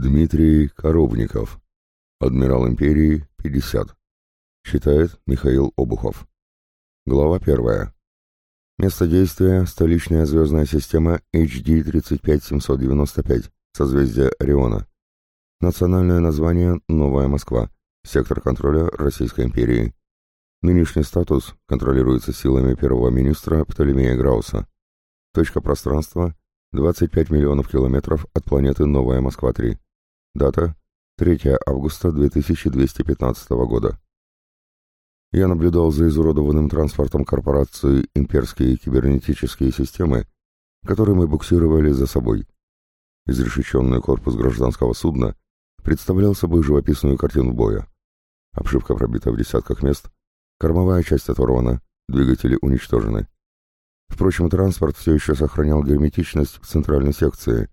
Дмитрий Коровников. Адмирал империи, 50. Читает Михаил Обухов. Глава первая. Место действия – столичная звездная система HD 35795, созвездие Ориона. Национальное название – Новая Москва, сектор контроля Российской империи. Нынешний статус контролируется силами первого министра Птолемея Грауса. Точка пространства – 25 миллионов километров от планеты Новая Москва-3. Дата – 3 августа 2215 года. Я наблюдал за изуродованным транспортом корпорации «Имперские кибернетические системы», которые мы буксировали за собой. Изрешеченный корпус гражданского судна представлял собой живописную картину боя. Обшивка пробита в десятках мест, кормовая часть оторвана, двигатели уничтожены. Впрочем, транспорт все еще сохранял герметичность в центральной секции,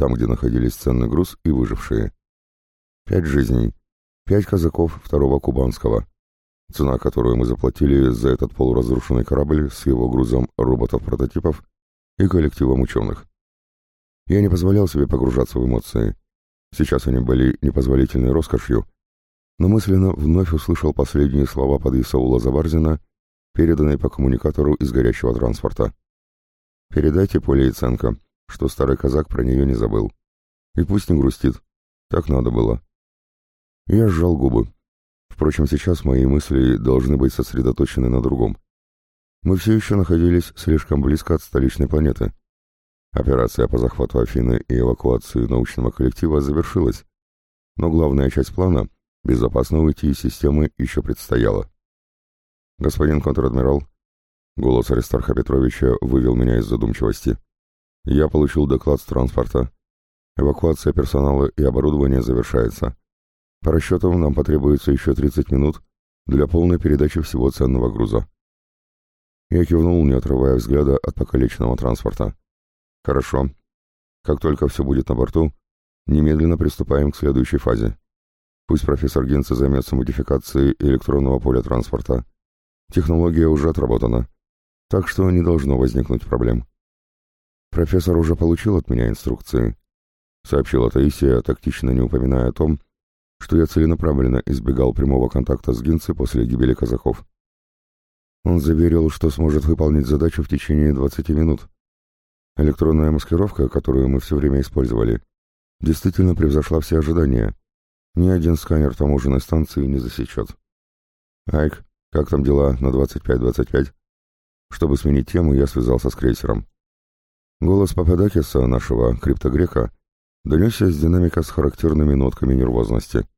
там, где находились ценный груз и выжившие. Пять жизней, пять казаков второго кубанского. Цена, которую мы заплатили за этот полуразрушенный корабль с его грузом роботов-прототипов и коллективом ученых. Я не позволял себе погружаться в эмоции. Сейчас они были непозволительной роскошью, но мысленно вновь услышал последние слова подъясаула Заварзина, переданные по коммуникатору из горящего транспорта. «Передайте Поле Яценко, что старый казак про нее не забыл. И пусть не грустит. Так надо было. Я сжал губы. Впрочем, сейчас мои мысли должны быть сосредоточены на другом. Мы все еще находились слишком близко от столичной планеты. Операция по захвату Афины и эвакуации научного коллектива завершилась, но главная часть плана — безопасно уйти из системы — еще предстояла. «Господин контр-адмирал», — голос Аристарха Петровича вывел меня из задумчивости, — я получил доклад с транспорта. Эвакуация персонала и оборудования завершается. По расчетам нам потребуется еще 30 минут для полной передачи всего ценного груза. Я кивнул, не отрывая взгляда от покалеченного транспорта. Хорошо. Как только все будет на борту, немедленно приступаем к следующей фазе. Пусть профессор Гинце займется модификацией электронного поля транспорта. Технология уже отработана, так что не должно возникнуть проблем. «Профессор уже получил от меня инструкции», — сообщила Таисия, тактично не упоминая о том, что я целенаправленно избегал прямого контакта с Гинцей после гибели казаков. Он заверил, что сможет выполнить задачу в течение 20 минут. Электронная маскировка, которую мы все время использовали, действительно превзошла все ожидания. Ни один сканер таможенной станции не засечет. «Айк, как там дела на 25-25?» Чтобы сменить тему, я связался с крейсером. Голос Пападакиса, нашего криптогрека, донесся из динамика с характерными нотками нервозности.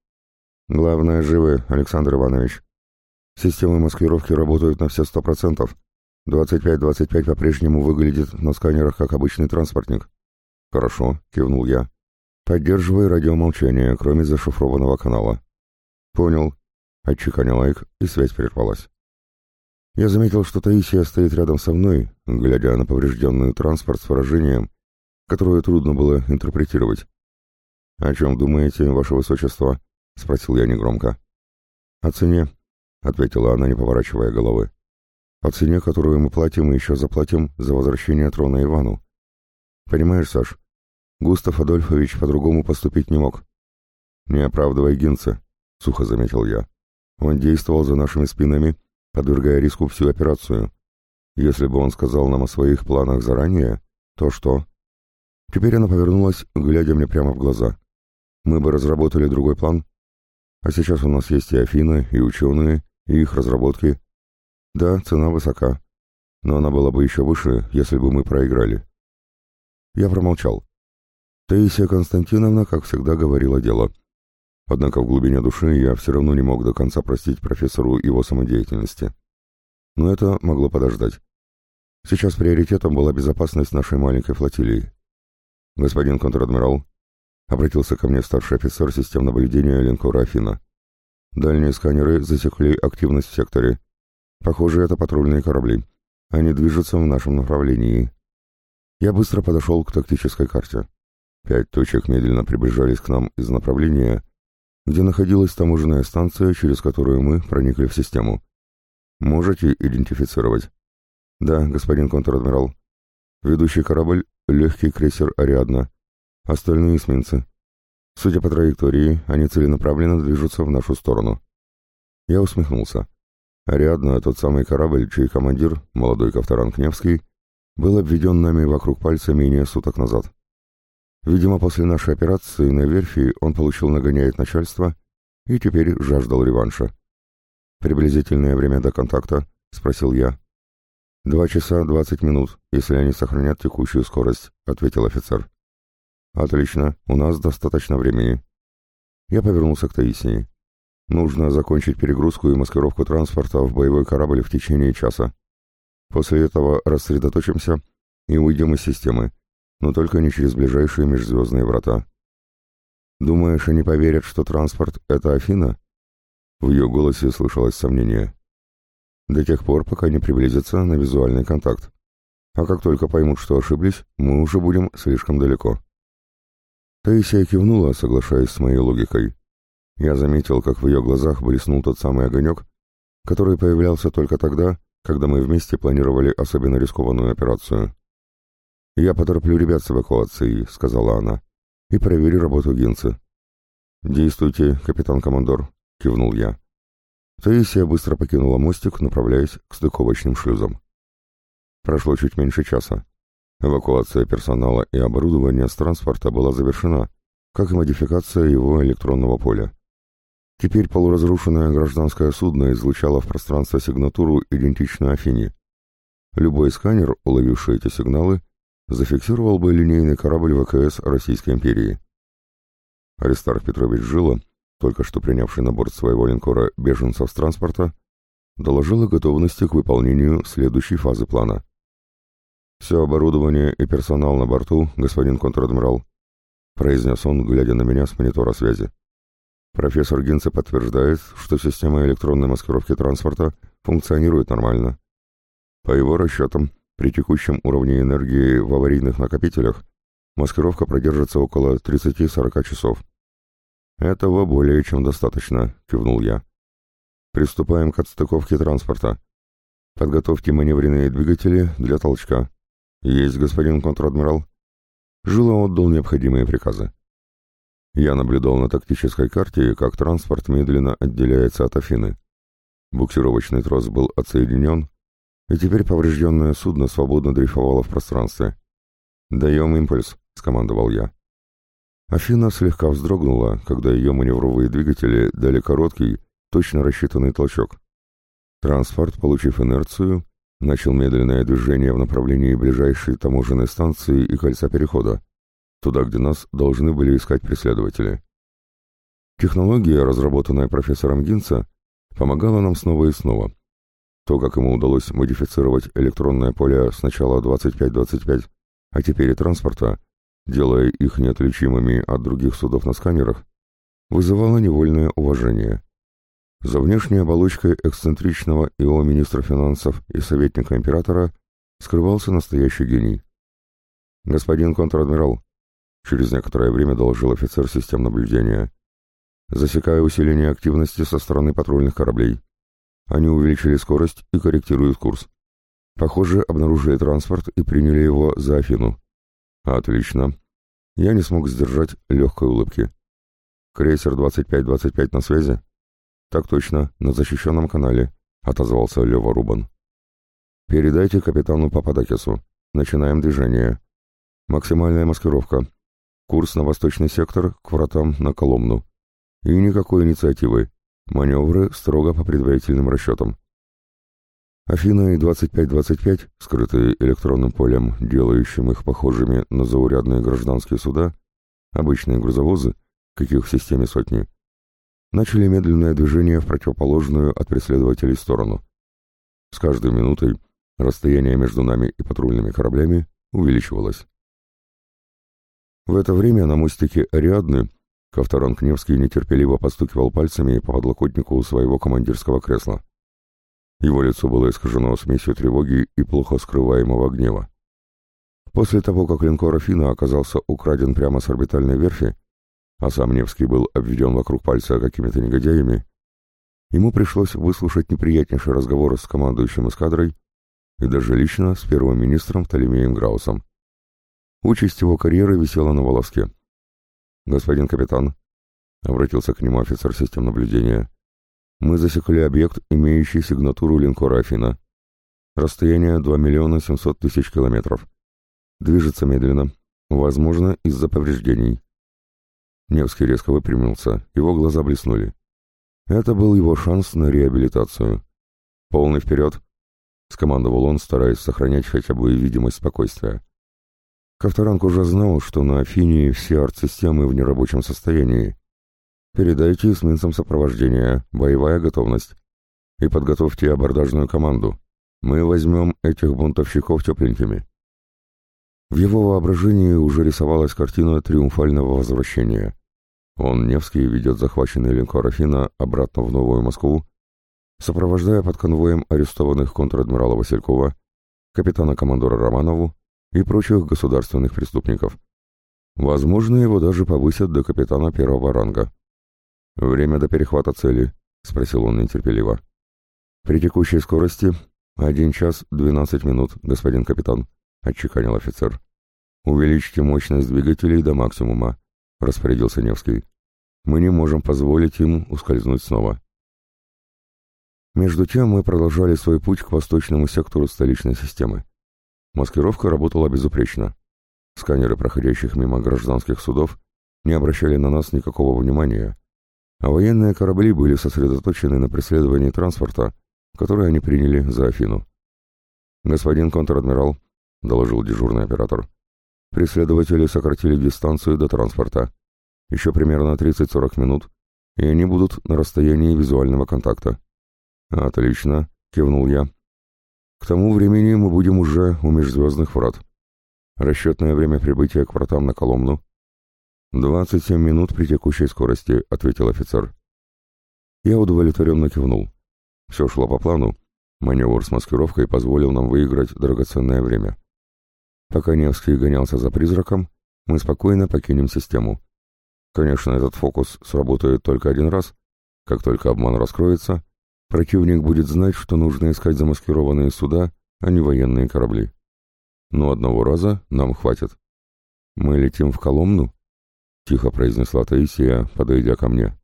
«Главное, живы, Александр Иванович. Системы маскировки работают на все сто процентов. 25-25 по-прежнему выглядит на сканерах как обычный транспортник». «Хорошо», — кивнул я. «Поддерживай радиомолчание, кроме зашифрованного канала». «Понял», — отчеканил Айк, и связь прервалась. Я заметил, что Таисия стоит рядом со мной, глядя на поврежденный транспорт с выражением, которое трудно было интерпретировать. «О чем думаете, ваше высочество?» — спросил я негромко. «О цене», — ответила она, не поворачивая головы. «О цене, которую мы платим и еще заплатим за возвращение трона Ивану. Понимаешь, Саш, Густав Адольфович по-другому поступить не мог». «Не оправдывай Гинца», — сухо заметил я. «Он действовал за нашими спинами подвергая риску всю операцию. Если бы он сказал нам о своих планах заранее, то что? Теперь она повернулась, глядя мне прямо в глаза. Мы бы разработали другой план. А сейчас у нас есть и Афина, и ученые, и их разработки. Да, цена высока, но она была бы еще выше, если бы мы проиграли. Я промолчал. Таисия Константиновна, как всегда, говорила дело. Однако в глубине души я все равно не мог до конца простить профессору его самодеятельности. Но это могло подождать. Сейчас приоритетом была безопасность нашей маленькой флотилии. «Господин контр-адмирал», — обратился ко мне старший офицер систем наблюдения линкора «Афина». «Дальние сканеры засекли активность в секторе. Похоже, это патрульные корабли. Они движутся в нашем направлении». Я быстро подошел к тактической карте. Пять точек медленно приближались к нам из направления, где находилась таможенная станция, через которую мы проникли в систему. Можете идентифицировать? Да, господин контр-адмирал. Ведущий корабль — легкий крейсер «Ариадна». Остальные эсминцы. Судя по траектории, они целенаправленно движутся в нашу сторону. Я усмехнулся. Ариадна, тот самый корабль, чей командир, молодой Ковторан Кневский, был обведен нами вокруг пальца менее суток назад. Видимо, после нашей операции на верфи он получил нагоняй от начальства и теперь жаждал реванша. «Приблизительное время до контакта?» — спросил я. «Два часа двадцать минут, если они сохранят текущую скорость», — ответил офицер. «Отлично, у нас достаточно времени». Я повернулся к Таисии. «Нужно закончить перегрузку и маскировку транспорта в боевой корабль в течение часа. После этого рассредоточимся и уйдем из системы, но только не через ближайшие межзвездные врата». «Думаешь, они поверят, что транспорт — это Афина?» В ее голосе слышалось сомнение. «До тех пор, пока не приблизятся на визуальный контакт. А как только поймут, что ошиблись, мы уже будем слишком далеко». Таисия кивнула, соглашаясь с моей логикой. Я заметил, как в ее глазах блеснул тот самый огонек, который появлялся только тогда, когда мы вместе планировали особенно рискованную операцию. «Я потороплю ребят с эвакуацией», — сказала она, — «и проверю работу Гинцы». «Действуйте, капитан-командор», — кивнул я. Таисия быстро покинула мостик, направляясь к стыковочным шлюзам. Прошло чуть меньше часа. Эвакуация персонала и оборудования с транспорта была завершена, как и модификация его электронного поля. Теперь полуразрушенное гражданское судно излучало в пространство сигнатуру, идентичную Афине. Любой сканер, уловивший эти сигналы, зафиксировал бы линейный корабль ВКС Российской империи. Аристарх Петрович Жила, только что принявший на борт своего линкора беженцев с транспорта, доложил о готовности к выполнению следующей фазы плана. «Все оборудование и персонал на борту, господин контр-адмирал», произнес он, глядя на меня с монитора связи. Профессор Гинце подтверждает, что система электронной маскировки транспорта функционирует нормально. По его расчетам, при текущем уровне энергии в аварийных накопителях маскировка продержится около 30-40 часов. «Этого более чем достаточно», — кивнул я. «Приступаем к отстыковке транспорта. Подготовьте маневренные двигатели для толчка. «Есть, господин контр-адмирал». Жила отдал необходимые приказы. Я наблюдал на тактической карте, как транспорт медленно отделяется от Афины. Буксировочный трос был отсоединен, и теперь поврежденное судно свободно дрейфовало в пространстве. «Даем импульс», — скомандовал я. Афина слегка вздрогнула, когда ее маневровые двигатели дали короткий, точно рассчитанный толчок. Транспорт, получив инерцию, начал медленное движение в направлении ближайшей таможенной станции и кольца перехода, туда, где нас должны были искать преследователи. Технология, разработанная профессором Гинца, помогала нам снова и снова. То, как ему удалось модифицировать электронное поле сначала 25-25, а теперь и транспорта, делая их неотличимыми от других судов на сканерах, вызывало невольное уважение. За внешней оболочкой эксцентричного ИО министра финансов и советника императора скрывался настоящий гений. «Господин контр-адмирал», — через некоторое время доложил офицер систем наблюдения, засекая усиление активности со стороны патрульных кораблей. Они увеличили скорость и корректируют курс. Похоже, обнаружили транспорт и приняли его за Афину. Отлично. Я не смог сдержать легкой улыбки. Крейсер 2525 на связи? «Так точно, на защищенном канале», — отозвался Лева Рубан. «Передайте капитану Пападакису. Начинаем движение. Максимальная маскировка. Курс на восточный сектор к вратам на Коломну. И никакой инициативы. Маневры строго по предварительным расчетам». Афина и 25-25, скрытые электронным полем, делающим их похожими на заурядные гражданские суда, обычные грузовозы, каких в системе сотни, начали медленное движение в противоположную от преследователей сторону. С каждой минутой расстояние между нами и патрульными кораблями увеличивалось. В это время на мостике Ариадны Ковторан Кневский нетерпеливо постукивал пальцами по подлокотнику своего командирского кресла. Его лицо было искажено смесью тревоги и плохо скрываемого гнева. После того, как линкор Афина оказался украден прямо с орбитальной верфи, а сам Невский был обведен вокруг пальца какими-то негодяями, ему пришлось выслушать неприятнейший разговор с командующим эскадрой и даже лично с первым министром Птолемеем Граусом. Участь его карьеры висела на волоске. «Господин капитан», — обратился к нему офицер систем наблюдения, — «мы засекли объект, имеющий сигнатуру линкора «Афина». Расстояние 2 миллиона 700 тысяч километров. Движется медленно, возможно, из-за повреждений». Невский резко выпрямился, его глаза блеснули. Это был его шанс на реабилитацию. «Полный вперед!» — скомандовал он, стараясь сохранять хотя бы видимость спокойствия. Ковторанг уже знал, что на Афине все арт-системы в нерабочем состоянии. Передайте эсминцам сопровождение, боевая готовность. И подготовьте абордажную команду. Мы возьмем этих бунтовщиков тепленькими. В его воображении уже рисовалась картина триумфального возвращения. Он, Невский, ведет захваченный линкор Афина обратно в Новую Москву, сопровождая под конвоем арестованных контр-адмирала Василькова, капитана-командора Романову и прочих государственных преступников. Возможно, его даже повысят до капитана первого ранга. «Время до перехвата цели?» — спросил он нетерпеливо. «При текущей скорости один час двенадцать минут, господин капитан», — отчеканил офицер. «Увеличьте мощность двигателей до максимума», — распорядился Невский. «Мы не можем позволить им ускользнуть снова». Между тем мы продолжали свой путь к восточному сектору столичной системы. Маскировка работала безупречно. Сканеры проходящих мимо гражданских судов не обращали на нас никакого внимания, а военные корабли были сосредоточены на преследовании транспорта, который они приняли за Афину. «Господин контр-адмирал», — доложил дежурный оператор, — «преследователи сократили дистанцию до транспорта. Еще примерно 30-40 минут, и они будут на расстоянии визуального контакта». «Отлично», — кивнул я. К тому времени мы будем уже у межзвездных врат. Расчетное время прибытия к вратам на Коломну. «Двадцать семь минут при текущей скорости», — ответил офицер. Я удовлетворенно кивнул. Все шло по плану. Маневр с маскировкой позволил нам выиграть драгоценное время. Пока Невский гонялся за призраком, мы спокойно покинем систему. Конечно, этот фокус сработает только один раз. Как только обман раскроется, Противник будет знать, что нужно искать замаскированные суда, а не военные корабли. Но одного раза нам хватит. «Мы летим в Коломну?» — тихо произнесла Таисия, подойдя ко мне.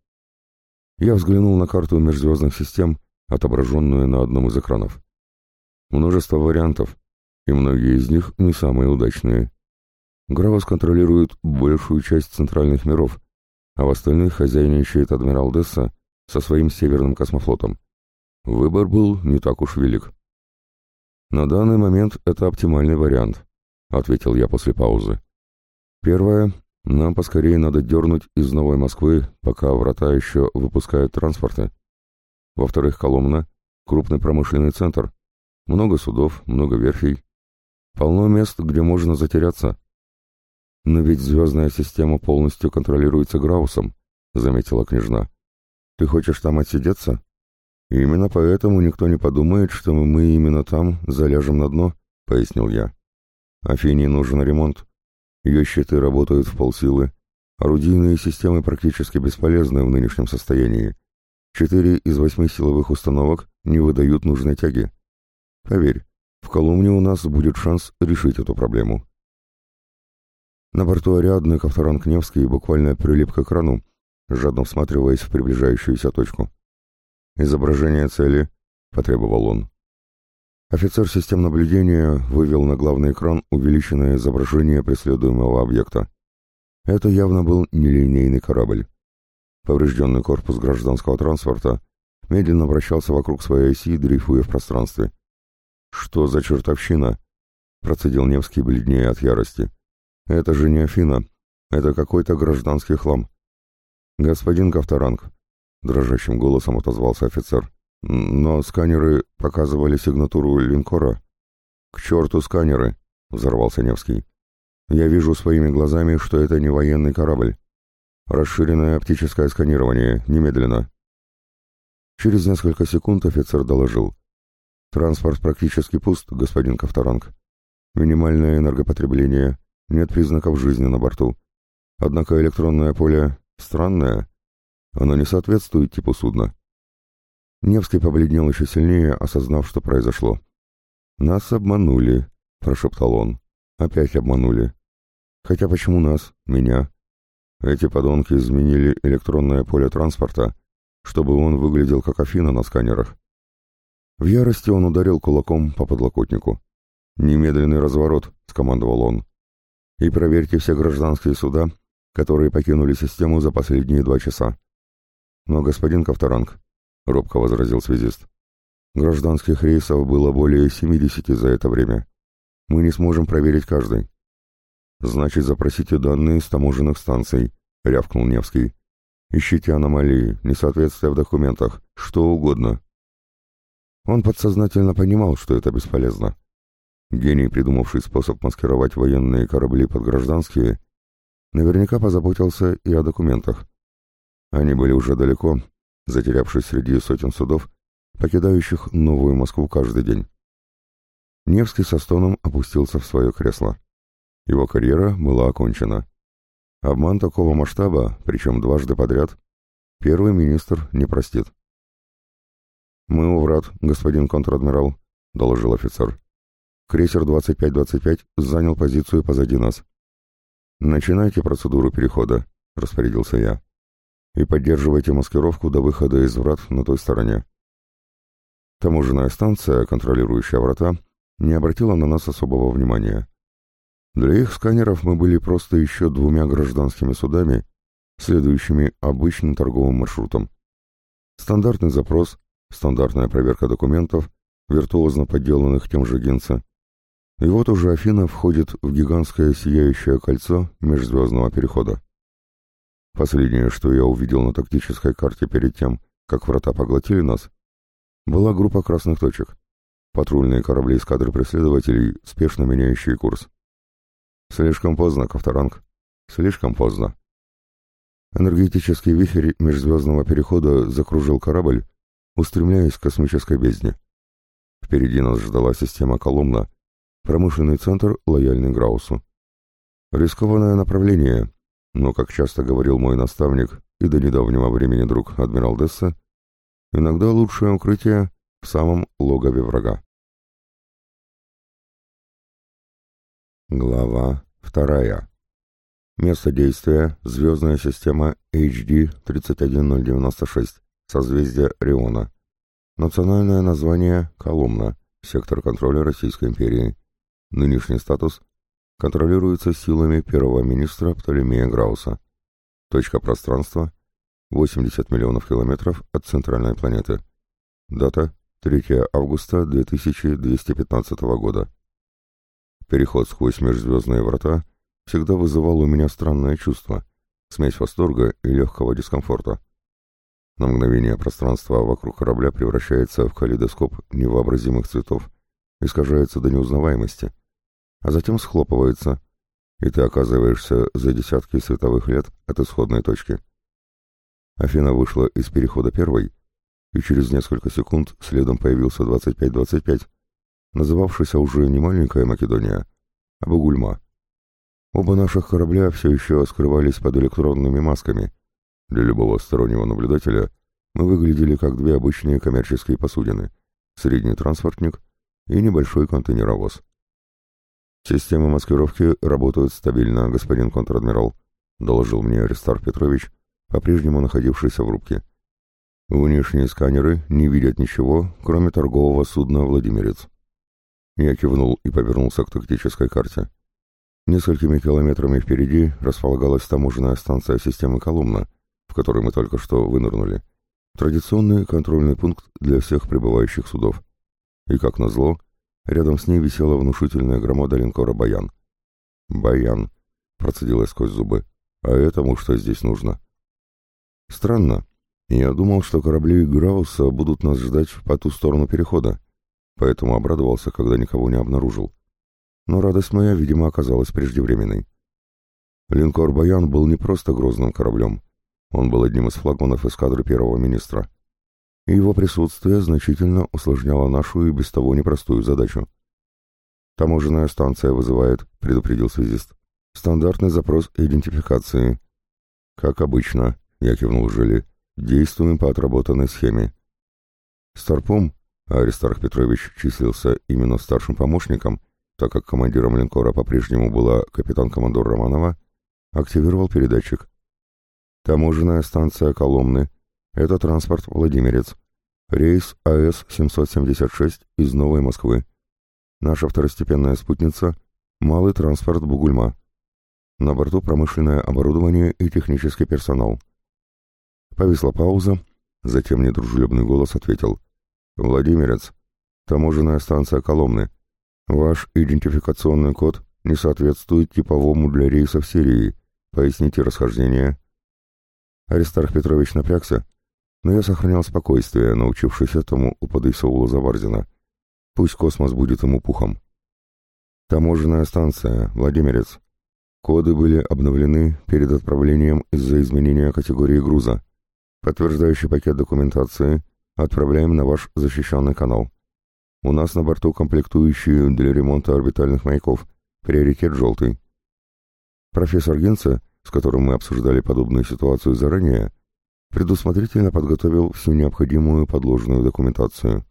Я взглянул на карту межзвездных систем, отображенную на одном из экранов. Множество вариантов, и многие из них не самые удачные. Гравос контролирует большую часть центральных миров, а в остальных хозяйничает адмирал Десса со своим северным космофлотом. Выбор был не так уж велик. «На данный момент это оптимальный вариант», — ответил я после паузы. «Первое. Нам поскорее надо дернуть из Новой Москвы, пока врата еще выпускают транспорты. Во-вторых, Коломна — крупный промышленный центр. Много судов, много верфей. Полно мест, где можно затеряться. Но ведь звездная система полностью контролируется Граусом», — заметила княжна. «Ты хочешь там отсидеться?» И именно поэтому никто не подумает, что мы именно там заляжем на дно, пояснил я. Афине нужен ремонт. Ее щиты работают в полсилы. Орудийные системы практически бесполезны в нынешнем состоянии. Четыре из восьми силовых установок не выдают нужной тяги. Поверь, в Колумне у нас будет шанс решить эту проблему. На борту Ариадны Ковторанг Невский буквально прилип к экрану, жадно всматриваясь в приближающуюся точку. «Изображение цели», — потребовал он. Офицер систем наблюдения вывел на главный экран увеличенное изображение преследуемого объекта. Это явно был нелинейный корабль. Поврежденный корпус гражданского транспорта медленно вращался вокруг своей оси, дрейфуя в пространстве. «Что за чертовщина?» — процедил Невский бледнее от ярости. «Это же не Афина. Это какой-то гражданский хлам». «Господин Ковторанг, — дрожащим голосом отозвался офицер. «Но сканеры показывали сигнатуру линкора». «К черту сканеры!» — взорвался Невский. «Я вижу своими глазами, что это не военный корабль. Расширенное оптическое сканирование. Немедленно». Через несколько секунд офицер доложил. «Транспорт практически пуст, господин Ковторанг. Минимальное энергопотребление, нет признаков жизни на борту. Однако электронное поле странное, оно не соответствует типу судна. Невский побледнел еще сильнее, осознав, что произошло. «Нас обманули», — прошептал он. «Опять обманули. Хотя почему нас? Меня?» Эти подонки изменили электронное поле транспорта, чтобы он выглядел как Афина на сканерах. В ярости он ударил кулаком по подлокотнику. «Немедленный разворот», — скомандовал он. «И проверьте все гражданские суда, которые покинули систему за последние два часа». «Но, господин Ковторанг», — робко возразил связист, — «гражданских рейсов было более 70 за это время. Мы не сможем проверить каждый». «Значит, запросите данные с таможенных станций», — рявкнул Невский. «Ищите аномалии, несоответствия в документах, что угодно». Он подсознательно понимал, что это бесполезно. Гений, придумавший способ маскировать военные корабли под гражданские, наверняка позаботился и о документах. Они были уже далеко, затерявшись среди сотен судов, покидающих Новую Москву каждый день. Невский со стоном опустился в свое кресло. Его карьера была окончена. Обман такого масштаба, причем дважды подряд, первый министр не простит. «Мы у врат, господин контр-адмирал», — доложил офицер. Крейсер 2525 занял позицию позади нас. «Начинайте процедуру перехода», — распорядился я. «И поддерживайте маскировку до выхода из врат на той стороне». Таможенная станция, контролирующая врата, не обратила на нас особого внимания. Для их сканеров мы были просто еще двумя гражданскими судами, следующими обычным торговым маршрутом. Стандартный запрос, стандартная проверка документов, виртуозно подделанных тем же Гинца, и вот уже Афина входит в гигантское сияющее кольцо межзвездного перехода. Последнее, что я увидел на тактической карте перед тем, как врата поглотили нас, была группа красных точек. Патрульные корабли эскадры преследователей, спешно меняющие курс. Слишком поздно, Ковторанг. Слишком поздно. Энергетический вихрь межзвездного перехода закружил корабль, устремляясь к космической бездне. Впереди нас ждала система Коломна, Промышленный центр, лояльный Граусу. Рискованное направление, но, как часто говорил мой наставник и до недавнего времени друг адмирал Десса, иногда лучшее укрытие в самом логове врага. Глава вторая. Место действия – звездная система HD 31096, созвездие Риона. Национальное название – Коломна, сектор контроля Российской империи. Нынешний статус контролируется силами первого министра Птолемея Грауса. Точка пространства – 80 миллионов километров от центральной планеты. Дата – 3 августа 2215 года. Переход сквозь межзвездные врата всегда вызывал у меня странное чувство, смесь восторга и легкого дискомфорта. На мгновение пространство вокруг корабля превращается в калейдоскоп невообразимых цветов, искажается до неузнаваемости, а затем схлопывается, и ты оказываешься за десятки световых лет от исходной точки. Афина вышла из перехода первой, и через несколько секунд следом появился 25-25, называвшийся уже не маленькая Македония, а Бугульма. Оба наших корабля все еще скрывались под электронными масками. Для любого стороннего наблюдателя мы выглядели как две обычные коммерческие посудины, средний транспортник и небольшой контейнеровоз. «Системы маскировки работают стабильно, господин контр-адмирал», — доложил мне Аристар Петрович, по-прежнему находившийся в рубке. «Внешние сканеры не видят ничего, кроме торгового судна «Владимирец». Я кивнул и повернулся к тактической карте. Несколькими километрами впереди располагалась таможенная станция системы «Колумна», в которой мы только что вынырнули. Традиционный контрольный пункт для всех прибывающих судов. И, как назло, Рядом с ней висела внушительная громада линкора «Баян». «Баян», — процедила сквозь зубы. «А этому что здесь нужно?» «Странно. Я думал, что корабли Грауса будут нас ждать по ту сторону перехода, поэтому обрадовался, когда никого не обнаружил. Но радость моя, видимо, оказалась преждевременной. Линкор «Баян» был не просто грозным кораблем. Он был одним из флагманов эскадры первого министра и его присутствие значительно усложняло нашу и без того непростую задачу. «Таможенная станция вызывает», — предупредил связист. «Стандартный запрос идентификации». «Как обычно», — я кивнул Жили, — «действуем по отработанной схеме». Старпом, а Аристарх Петрович числился именно старшим помощником, так как командиром линкора по-прежнему была капитан-командор Романова, активировал передатчик. Таможенная станция Коломны. Это транспорт «Владимирец». Рейс АС-776 из Новой Москвы. Наша второстепенная спутница – малый транспорт «Бугульма». На борту промышленное оборудование и технический персонал. Повисла пауза, затем недружелюбный голос ответил. «Владимирец, таможенная станция Коломны. Ваш идентификационный код не соответствует типовому для рейсов Сирии. Поясните расхождение». Аристарх Петрович напрягся, но я сохранял спокойствие, научившись этому у Подысаула Заварзина. Пусть космос будет ему пухом. Таможенная станция, Владимирец. Коды были обновлены перед отправлением из-за изменения категории груза. Подтверждающий пакет документации отправляем на ваш защищенный канал. У нас на борту комплектующие для ремонта орбитальных маяков. Приоритет желтый. Профессор Генце, с которым мы обсуждали подобную ситуацию заранее, предусмотрительно подготовил всю необходимую подложную документацию.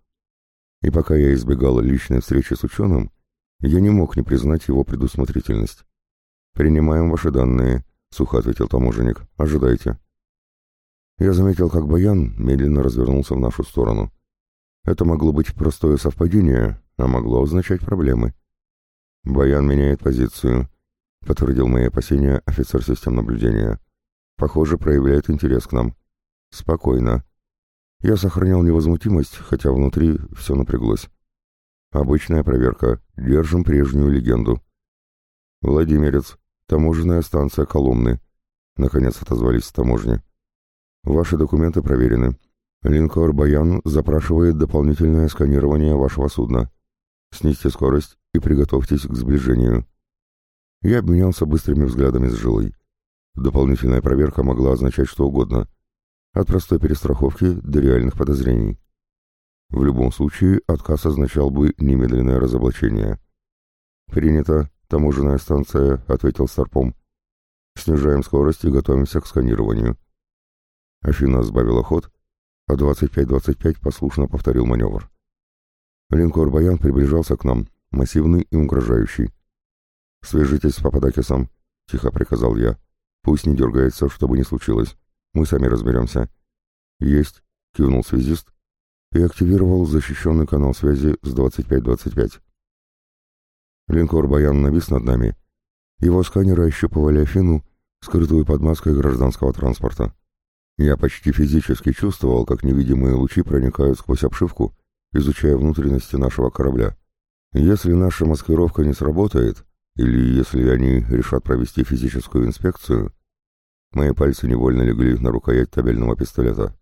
И пока я избегал личной встречи с ученым, я не мог не признать его предусмотрительность. «Принимаем ваши данные», — сухо ответил таможенник. «Ожидайте». Я заметил, как Баян медленно развернулся в нашу сторону. Это могло быть простое совпадение, а могло означать проблемы. «Баян меняет позицию», — подтвердил мои опасения офицер систем наблюдения. «Похоже, проявляет интерес к нам». «Спокойно». Я сохранял невозмутимость, хотя внутри все напряглось. «Обычная проверка. Держим прежнюю легенду». «Владимирец. Таможенная станция Коломны». Наконец отозвались с таможни. «Ваши документы проверены. Линкор «Баян» запрашивает дополнительное сканирование вашего судна. Снизьте скорость и приготовьтесь к сближению». Я обменялся быстрыми взглядами с жилой. Дополнительная проверка могла означать что угодно. От простой перестраховки до реальных подозрений. В любом случае, отказ означал бы немедленное разоблачение. «Принято. Таможенная станция», — ответил Старпом. «Снижаем скорость и готовимся к сканированию». Афина сбавила ход, а 25-25 послушно повторил маневр. Линкор «Баян» приближался к нам, массивный и угрожающий. «Свяжитесь с Пападакисом», — тихо приказал я. «Пусть не дергается, чтобы не случилось. Мы сами разберемся». «Есть», — кивнул связист и активировал защищенный канал связи с 25-25. Линкор «Баян» навис над нами. Его сканеры ощупывали Афину, скрытую под маской гражданского транспорта. Я почти физически чувствовал, как невидимые лучи проникают сквозь обшивку, изучая внутренности нашего корабля. Если наша маскировка не сработает, или если они решат провести физическую инспекцию, Мои пальцы невольно легли на рукоять табельного пистолета.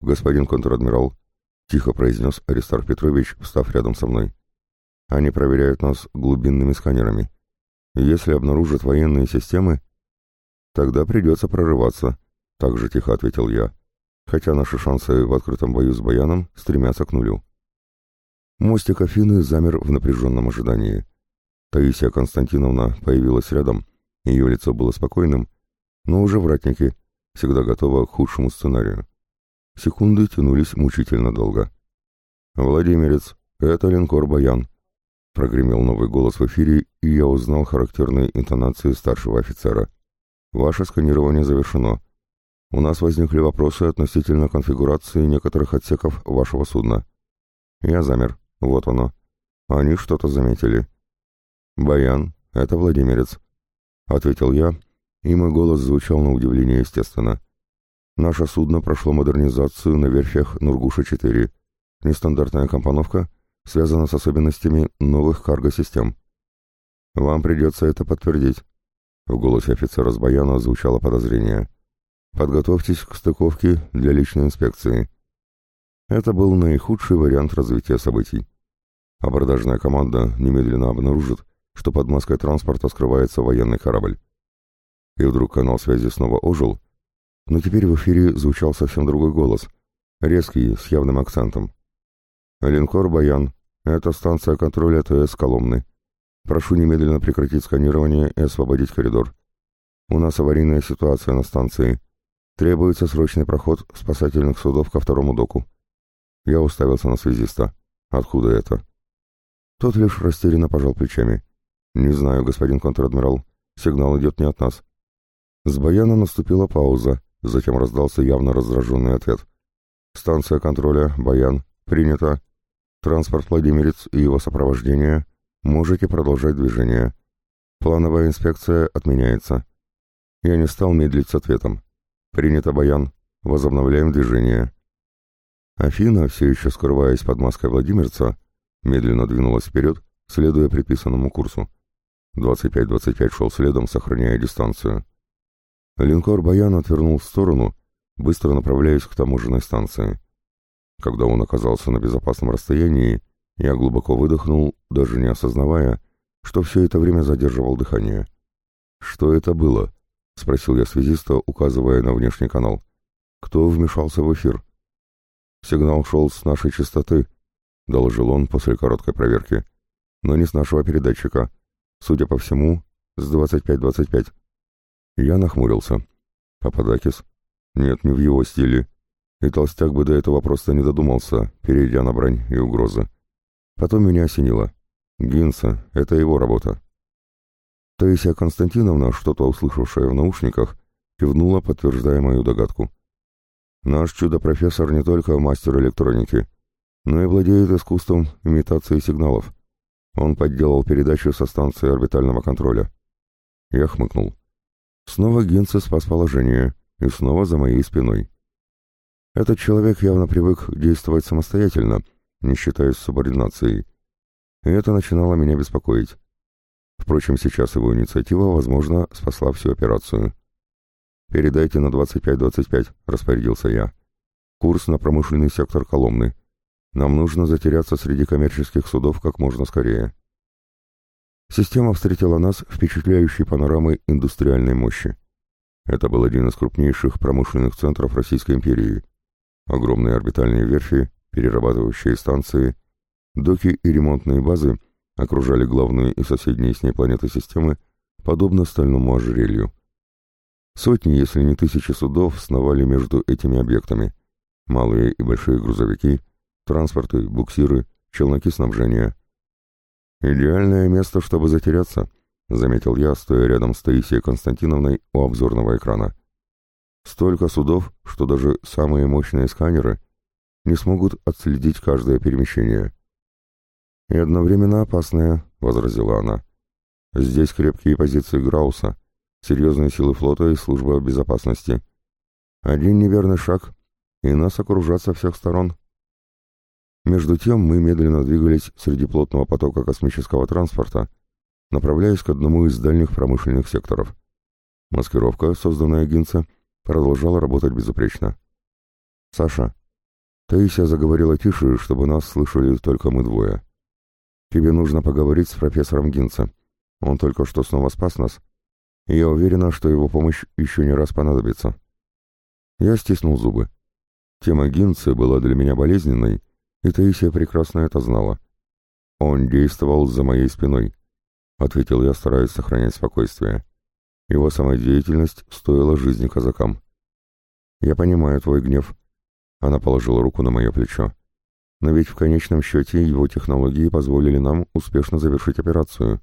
«Господин контр-адмирал», — тихо произнес Аристарх Петрович, встав рядом со мной. «Они проверяют нас глубинными сканерами. Если обнаружат военные системы, тогда придется прорываться», — так же тихо ответил я, хотя наши шансы в открытом бою с Баяном стремятся к нулю. Мостик Афины замер в напряженном ожидании. Таисия Константиновна появилась рядом, ее лицо было спокойным, но уже вратники, всегда готова к худшему сценарию. Секунды тянулись мучительно долго. «Владимирец, это линкор «Баян», — прогремел новый голос в эфире, и я узнал характерные интонации старшего офицера. «Ваше сканирование завершено. У нас возникли вопросы относительно конфигурации некоторых отсеков вашего судна. Я замер. Вот оно. Они что-то заметили. «Баян, это Владимирец», — ответил я, и мой голос звучал на удивление естественно. Наше судно прошло модернизацию на верфях Нургуша-4. Нестандартная компоновка связана с особенностями новых карго-систем. Вам придется это подтвердить. В голосе офицера с баяна звучало подозрение. Подготовьтесь к стыковке для личной инспекции. Это был наихудший вариант развития событий. Абордажная команда немедленно обнаружит, что под маской транспорта скрывается военный корабль. И вдруг канал связи снова ожил, но теперь в эфире звучал совсем другой голос, резкий, с явным акцентом. «Линкор «Баян», это станция контроля ТС Коломны. Прошу немедленно прекратить сканирование и освободить коридор. У нас аварийная ситуация на станции. Требуется срочный проход спасательных судов ко второму доку». Я уставился на связиста. «Откуда это?» Тот лишь растерянно пожал плечами. «Не знаю, господин контр-адмирал. Сигнал идет не от нас. С баяна наступила пауза, затем раздался явно раздраженный ответ. «Станция контроля, Баян, принято. Транспорт Владимирец и его сопровождение. Можете продолжать движение. Плановая инспекция отменяется». Я не стал медлить с ответом. «Принято, Баян. Возобновляем движение». Афина, все еще скрываясь под маской Владимирца, медленно двинулась вперед, следуя предписанному курсу. 25-25 шел следом, сохраняя дистанцию. Линкор «Баян» отвернул в сторону, быстро направляясь к таможенной станции. Когда он оказался на безопасном расстоянии, я глубоко выдохнул, даже не осознавая, что все это время задерживал дыхание. «Что это было?» — спросил я связиста, указывая на внешний канал. «Кто вмешался в эфир?» «Сигнал шел с нашей частоты», — доложил он после короткой проверки, «но не с нашего передатчика. Судя по всему, с 25-25». Я нахмурился. «Пападакис?» «Нет, не в его стиле. И толстяк бы до этого просто не додумался, перейдя на брань и угрозы. Потом меня осенило. Гинса — это его работа». Таисия Константиновна, что-то услышавшая в наушниках, кивнула, подтверждая мою догадку. Наш чудо-профессор не только мастер электроники, но и владеет искусством имитации сигналов. Он подделал передачу со станции орбитального контроля. Я хмыкнул. Снова Гинце спас положение, и снова за моей спиной. Этот человек явно привык действовать самостоятельно, не считаясь субординацией. И это начинало меня беспокоить. Впрочем, сейчас его инициатива, возможно, спасла всю операцию. «Передайте на 25-25», — распорядился я. «Курс на промышленный сектор Коломны. Нам нужно затеряться среди коммерческих судов как можно скорее». Система встретила нас впечатляющей панорамой индустриальной мощи. Это был один из крупнейших промышленных центров Российской империи. Огромные орбитальные верфи, перерабатывающие станции, доки и ремонтные базы окружали главную и соседние с ней планеты системы, подобно стальному ожерелью. Сотни, если не тысячи судов сновали между этими объектами. Малые и большие грузовики, транспорты, буксиры, челноки снабжения. «Идеальное место, чтобы затеряться», — заметил я, стоя рядом с Таисией Константиновной у обзорного экрана. «Столько судов, что даже самые мощные сканеры не смогут отследить каждое перемещение». «И одновременно опасное», — возразила она. «Здесь крепкие позиции Грауса, серьезные силы флота и служба безопасности. Один неверный шаг, и нас окружат со всех сторон. Между тем мы медленно двигались среди плотного потока космического транспорта, направляясь к одному из дальних промышленных секторов. Маскировка, созданная Гинце, продолжала работать безупречно. «Саша», Таисия заговорила тише, чтобы нас слышали только мы двое. «Тебе нужно поговорить с профессором Гинце. Он только что снова спас нас, я уверена, что его помощь еще не раз понадобится. Я стиснул зубы. Тема Гинцы была для меня болезненной, и Таисия прекрасно это знала. «Он действовал за моей спиной», — ответил я, стараясь сохранять спокойствие. Его самодеятельность стоила жизни казакам. «Я понимаю твой гнев», — она положила руку на мое плечо. «Но ведь в конечном счете его технологии позволили нам успешно завершить операцию.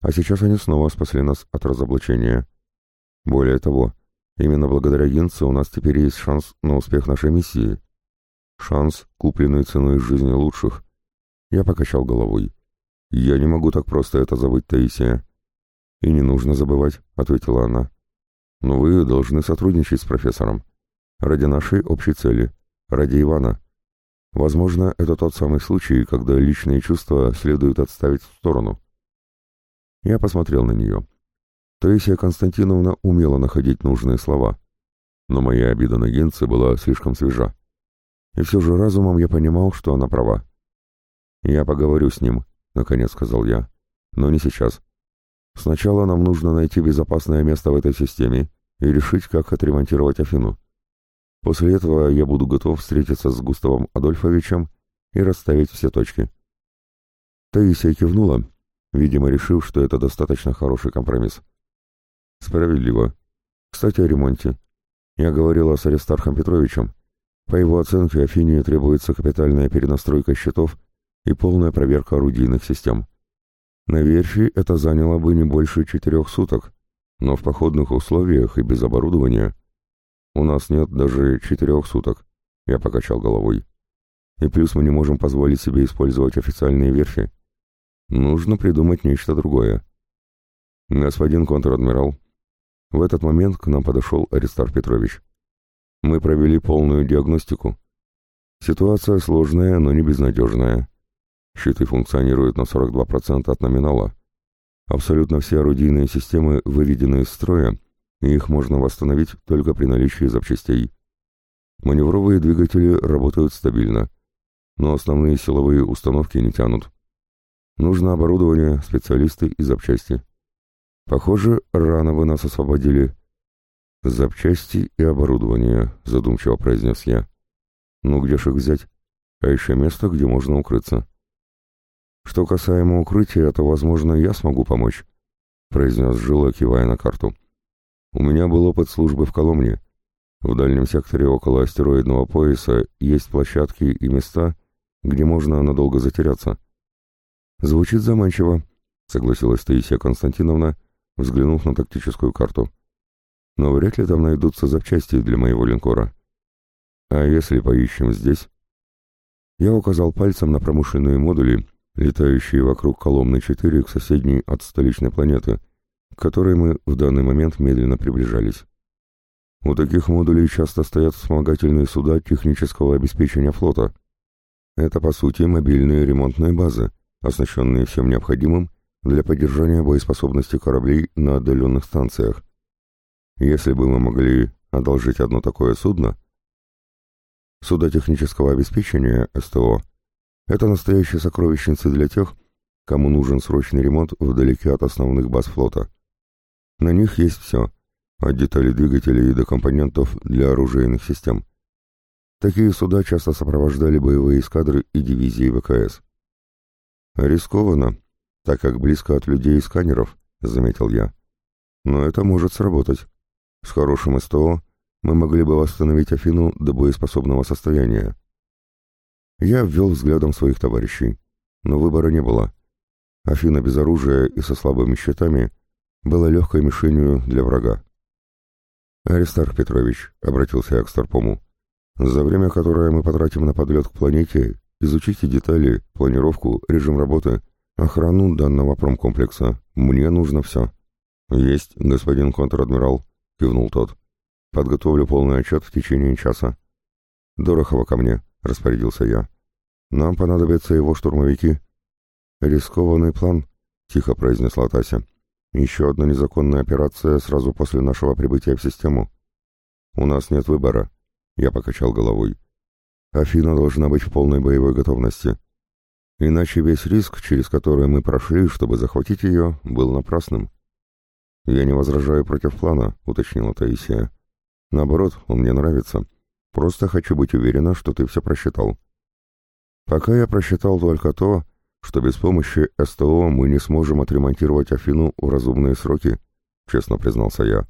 А сейчас они снова спасли нас от разоблачения. Более того, именно благодаря Гинце у нас теперь есть шанс на успех нашей миссии. Шанс, купленный ценой жизни лучших. Я покачал головой. Я не могу так просто это забыть, Таисия. И не нужно забывать, ответила она. Но вы должны сотрудничать с профессором. Ради нашей общей цели. Ради Ивана. Возможно, это тот самый случай, когда личные чувства следует отставить в сторону. Я посмотрел на нее. Таисия Константиновна умела находить нужные слова, но моя обида на Генце была слишком свежа. И все же разумом я понимал, что она права. «Я поговорю с ним», — наконец сказал я, — «но не сейчас. Сначала нам нужно найти безопасное место в этой системе и решить, как отремонтировать Афину. После этого я буду готов встретиться с Густавом Адольфовичем и расставить все точки». Таисия кивнула, видимо, решив, что это достаточно хороший компромисс. Справедливо. Кстати, о ремонте. Я говорила с Аристархом Петровичем. По его оценке, Афине требуется капитальная перенастройка счетов и полная проверка орудийных систем. На верфи это заняло бы не больше четырех суток, но в походных условиях и без оборудования. У нас нет даже четырех суток, я покачал головой. И плюс мы не можем позволить себе использовать официальные верфи. Нужно придумать нечто другое. Господин контр-адмирал, в этот момент к нам подошел Аристар Петрович. Мы провели полную диагностику. Ситуация сложная, но не безнадежная. Щиты функционируют на 42% от номинала. Абсолютно все орудийные системы выведены из строя, и их можно восстановить только при наличии запчастей. Маневровые двигатели работают стабильно, но основные силовые установки не тянут. Нужно оборудование, специалисты и запчасти. Похоже, рано вы нас освободили. Запчасти и оборудование, задумчиво произнес я. Ну где ж их взять? А еще место, где можно укрыться. Что касаемо укрытия, то, возможно, я смогу помочь, произнес Жила, кивая на карту. У меня был опыт службы в Коломне. В дальнем секторе около астероидного пояса есть площадки и места, где можно надолго затеряться. Звучит заманчиво, согласилась Таисия Константиновна, взглянув на тактическую карту. Но вряд ли там найдутся запчасти для моего линкора. А если поищем здесь? Я указал пальцем на промышленные модули, летающие вокруг Коломны-4 к соседней от столичной планеты, к которой мы в данный момент медленно приближались. У таких модулей часто стоят вспомогательные суда технического обеспечения флота. Это, по сути, мобильные ремонтные базы, оснащенные всем необходимым для поддержания боеспособности кораблей на отдаленных станциях. Если бы мы могли одолжить одно такое судно, суда технического обеспечения СТО — это настоящие сокровищницы для тех, кому нужен срочный ремонт вдалеке от основных баз флота. На них есть все, от деталей двигателей до компонентов для оружейных систем. Такие суда часто сопровождали боевые эскадры и дивизии ВКС. «Рискованно, так как близко от людей и сканеров», — заметил я. «Но это может сработать. С хорошим СТО мы могли бы восстановить Афину до боеспособного состояния». Я ввел взглядом своих товарищей, но выбора не было. Афина без оружия и со слабыми щитами была легкой мишенью для врага. «Аристарх Петрович», — обратился я к Старпому, — «за время, которое мы потратим на подлет к планете, изучите детали, планировку, режим работы, охрану данного промкомплекса. Мне нужно все». «Есть, господин контр-адмирал», — кивнул тот. «Подготовлю полный отчет в течение часа». «Дорохова ко мне», — распорядился я. «Нам понадобятся его штурмовики». «Рискованный план», — тихо произнесла Тася. Еще одна незаконная операция сразу после нашего прибытия в систему. У нас нет выбора. Я покачал головой. Афина должна быть в полной боевой готовности. Иначе весь риск, через который мы прошли, чтобы захватить ее, был напрасным. Я не возражаю против плана, уточнила Таисия. Наоборот, он мне нравится. Просто хочу быть уверена, что ты все просчитал. Пока я просчитал только то, что без помощи СТО мы не сможем отремонтировать Афину в разумные сроки, честно признался я.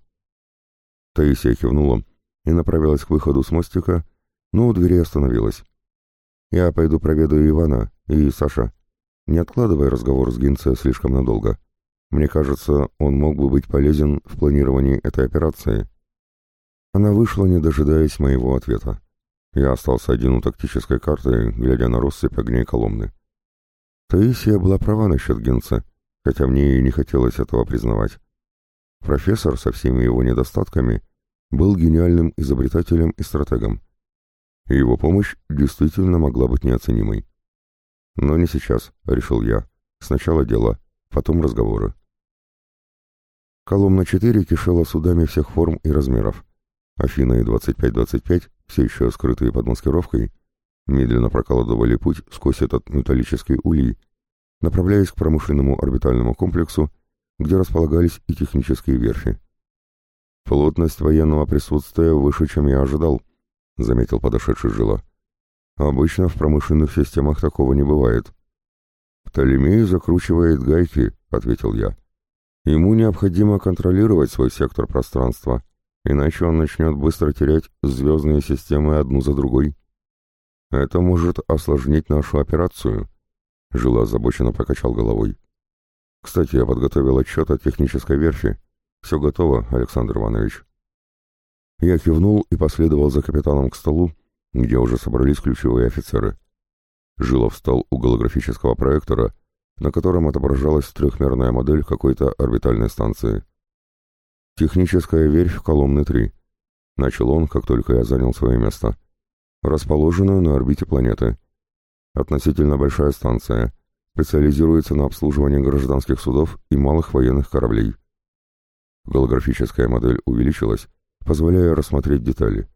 Таисия кивнула и направилась к выходу с мостика, но у двери остановилась. «Я пойду проведу Ивана и Саша. Не откладывай разговор с Гинце слишком надолго. Мне кажется, он мог бы быть полезен в планировании этой операции». Она вышла, не дожидаясь моего ответа. Я остался один у тактической карты, глядя на россыпь огней Коломны. Таисия была права насчет Генца, хотя мне и не хотелось этого признавать. Профессор со всеми его недостатками был гениальным изобретателем и стратегом. И его помощь действительно могла быть неоценимой. Но не сейчас, решил я. Сначала дело, потом разговоры. Коломна-4 кишела судами всех форм и размеров. Афина и 25-25, все еще скрытые под маскировкой, медленно прокладывали путь сквозь этот металлический улей, направляясь к промышленному орбитальному комплексу, где располагались и технические верфи. «Плотность военного присутствия выше, чем я ожидал», — заметил подошедший Жила. «Обычно в промышленных системах такого не бывает». «Птолемей закручивает гайки», — ответил я. «Ему необходимо контролировать свой сектор пространства, иначе он начнет быстро терять звездные системы одну за другой». Это может осложнить нашу операцию. Жила озабоченно покачал головой. Кстати, я подготовил отчет от технической верфи. Все готово, Александр Иванович. Я кивнул и последовал за капитаном к столу, где уже собрались ключевые офицеры. Жилов встал у голографического проектора, на котором отображалась трехмерная модель какой-то орбитальной станции. «Техническая верфь Коломны-3», — начал он, как только я занял свое место, расположенную на орбите планеты. Относительно большая станция, специализируется на обслуживании гражданских судов и малых военных кораблей. Голографическая модель увеличилась, позволяя рассмотреть детали.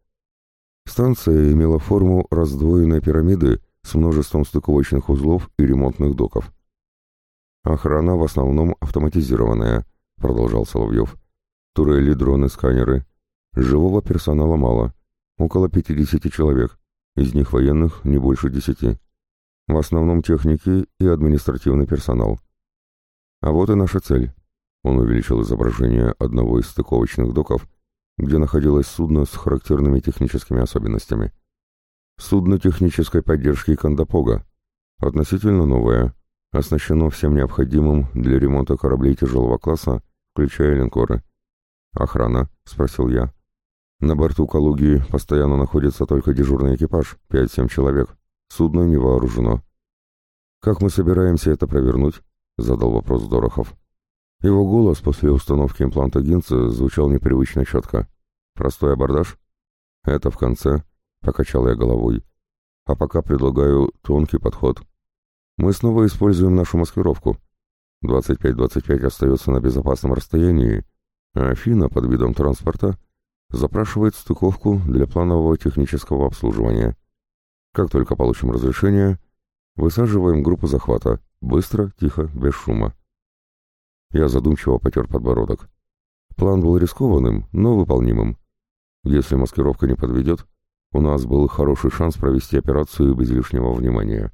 Станция имела форму раздвоенной пирамиды с множеством стыковочных узлов и ремонтных доков. «Охрана в основном автоматизированная», — продолжал Соловьев. «Турели, дроны, сканеры. Живого персонала мало, около 50 человек, из них военных не больше десяти. В основном техники и административный персонал. А вот и наша цель. Он увеличил изображение одного из стыковочных доков, где находилось судно с характерными техническими особенностями. Судно технической поддержки Кандапога. Относительно новое, оснащено всем необходимым для ремонта кораблей тяжелого класса, включая линкоры. «Охрана?» — спросил я. «На борту Калуги постоянно находится только дежурный экипаж, 5-7 человек. Судно не вооружено. «Как мы собираемся это провернуть?» — задал вопрос Дорохов. Его голос после установки импланта Гинца звучал непривычно четко. «Простой абордаж?» «Это в конце», — покачал я головой. «А пока предлагаю тонкий подход. Мы снова используем нашу маскировку. 25-25 остается на безопасном расстоянии, а Афина под видом транспорта запрашивает стыковку для планового технического обслуживания. Как только получим разрешение, высаживаем группу захвата. Быстро, тихо, без шума. Я задумчиво потер подбородок. План был рискованным, но выполнимым. Если маскировка не подведет, у нас был хороший шанс провести операцию без лишнего внимания.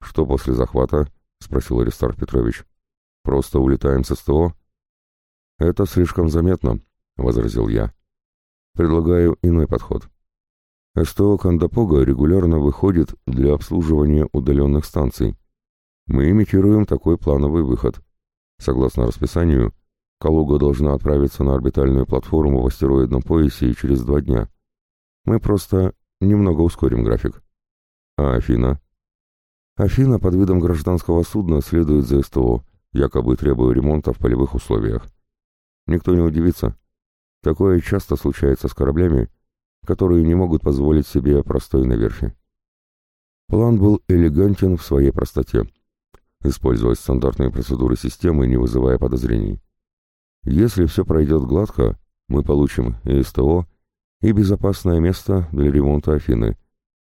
«Что после захвата?» — спросил Аристарх Петрович. «Просто улетаем с СТО?» «Это слишком заметно», — возразил я. «Предлагаю иной подход. СТО Кандапога регулярно выходит для обслуживания удаленных станций. Мы имитируем такой плановый выход. Согласно расписанию, Калуга должна отправиться на орбитальную платформу в астероидном поясе через два дня. Мы просто немного ускорим график. А Афина? Афина под видом гражданского судна следует за СТО, якобы требуя ремонта в полевых условиях. Никто не удивится. Такое часто случается с кораблями, которые не могут позволить себе простой на верфи. План был элегантен в своей простоте. Использовать стандартные процедуры системы, не вызывая подозрений. Если все пройдет гладко, мы получим и СТО, и безопасное место для ремонта Афины,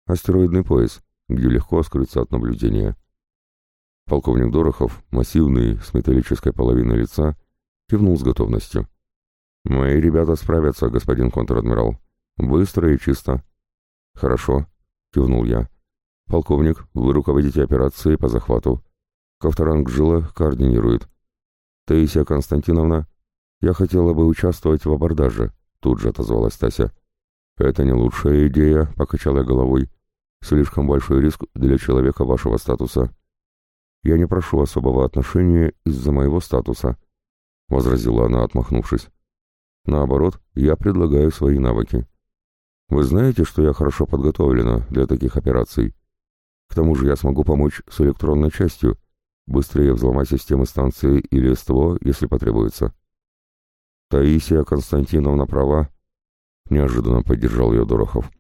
астероидный пояс, где легко скрыться от наблюдения. Полковник Дорохов, массивный, с металлической половиной лица, кивнул с готовностью. «Мои ребята справятся, господин контр-адмирал. Быстро и чисто. Хорошо, кивнул я. Полковник, вы руководите операцией по захвату. Ковторанг Жила координирует. Таисия Константиновна, я хотела бы участвовать в абордаже, тут же отозвалась Тася. Это не лучшая идея, покачал я головой. Слишком большой риск для человека вашего статуса. Я не прошу особого отношения из-за моего статуса, возразила она, отмахнувшись. Наоборот, я предлагаю свои навыки. Вы знаете, что я хорошо подготовлена для таких операций. К тому же я смогу помочь с электронной частью, быстрее взломать системы станции или СТО, если потребуется. Таисия Константиновна права, неожиданно поддержал ее Дорохов.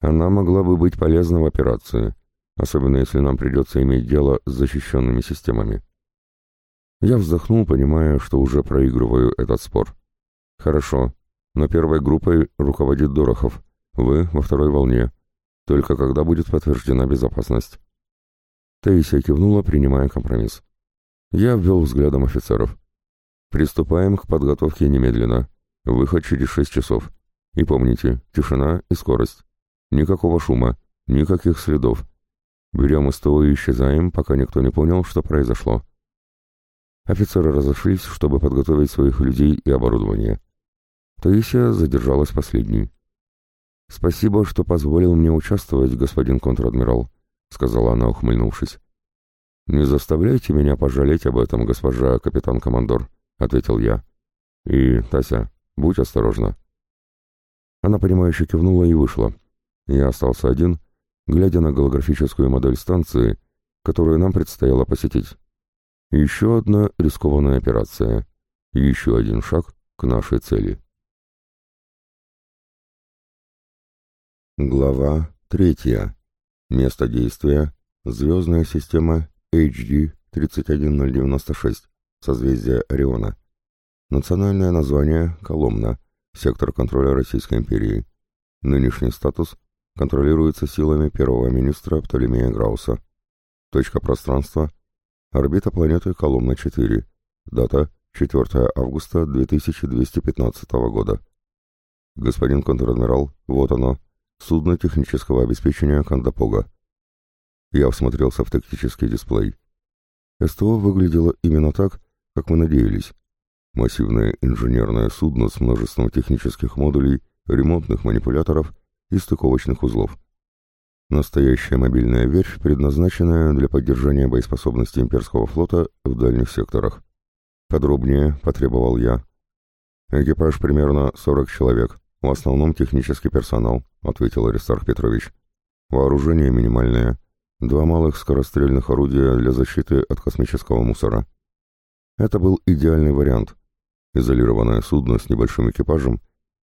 Она могла бы быть полезна в операции, особенно если нам придется иметь дело с защищенными системами. Я вздохнул, понимая, что уже проигрываю этот спор. Хорошо, но первой группой руководит Дорохов. Вы во второй волне. Только когда будет подтверждена безопасность. Таисия кивнула, принимая компромисс. Я ввел взглядом офицеров. Приступаем к подготовке немедленно. Выход через шесть часов. И помните, тишина и скорость. Никакого шума, никаких следов. Берем СТО и исчезаем, пока никто не понял, что произошло. Офицеры разошлись, чтобы подготовить своих людей и оборудование. Таисия задержалась последней. «Спасибо, что позволил мне участвовать, господин контр-адмирал», — сказала она, ухмыльнувшись. «Не заставляйте меня пожалеть об этом, госпожа капитан-командор», — ответил я. «И, Тася, будь осторожна». Она, понимающе кивнула и вышла. Я остался один, глядя на голографическую модель станции, которую нам предстояло посетить. Еще одна рискованная операция. Еще один шаг к нашей цели. Глава третья. Место действия. Звездная система HD 31096. Созвездие Ориона. Национальное название – Коломна. Сектор контроля Российской империи. Нынешний статус контролируется силами первого министра Птолемея Грауса. Точка пространства – орбита планеты Коломна-4. Дата – 4 августа 2215 года. Господин контр-адмирал, вот оно, судно технического обеспечения Кандапога. Я всмотрелся в тактический дисплей. СТО выглядело именно так, как мы надеялись. Массивное инженерное судно с множеством технических модулей, ремонтных манипуляторов и стыковочных узлов. Настоящая мобильная верфь, предназначенная для поддержания боеспособности имперского флота в дальних секторах. Подробнее потребовал я. Экипаж примерно 40 человек, в основном технический персонал, ответил Аристарх Петрович. Вооружение минимальное. Два малых скорострельных орудия для защиты от космического мусора. Это был идеальный вариант. Изолированное судно с небольшим экипажем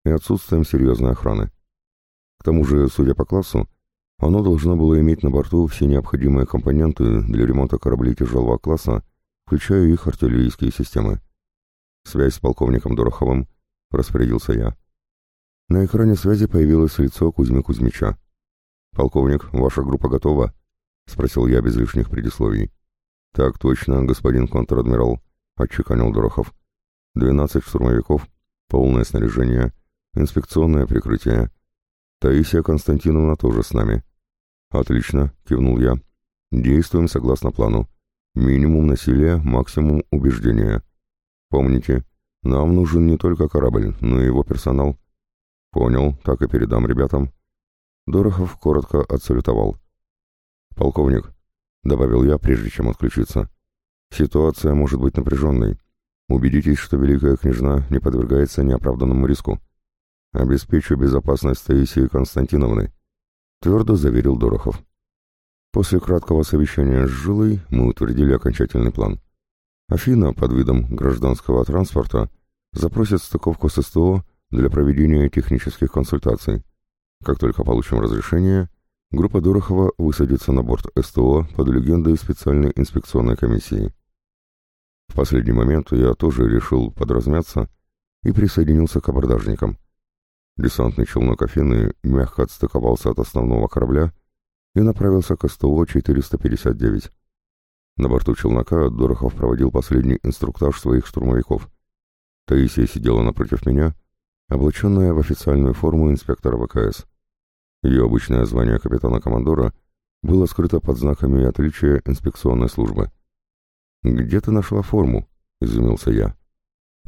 и отсутствием серьезной охраны. К тому же, судя по классу, оно должно было иметь на борту все необходимые компоненты для ремонта кораблей тяжелого класса включая их артиллерийские системы. Связь с полковником Дороховым, распорядился я. На экране связи появилось лицо Кузьмы Кузьмича. «Полковник, ваша группа готова?» — спросил я без лишних предисловий. «Так точно, господин контр-адмирал», — отчеканил Дорохов. «Двенадцать штурмовиков, полное снаряжение, инспекционное прикрытие. Таисия Константиновна тоже с нами». «Отлично», — кивнул я. «Действуем согласно плану. Минимум насилия, максимум убеждения. Помните, нам нужен не только корабль, но и его персонал. Понял, так и передам ребятам. Дорохов коротко отсалютовал. Полковник, добавил я, прежде чем отключиться. Ситуация может быть напряженной. Убедитесь, что Великая Княжна не подвергается неоправданному риску. Обеспечу безопасность Таисии Константиновны, твердо заверил Дорохов. После краткого совещания с Жилой мы утвердили окончательный план. Афина под видом гражданского транспорта запросит стыковку с СТО для проведения технических консультаций. Как только получим разрешение, группа Дорохова высадится на борт СТО под легендой специальной инспекционной комиссии. В последний момент я тоже решил подразмяться и присоединился к абордажникам. Десантный челнок Афины мягко отстыковался от основного корабля и направился к СТО-459. На борту челнока Дорохов проводил последний инструктаж своих штурмовиков. Таисия сидела напротив меня, облаченная в официальную форму инспектора ВКС. Ее обычное звание капитана-командора было скрыто под знаками отличия инспекционной службы. «Где ты нашла форму?» — изумился я.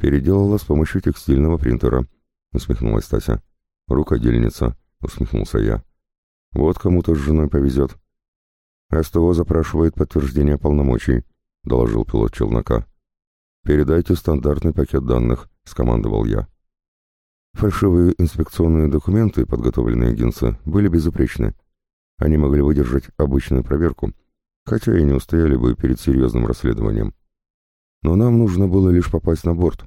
«Переделала с помощью текстильного принтера», — усмехнулась Тася. «Рукодельница», — усмехнулся я. Вот кому-то с женой повезет. СТО запрашивает подтверждение полномочий, доложил пилот челнока. Передайте стандартный пакет данных, скомандовал я. Фальшивые инспекционные документы, подготовленные Гинса, были безупречны. Они могли выдержать обычную проверку, хотя и не устояли бы перед серьезным расследованием. Но нам нужно было лишь попасть на борт,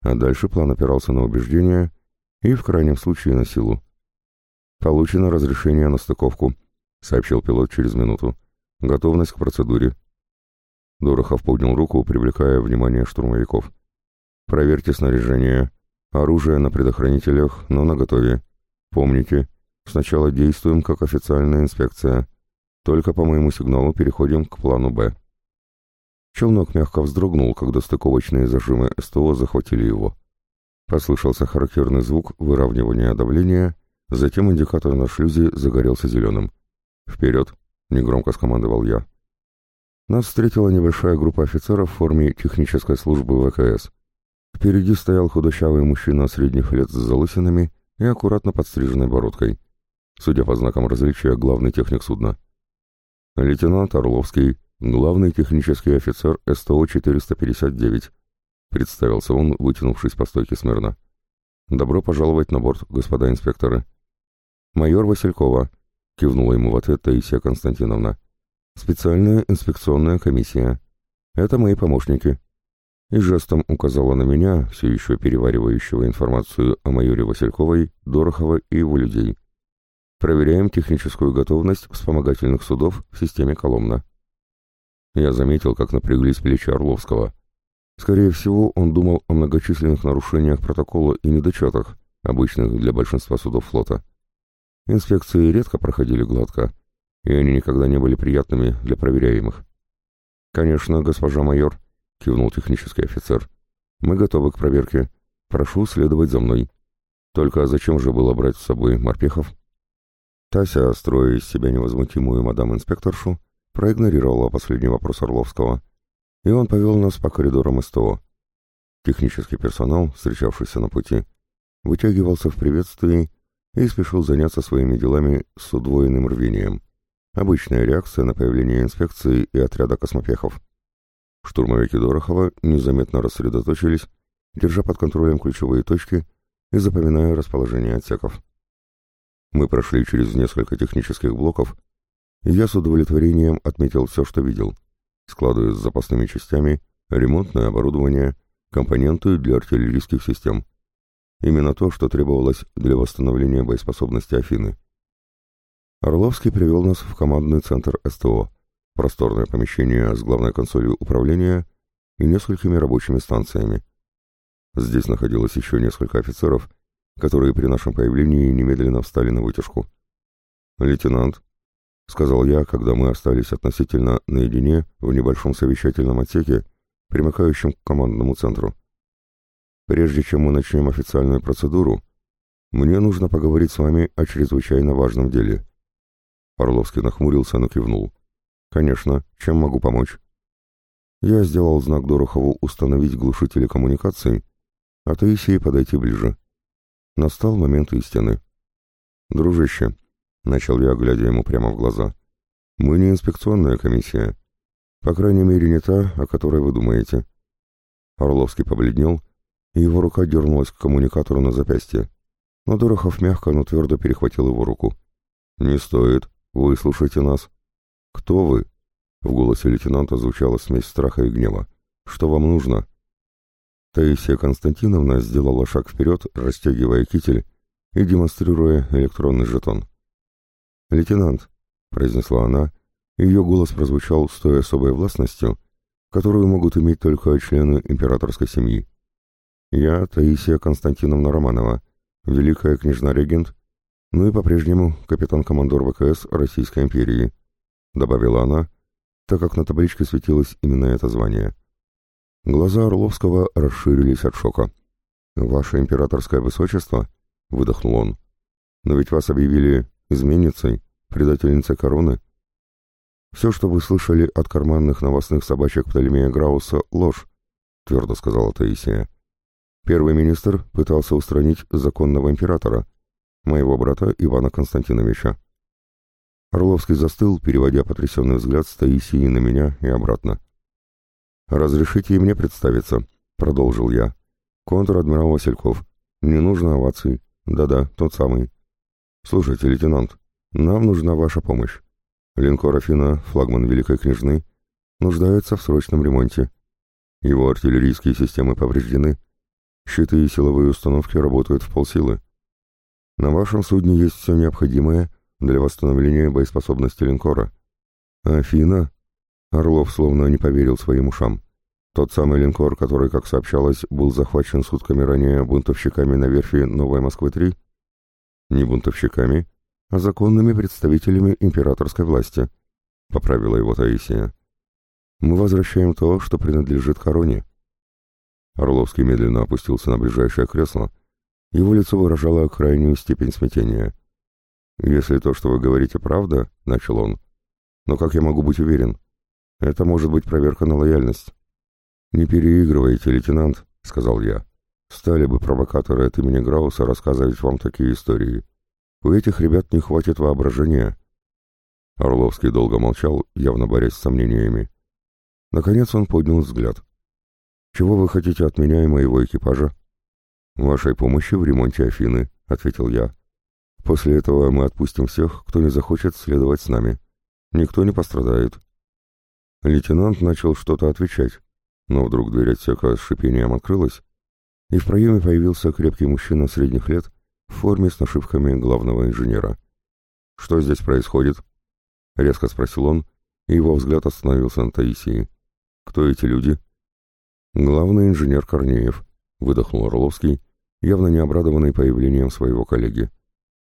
а дальше план опирался на убеждения и, в крайнем случае, на силу. «Получено разрешение на стыковку», — сообщил пилот через минуту. «Готовность к процедуре». Дорохов поднял руку, привлекая внимание штурмовиков. «Проверьте снаряжение. Оружие на предохранителях, но наготове. Помните, сначала действуем как официальная инспекция. Только по моему сигналу переходим к плану «Б». Челнок мягко вздрогнул, когда стыковочные зажимы СТО захватили его. Послышался характерный звук выравнивания давления — Затем индикатор на шлюзе загорелся зеленым. «Вперед!» — негромко скомандовал я. Нас встретила небольшая группа офицеров в форме технической службы ВКС. Впереди стоял худощавый мужчина средних лет с залысинами и аккуратно подстриженной бородкой. Судя по знакам различия, главный техник судна. Лейтенант Орловский, главный технический офицер СТО-459. Представился он, вытянувшись по стойке смирно. «Добро пожаловать на борт, господа инспекторы». «Майор Василькова», — кивнула ему в ответ Таисия Константиновна. «Специальная инспекционная комиссия. Это мои помощники». И жестом указала на меня, все еще переваривающего информацию о майоре Васильковой, Дорохова и его людей. Проверяем техническую готовность вспомогательных судов в системе Коломна. Я заметил, как напряглись плечи Орловского. Скорее всего, он думал о многочисленных нарушениях протокола и недочетах, обычных для большинства судов флота. Инспекции редко проходили гладко, и они никогда не были приятными для проверяемых. «Конечно, госпожа майор», — кивнул технический офицер. «Мы готовы к проверке. Прошу следовать за мной. Только зачем же было брать с собой морпехов?» Тася, строя из себя невозмутимую мадам-инспекторшу, проигнорировала последний вопрос Орловского, и он повел нас по коридорам СТО. Технический персонал, встречавшийся на пути, вытягивался в приветствии и спешил заняться своими делами с удвоенным рвением. Обычная реакция на появление инспекции и отряда космопехов. Штурмовики Дорохова незаметно рассредоточились, держа под контролем ключевые точки и запоминая расположение отсеков. Мы прошли через несколько технических блоков, и я с удовлетворением отметил все, что видел. Склады с запасными частями, ремонтное оборудование, компоненты для артиллерийских систем. Именно то, что требовалось для восстановления боеспособности Афины. Орловский привел нас в командный центр СТО, просторное помещение с главной консолью управления и несколькими рабочими станциями. Здесь находилось еще несколько офицеров, которые при нашем появлении немедленно встали на вытяжку. «Лейтенант», — сказал я, когда мы остались относительно наедине в небольшом совещательном отсеке, примыкающем к командному центру. «Прежде чем мы начнем официальную процедуру, мне нужно поговорить с вами о чрезвычайно важном деле». Орловский нахмурился, но кивнул. «Конечно, чем могу помочь?» Я сделал знак Дорохову установить глушители коммуникаций, а Таисии подойти ближе. Настал момент истины. «Дружище», — начал я, глядя ему прямо в глаза, — «мы не инспекционная комиссия. По крайней мере, не та, о которой вы думаете». Орловский побледнел, и его рука дернулась к коммуникатору на запястье. Но Дорохов мягко, но твердо перехватил его руку. «Не стоит. Выслушайте нас». «Кто вы?» В голосе лейтенанта звучала смесь страха и гнева. «Что вам нужно?» Таисия Константиновна сделала шаг вперед, расстегивая китель и демонстрируя электронный жетон. «Лейтенант», — произнесла она, ее голос прозвучал с той особой властностью, которую могут иметь только члены императорской семьи. «Я Таисия Константиновна Романова, великая княжна-регент, ну и по-прежнему капитан-командор ВКС Российской империи», — добавила она, так как на табличке светилось именно это звание. Глаза Орловского расширились от шока. «Ваше императорское высочество?» — выдохнул он. «Но ведь вас объявили изменницей, предательницей короны». «Все, что вы слышали от карманных новостных собачек Птолемея Грауса, — ложь», — твердо сказала Таисия. «Первый министр пытался устранить законного императора, моего брата Ивана Константиновича». Орловский застыл, переводя потрясенный взгляд с Таисии на меня и обратно. «Разрешите и мне представиться», — продолжил я. «Контр-адмирал Васильков. Не нужно оваций. Да-да, тот самый. Слушайте, лейтенант, нам нужна ваша помощь. Линкор «Афина», флагман Великой Княжны, нуждается в срочном ремонте. Его артиллерийские системы повреждены. Щиты и силовые установки работают в полсилы. На вашем судне есть все необходимое для восстановления боеспособности линкора. Афина Орлов словно не поверил своим ушам. Тот самый линкор, который, как сообщалось, был захвачен сутками ранее бунтовщиками на верфи Новой Москвы-3? Не бунтовщиками, а законными представителями императорской власти, поправила его Таисия. Мы возвращаем то, что принадлежит короне. Орловский медленно опустился на ближайшее кресло. Его лицо выражало крайнюю степень смятения. «Если то, что вы говорите, правда, — начал он, — но как я могу быть уверен? Это может быть проверка на лояльность. «Не переигрывайте, лейтенант», — сказал я. «Стали бы провокаторы от имени Грауса рассказывать вам такие истории. У этих ребят не хватит воображения». Орловский долго молчал, явно борясь с сомнениями. Наконец он поднял взгляд. «Чего вы хотите от меня и моего экипажа?» «Вашей помощи в ремонте Афины», — ответил я. «После этого мы отпустим всех, кто не захочет следовать с нами. Никто не пострадает». Лейтенант начал что-то отвечать, но вдруг дверь отсека с шипением открылась, и в проеме появился крепкий мужчина средних лет в форме с нашивками главного инженера. «Что здесь происходит?» — резко спросил он, и его взгляд остановился на Таисии. «Кто эти люди?» «Главный инженер Корнеев», — выдохнул Орловский, явно не обрадованный появлением своего коллеги.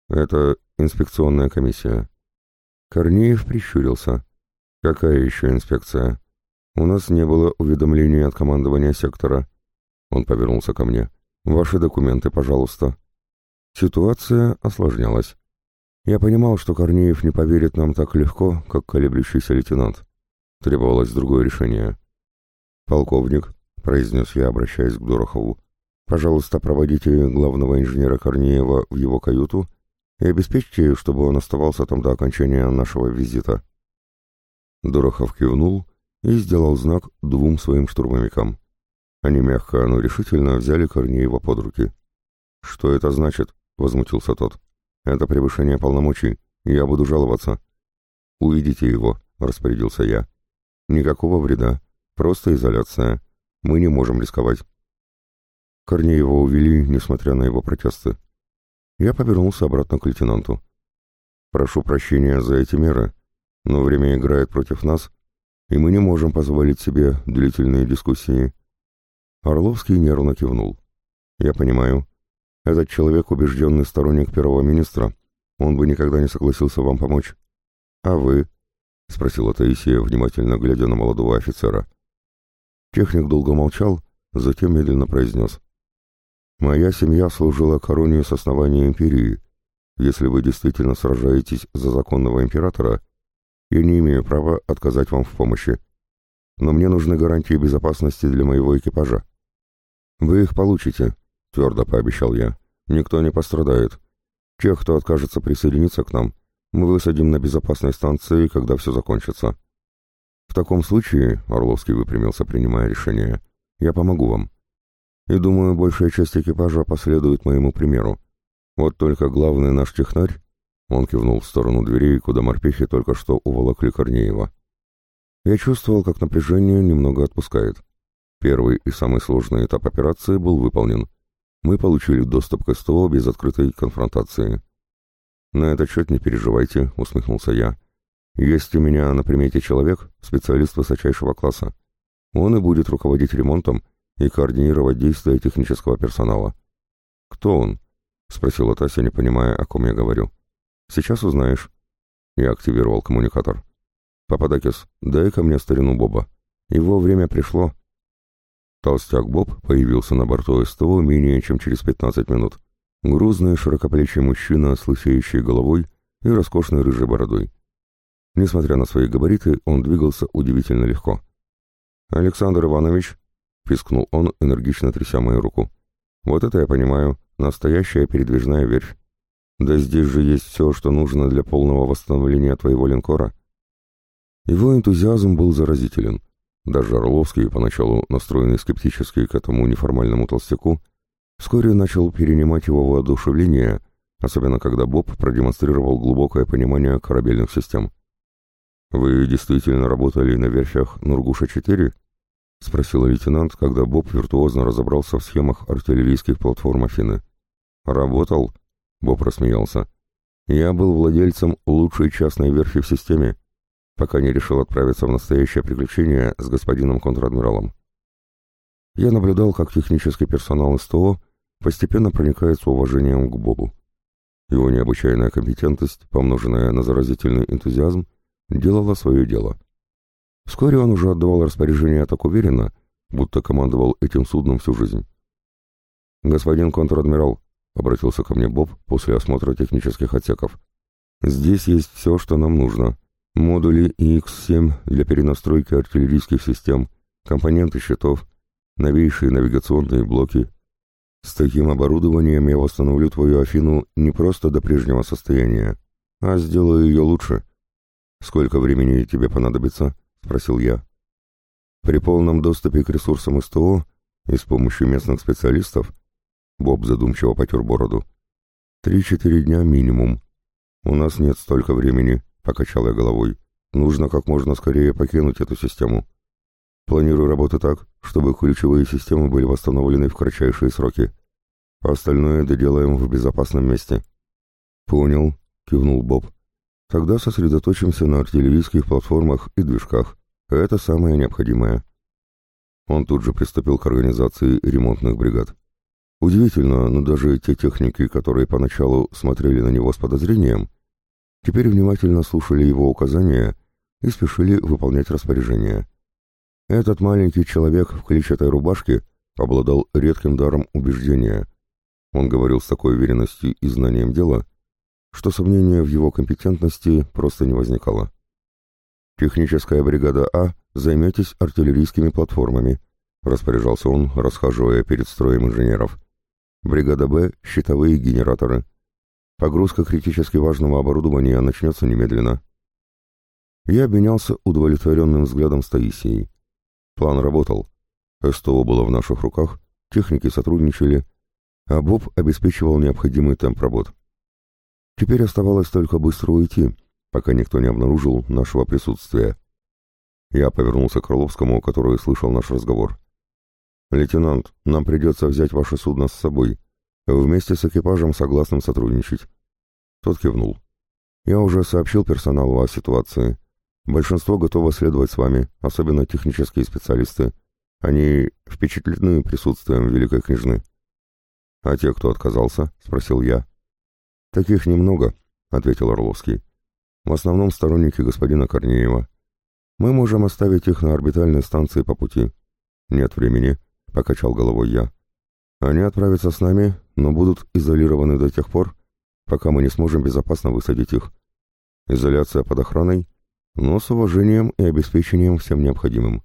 «Это инспекционная комиссия». Корнеев прищурился. «Какая еще инспекция? У нас не было уведомления от командования сектора». Он повернулся ко мне. «Ваши документы, пожалуйста». Ситуация осложнялась. Я понимал, что Корнеев не поверит нам так легко, как колеблющийся лейтенант. Требовалось другое решение. «Полковник», — произнес я, обращаясь к Дорохову, Пожалуйста, проводите главного инженера Корнеева в его каюту и обеспечьте, чтобы он оставался там до окончания нашего визита». Дорохов кивнул и сделал знак двум своим штурмовикам. Они мягко, но решительно взяли Корнеева под руки. «Что это значит?» — возмутился тот. «Это превышение полномочий, я буду жаловаться». «Уведите его», — распорядился я. «Никакого вреда, просто изоляция. Мы не можем рисковать». Корнеева увели, несмотря на его протесты. Я повернулся обратно к лейтенанту. «Прошу прощения за эти меры, но время играет против нас, и мы не можем позволить себе длительные дискуссии». Орловский нервно кивнул. «Я понимаю. Этот человек убежденный сторонник первого министра. Он бы никогда не согласился вам помочь. А вы?» — спросила Таисия, внимательно глядя на молодого офицера. Техник долго молчал, затем медленно произнес. Моя семья служила короне с основания империи. Если вы действительно сражаетесь за законного императора, я не имею права отказать вам в помощи. Но мне нужны гарантии безопасности для моего экипажа. Вы их получите, твердо пообещал я. Никто не пострадает. Тех, кто откажется присоединиться к нам, мы высадим на безопасной станции, когда все закончится. В таком случае, Орловский выпрямился, принимая решение, я помогу вам и думаю, большая часть экипажа последует моему примеру. Вот только главный наш технарь, он кивнул в сторону дверей, куда морпехи только что уволокли Корнеева. Я чувствовал, как напряжение немного отпускает. Первый и самый сложный этап операции был выполнен. Мы получили доступ к СТО без открытой конфронтации. «На этот счет не переживайте», — усмехнулся я. «Есть у меня на примете человек, специалист высочайшего класса. Он и будет руководить ремонтом и координировать действия технического персонала. «Кто он?» — спросила Тася, не понимая, о ком я говорю. «Сейчас узнаешь». Я активировал коммуникатор. «Пападакис, дай ко мне старину Боба. Его время пришло». Толстяк Боб появился на борту СТО менее чем через 15 минут. Грузный, широкоплечий мужчина с лысеющей головой и роскошной рыжей бородой. Несмотря на свои габариты, он двигался удивительно легко. «Александр Иванович», — пискнул он, энергично тряся мою руку. «Вот это я понимаю. Настоящая передвижная верфь. Да здесь же есть все, что нужно для полного восстановления твоего линкора». Его энтузиазм был заразителен. Даже Орловский, поначалу настроенный скептически к этому неформальному толстяку, вскоре начал перенимать его воодушевление, особенно когда Боб продемонстрировал глубокое понимание корабельных систем. «Вы действительно работали на верфях Нургуша-4?» — спросил лейтенант, когда Боб виртуозно разобрался в схемах артиллерийских платформ Афины. «Работал?» — Боб рассмеялся. «Я был владельцем лучшей частной верфи в системе, пока не решил отправиться в настоящее приключение с господином контр-адмиралом». Я наблюдал, как технический персонал СТО постепенно проникает с уважением к Бобу. Его необычайная компетентность, помноженная на заразительный энтузиазм, делала свое дело — Вскоре он уже отдавал распоряжение так уверенно, будто командовал этим судном всю жизнь. «Господин контр-адмирал», — обратился ко мне Боб после осмотра технических отсеков, — «здесь есть все, что нам нужно. Модули ИХ-7 для перенастройки артиллерийских систем, компоненты щитов, новейшие навигационные блоки. С таким оборудованием я восстановлю твою Афину не просто до прежнего состояния, а сделаю ее лучше. Сколько времени тебе понадобится?» — спросил я. При полном доступе к ресурсам СТО и с помощью местных специалистов Боб задумчиво потер бороду. «Три-четыре дня минимум. У нас нет столько времени», — покачал я головой. «Нужно как можно скорее покинуть эту систему. Планирую работу так, чтобы ключевые системы были восстановлены в кратчайшие сроки. Остальное доделаем в безопасном месте». «Понял», — кивнул Боб. «Тогда сосредоточимся на артиллерийских платформах и движках. Это самое необходимое». Он тут же приступил к организации ремонтных бригад. Удивительно, но даже те техники, которые поначалу смотрели на него с подозрением, теперь внимательно слушали его указания и спешили выполнять распоряжения. Этот маленький человек в клетчатой рубашке обладал редким даром убеждения. Он говорил с такой уверенностью и знанием дела, что сомнения в его компетентности просто не возникало. «Техническая бригада А, займитесь артиллерийскими платформами», — распоряжался он, расхаживая перед строем инженеров. «Бригада Б — щитовые генераторы. Погрузка критически важного оборудования начнется немедленно». Я обменялся удовлетворенным взглядом с Таисией. План работал. СТО было в наших руках, техники сотрудничали, а Боб обеспечивал необходимый темп работ. Теперь оставалось только быстро уйти, пока никто не обнаружил нашего присутствия. Я повернулся к Крыловскому, который слышал наш разговор. «Лейтенант, нам придется взять ваше судно с собой. Вместе с экипажем согласным сотрудничать». Тот кивнул. «Я уже сообщил персоналу о ситуации. Большинство готово следовать с вами, особенно технические специалисты. Они впечатлены присутствием великой княжны». «А те, кто отказался?» — спросил я. «Таких немного», — ответил Орловский. «В основном сторонники господина Корнеева. Мы можем оставить их на орбитальной станции по пути». «Нет времени», — покачал головой я. «Они отправятся с нами, но будут изолированы до тех пор, пока мы не сможем безопасно высадить их. Изоляция под охраной, но с уважением и обеспечением всем необходимым».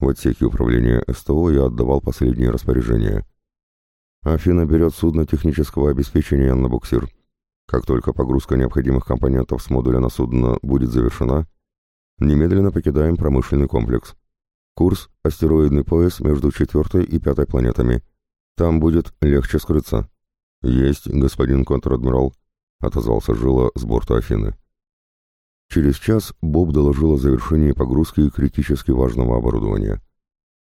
В отсеке управления СТО я отдавал последние распоряжения — Афина берет судно технического обеспечения на буксир. Как только погрузка необходимых компонентов с модуля на судно будет завершена, немедленно покидаем промышленный комплекс. Курс – астероидный пояс между четвертой и пятой планетами. Там будет легче скрыться. «Есть, господин контр-адмирал», — отозвался Жила с борта Афины. Через час Боб доложил о завершении погрузки критически важного оборудования.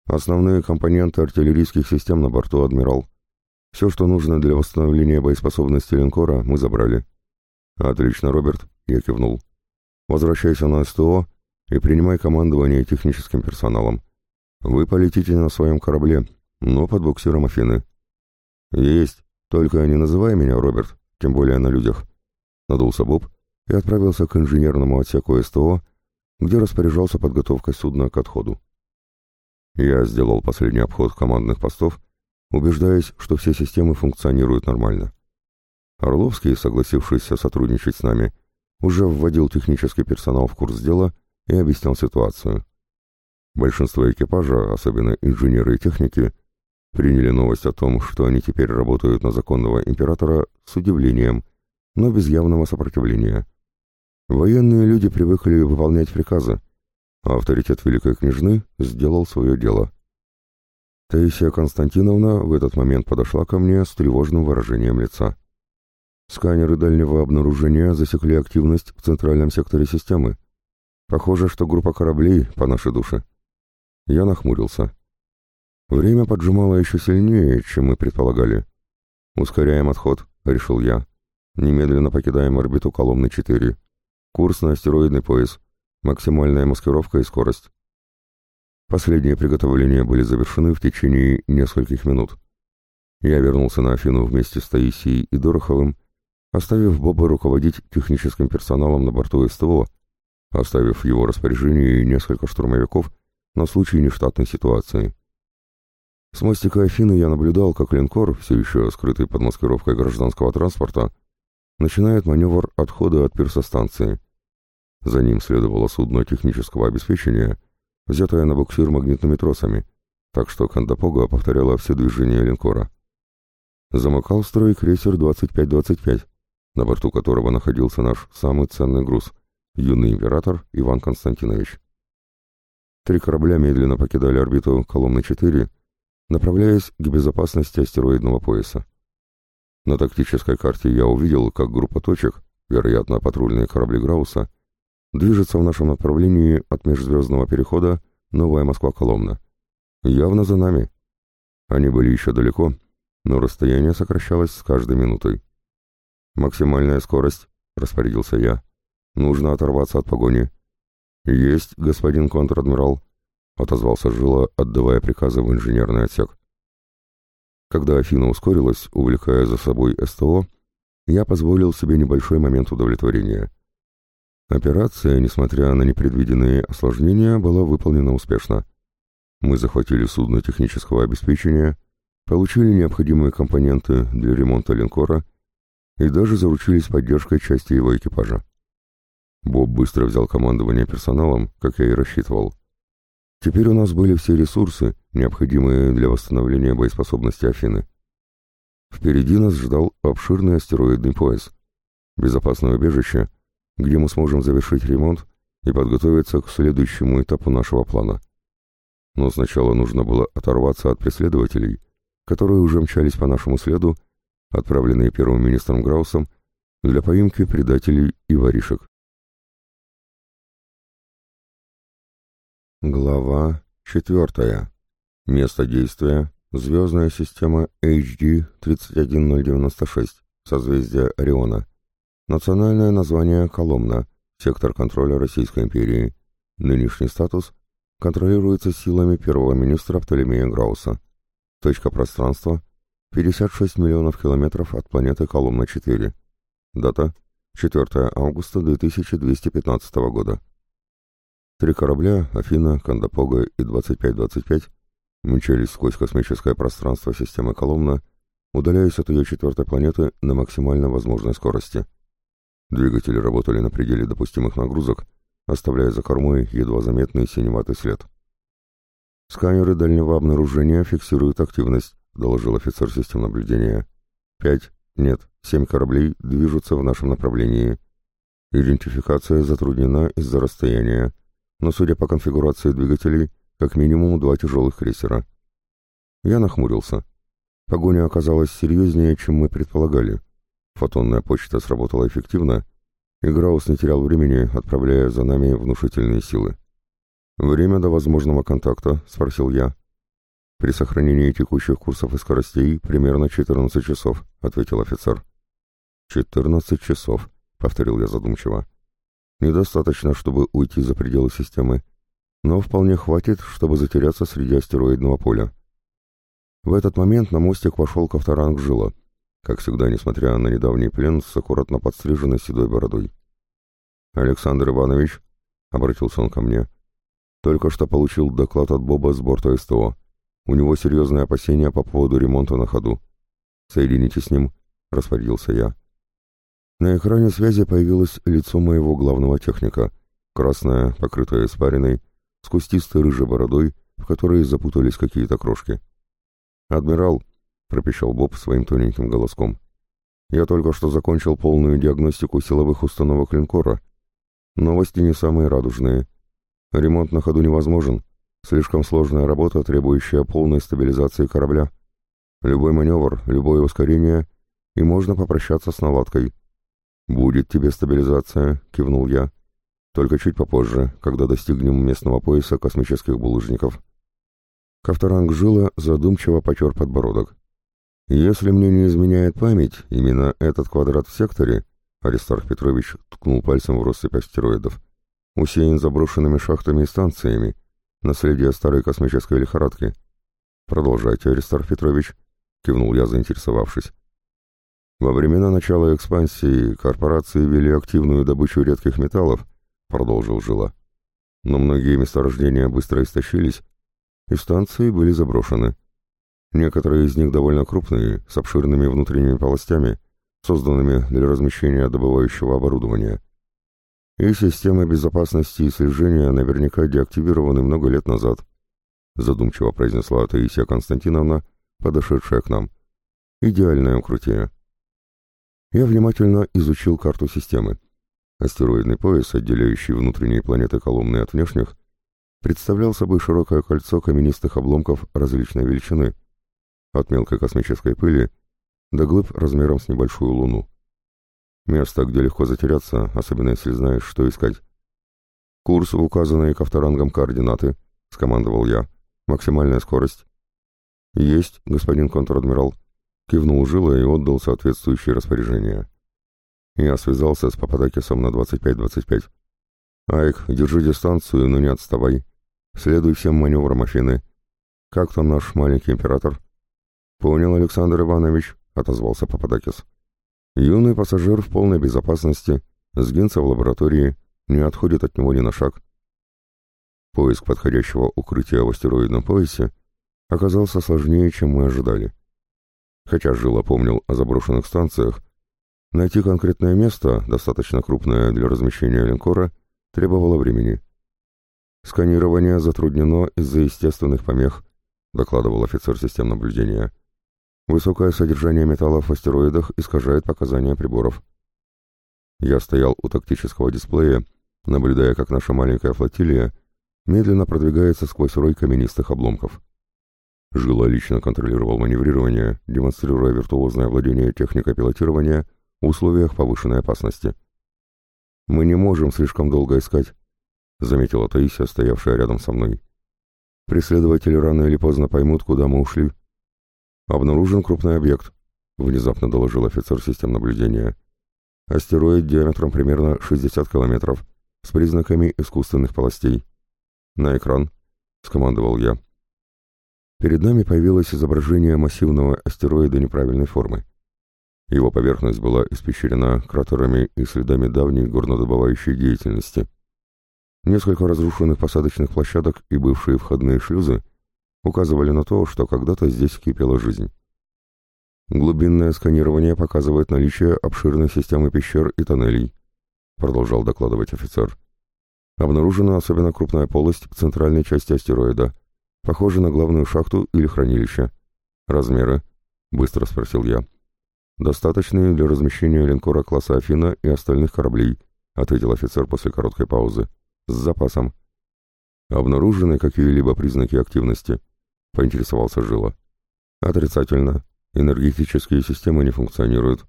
Основные компоненты артиллерийских систем на борту «Адмирал». Все, что нужно для восстановления боеспособности линкора, мы забрали. Отлично, Роберт, я кивнул. Возвращайся на СТО и принимай командование техническим персоналом. Вы полетите на своем корабле, но под буксиром Афины. Есть, только не называй меня, Роберт, тем более на людях. Надулся Боб и отправился к инженерному отсеку СТО, где распоряжался подготовкой судна к отходу. Я сделал последний обход командных постов убеждаясь, что все системы функционируют нормально. Орловский, согласившийся сотрудничать с нами, уже вводил технический персонал в курс дела и объяснял ситуацию. Большинство экипажа, особенно инженеры и техники, приняли новость о том, что они теперь работают на законного императора, с удивлением, но без явного сопротивления. Военные люди привыкли выполнять приказы, а авторитет Великой Княжны сделал свое дело. Таисия Константиновна в этот момент подошла ко мне с тревожным выражением лица. Сканеры дальнего обнаружения засекли активность в центральном секторе системы. Похоже, что группа кораблей по нашей душе. Я нахмурился. Время поджимало еще сильнее, чем мы предполагали. «Ускоряем отход», — решил я. «Немедленно покидаем орбиту Коломны-4. Курс на астероидный пояс. Максимальная маскировка и скорость. Последние приготовления были завершены в течение нескольких минут. Я вернулся на Афину вместе с Таисией и Дороховым, оставив Боба руководить техническим персоналом на борту СТО, оставив в его распоряжении несколько штурмовиков на случай нештатной ситуации. С мостика Афины я наблюдал, как линкор, все еще скрытый под маскировкой гражданского транспорта, начинает маневр отхода от пирсостанции. За ним следовало судно технического обеспечения — взятая на буксир магнитными тросами, так что Кандапога повторяла все движения линкора. Замыкал строй крейсер 2525, на борту которого находился наш самый ценный груз — юный император Иван Константинович. Три корабля медленно покидали орбиту Коломны-4, направляясь к безопасности астероидного пояса. На тактической карте я увидел, как группа точек, вероятно, патрульные корабли Грауса, движется в нашем направлении от межзвездного перехода Новая Москва-Коломна. Явно за нами. Они были еще далеко, но расстояние сокращалось с каждой минутой. «Максимальная скорость», — распорядился я. «Нужно оторваться от погони». «Есть, господин контр-адмирал», — отозвался Жила, отдавая приказы в инженерный отсек. Когда Афина ускорилась, увлекая за собой СТО, я позволил себе небольшой момент удовлетворения. Операция, несмотря на непредвиденные осложнения, была выполнена успешно. Мы захватили судно технического обеспечения, получили необходимые компоненты для ремонта линкора и даже заручились поддержкой части его экипажа. Боб быстро взял командование персоналом, как я и рассчитывал. Теперь у нас были все ресурсы, необходимые для восстановления боеспособности Афины. Впереди нас ждал обширный астероидный пояс, безопасное убежище, где мы сможем завершить ремонт и подготовиться к следующему этапу нашего плана. Но сначала нужно было оторваться от преследователей, которые уже мчались по нашему следу, отправленные первым министром Граусом для поимки предателей и воришек. Глава четвертая. Место действия. Звездная система HD 31096. Созвездие Ориона. Национальное название Коломна. Сектор контроля Российской империи. Нынешний статус контролируется силами первого министра Птолемея Грауса. Точка пространства 56 миллионов километров от планеты Коломна-4. Дата 4 августа 2215 года. Три корабля, Афина, Кандапога и 2525, мчались сквозь космическое пространство системы Коломна, удаляясь от ее четвертой планеты на максимально возможной скорости. Двигатели работали на пределе допустимых нагрузок, оставляя за кормой едва заметный синеватый след. «Сканеры дальнего обнаружения фиксируют активность», — доложил офицер систем наблюдения. «Пять, нет, семь кораблей движутся в нашем направлении. Идентификация затруднена из-за расстояния но, судя по конфигурации двигателей, как минимум два тяжелых крейсера. Я нахмурился. Погоня оказалась серьезнее, чем мы предполагали. Фотонная почта сработала эффективно, и Граус не терял времени, отправляя за нами внушительные силы. «Время до возможного контакта?» — спросил я. «При сохранении текущих курсов и скоростей примерно 14 часов», — ответил офицер. «14 часов», — повторил я задумчиво. Недостаточно, чтобы уйти за пределы системы, но вполне хватит, чтобы затеряться среди астероидного поля. В этот момент на мостик вошел Ковторанг Жила, как всегда, несмотря на недавний плен с аккуратно подстриженной седой бородой. «Александр Иванович», — обратился он ко мне, — «только что получил доклад от Боба с борта СТО. У него серьезные опасения по поводу ремонта на ходу. Соедините с ним», — распорядился я. На экране связи появилось лицо моего главного техника, красное, покрытое испариной, с кустистой рыжей бородой, в которой запутались какие-то крошки. «Адмирал», — пропищал Боб своим тоненьким голоском, — «я только что закончил полную диагностику силовых установок линкора. Новости не самые радужные. Ремонт на ходу невозможен. Слишком сложная работа, требующая полной стабилизации корабля. Любой маневр, любое ускорение, и можно попрощаться с наладкой». «Будет тебе стабилизация», — кивнул я. «Только чуть попозже, когда достигнем местного пояса космических булыжников». Ковторанг Жила задумчиво потер подбородок. «Если мне не изменяет память, именно этот квадрат в секторе», — Аристарх Петрович ткнул пальцем в россыпь астероидов, «усеян заброшенными шахтами и станциями, наследие старой космической лихорадки». «Продолжайте, Аристарх Петрович», — кивнул я, заинтересовавшись. Во времена начала экспансии корпорации вели активную добычу редких металлов, продолжил Жила. Но многие месторождения быстро истощились, и станции были заброшены. Некоторые из них довольно крупные, с обширными внутренними полостями, созданными для размещения добывающего оборудования. И системы безопасности и слежения наверняка деактивированы много лет назад, задумчиво произнесла Таисия Константиновна, подошедшая к нам. Идеальное укрытие. Я внимательно изучил карту системы. Астероидный пояс, отделяющий внутренние планеты Коломны от внешних, представлял собой широкое кольцо каменистых обломков различной величины, от мелкой космической пыли до глыб размером с небольшую луну. Место, где легко затеряться, особенно если знаешь, что искать. «Курс в указанные ковторангом координаты», — скомандовал я. «Максимальная скорость». «Есть, господин контр-адмирал», — кивнул Жила и отдал соответствующие распоряжения. Я связался с Пападакисом на 25-25. «Айк, держи дистанцию, но не отставай. Следуй всем маневрам Афины. Как там наш маленький император?» «Понял, Александр Иванович», — отозвался Пападакис. «Юный пассажир в полной безопасности, сгинца в лаборатории, не отходит от него ни на шаг». Поиск подходящего укрытия в астероидном поясе оказался сложнее, чем мы ожидали. Хотя Жила помнил о заброшенных станциях, найти конкретное место, достаточно крупное для размещения линкора, требовало времени. «Сканирование затруднено из-за естественных помех», — докладывал офицер систем наблюдения. «Высокое содержание металлов в астероидах искажает показания приборов». Я стоял у тактического дисплея, наблюдая, как наша маленькая флотилия медленно продвигается сквозь рой каменистых обломков. Жила лично контролировал маневрирование, демонстрируя виртуозное владение техникой пилотирования в условиях повышенной опасности. «Мы не можем слишком долго искать», — заметила Таисия, стоявшая рядом со мной. «Преследователи рано или поздно поймут, куда мы ушли». «Обнаружен крупный объект», — внезапно доложил офицер систем наблюдения. «Астероид диаметром примерно 60 километров, с признаками искусственных полостей». «На экран», — скомандовал я. Перед нами появилось изображение массивного астероида неправильной формы. Его поверхность была испещрена кратерами и следами давней горнодобывающей деятельности. Несколько разрушенных посадочных площадок и бывшие входные шлюзы указывали на то, что когда-то здесь кипела жизнь. Глубинное сканирование показывает наличие обширной системы пещер и тоннелей, продолжал докладывать офицер. Обнаружена особенно крупная полость в центральной части астероида — Похоже на главную шахту или хранилище. Размеры? Быстро спросил я. Достаточные для размещения линкора класса Афина и остальных кораблей, ответил офицер после короткой паузы. С запасом. Обнаружены какие-либо признаки активности? Поинтересовался Жила. Отрицательно. Энергетические системы не функционируют.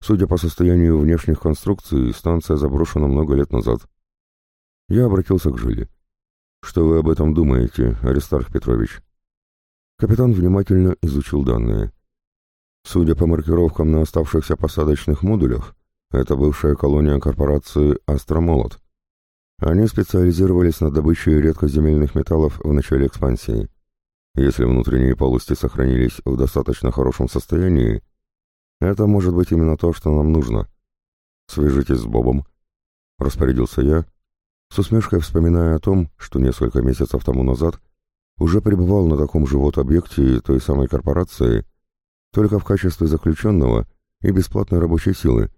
Судя по состоянию внешних конструкций, станция заброшена много лет назад. Я обратился к Жиле. «Что вы об этом думаете, Аристарх Петрович?» Капитан внимательно изучил данные. Судя по маркировкам на оставшихся посадочных модулях, это бывшая колония корпорации «Астромолот». Они специализировались на добыче редкоземельных металлов в начале экспансии. Если внутренние полости сохранились в достаточно хорошем состоянии, это может быть именно то, что нам нужно. «Свяжитесь с Бобом», — распорядился я, с усмешкой вспоминая о том, что несколько месяцев тому назад уже пребывал на таком же вот объекте той самой корпорации, только в качестве заключенного и бесплатной рабочей силы,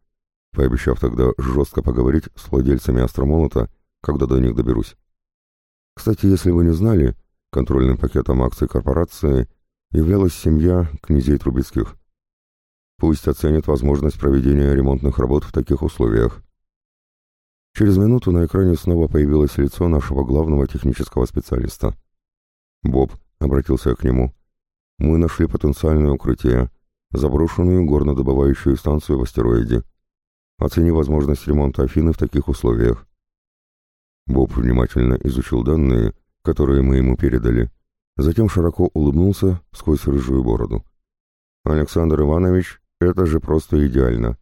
пообещав тогда жестко поговорить с владельцами Астромолота, когда до них доберусь. Кстати, если вы не знали, контрольным пакетом акций корпорации являлась семья князей Трубецких. Пусть оценит возможность проведения ремонтных работ в таких условиях. Через минуту на экране снова появилось лицо нашего главного технического специалиста. «Боб», — обратился я к нему, — «мы нашли потенциальное укрытие, заброшенную горнодобывающую станцию в астероиде. Оцени возможность ремонта Афины в таких условиях». Боб внимательно изучил данные, которые мы ему передали, затем широко улыбнулся сквозь рыжую бороду. «Александр Иванович, это же просто идеально.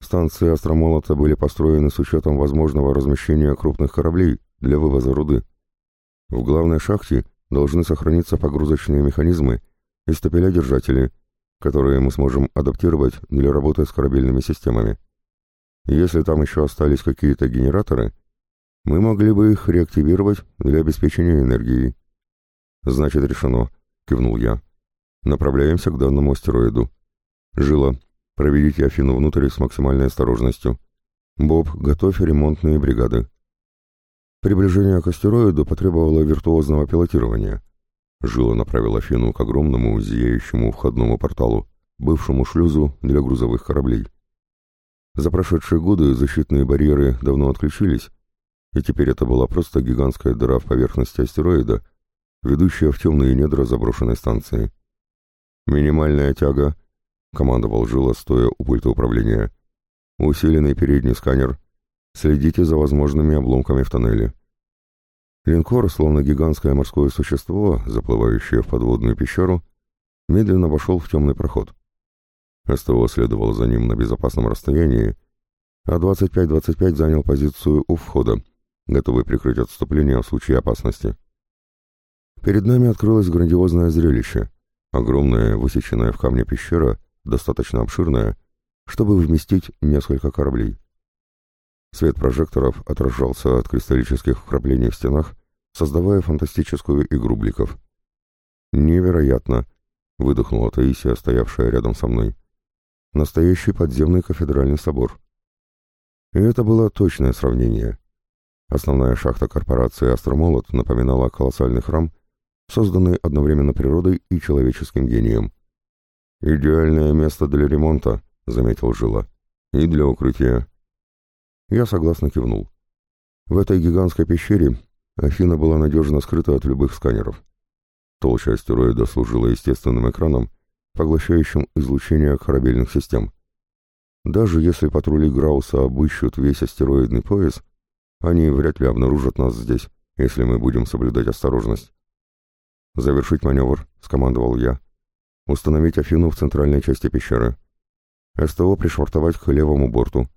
Станции Астромолота были построены с учетом возможного размещения крупных кораблей для вывоза руды. В главной шахте должны сохраниться погрузочные механизмы и стапеля-держатели, которые мы сможем адаптировать для работы с корабельными системами. Если там еще остались какие-то генераторы, мы могли бы их реактивировать для обеспечения энергией. «Значит, решено», — кивнул я. «Направляемся к данному астероиду. Жила, Проведите Афину внутрь с максимальной осторожностью. Боб, готовь ремонтные бригады. Приближение к астероиду потребовало виртуозного пилотирования. Жила направил Афину к огромному, зияющему входному порталу, бывшему шлюзу для грузовых кораблей. За прошедшие годы защитные барьеры давно отключились, и теперь это была просто гигантская дыра в поверхности астероида, ведущая в темные недра заброшенной станции. «Минимальная тяга», — командовал Жила, стоя у пульта управления. «Усиленный передний сканер. Следите за возможными обломками в тоннеле». Линкор, словно гигантское морское существо, заплывающее в подводную пещеру, медленно вошел в темный проход. СТО следовало за ним на безопасном расстоянии, а 25-25 занял позицию у входа, готовый прикрыть отступление в случае опасности. Перед нами открылось грандиозное зрелище. Огромная, высеченная в камне пещера, достаточно обширная, чтобы вместить несколько кораблей. Свет прожекторов отражался от кристаллических вкраплений в стенах, создавая фантастическую игру бликов. «Невероятно!» — выдохнула Таисия, стоявшая рядом со мной. «Настоящий подземный кафедральный собор». И это было точное сравнение. Основная шахта корпорации «Астромолот» напоминала колоссальный храм, созданный одновременно природой и человеческим гением. «Идеальное место для ремонта», — заметил Жила. «И для укрытия». Я согласно кивнул. В этой гигантской пещере Афина была надежно скрыта от любых сканеров. Толща астероида служила естественным экраном, поглощающим излучение корабельных систем. Даже если патрули Грауса обыщут весь астероидный пояс, они вряд ли обнаружат нас здесь, если мы будем соблюдать осторожность. «Завершить маневр», — скомандовал я. «Установить Афину в центральной части пещеры. СТО пришвартовать к левому борту.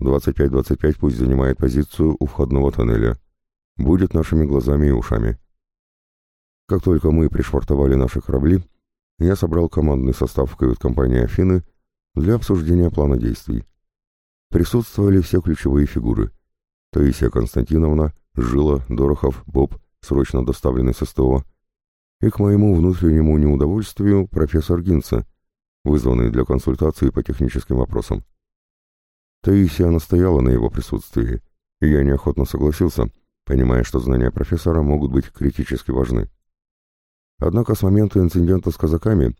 25-25 пусть занимает позицию у входного тоннеля. Будет нашими глазами и ушами». Как только мы пришвартовали наши корабли, я собрал командный состав кают-компании Афины для обсуждения плана действий. Присутствовали все ключевые фигуры. Таисия Константиновна, Жила, Дорохов, Боб, срочно доставленный со СТО, и к моему внутреннему неудовольствию профессор Гинца, вызванный для консультации по техническим вопросам. Таисия настояла на его присутствии, и я неохотно согласился, понимая, что знания профессора могут быть критически важны. Однако с момента инцидента с казаками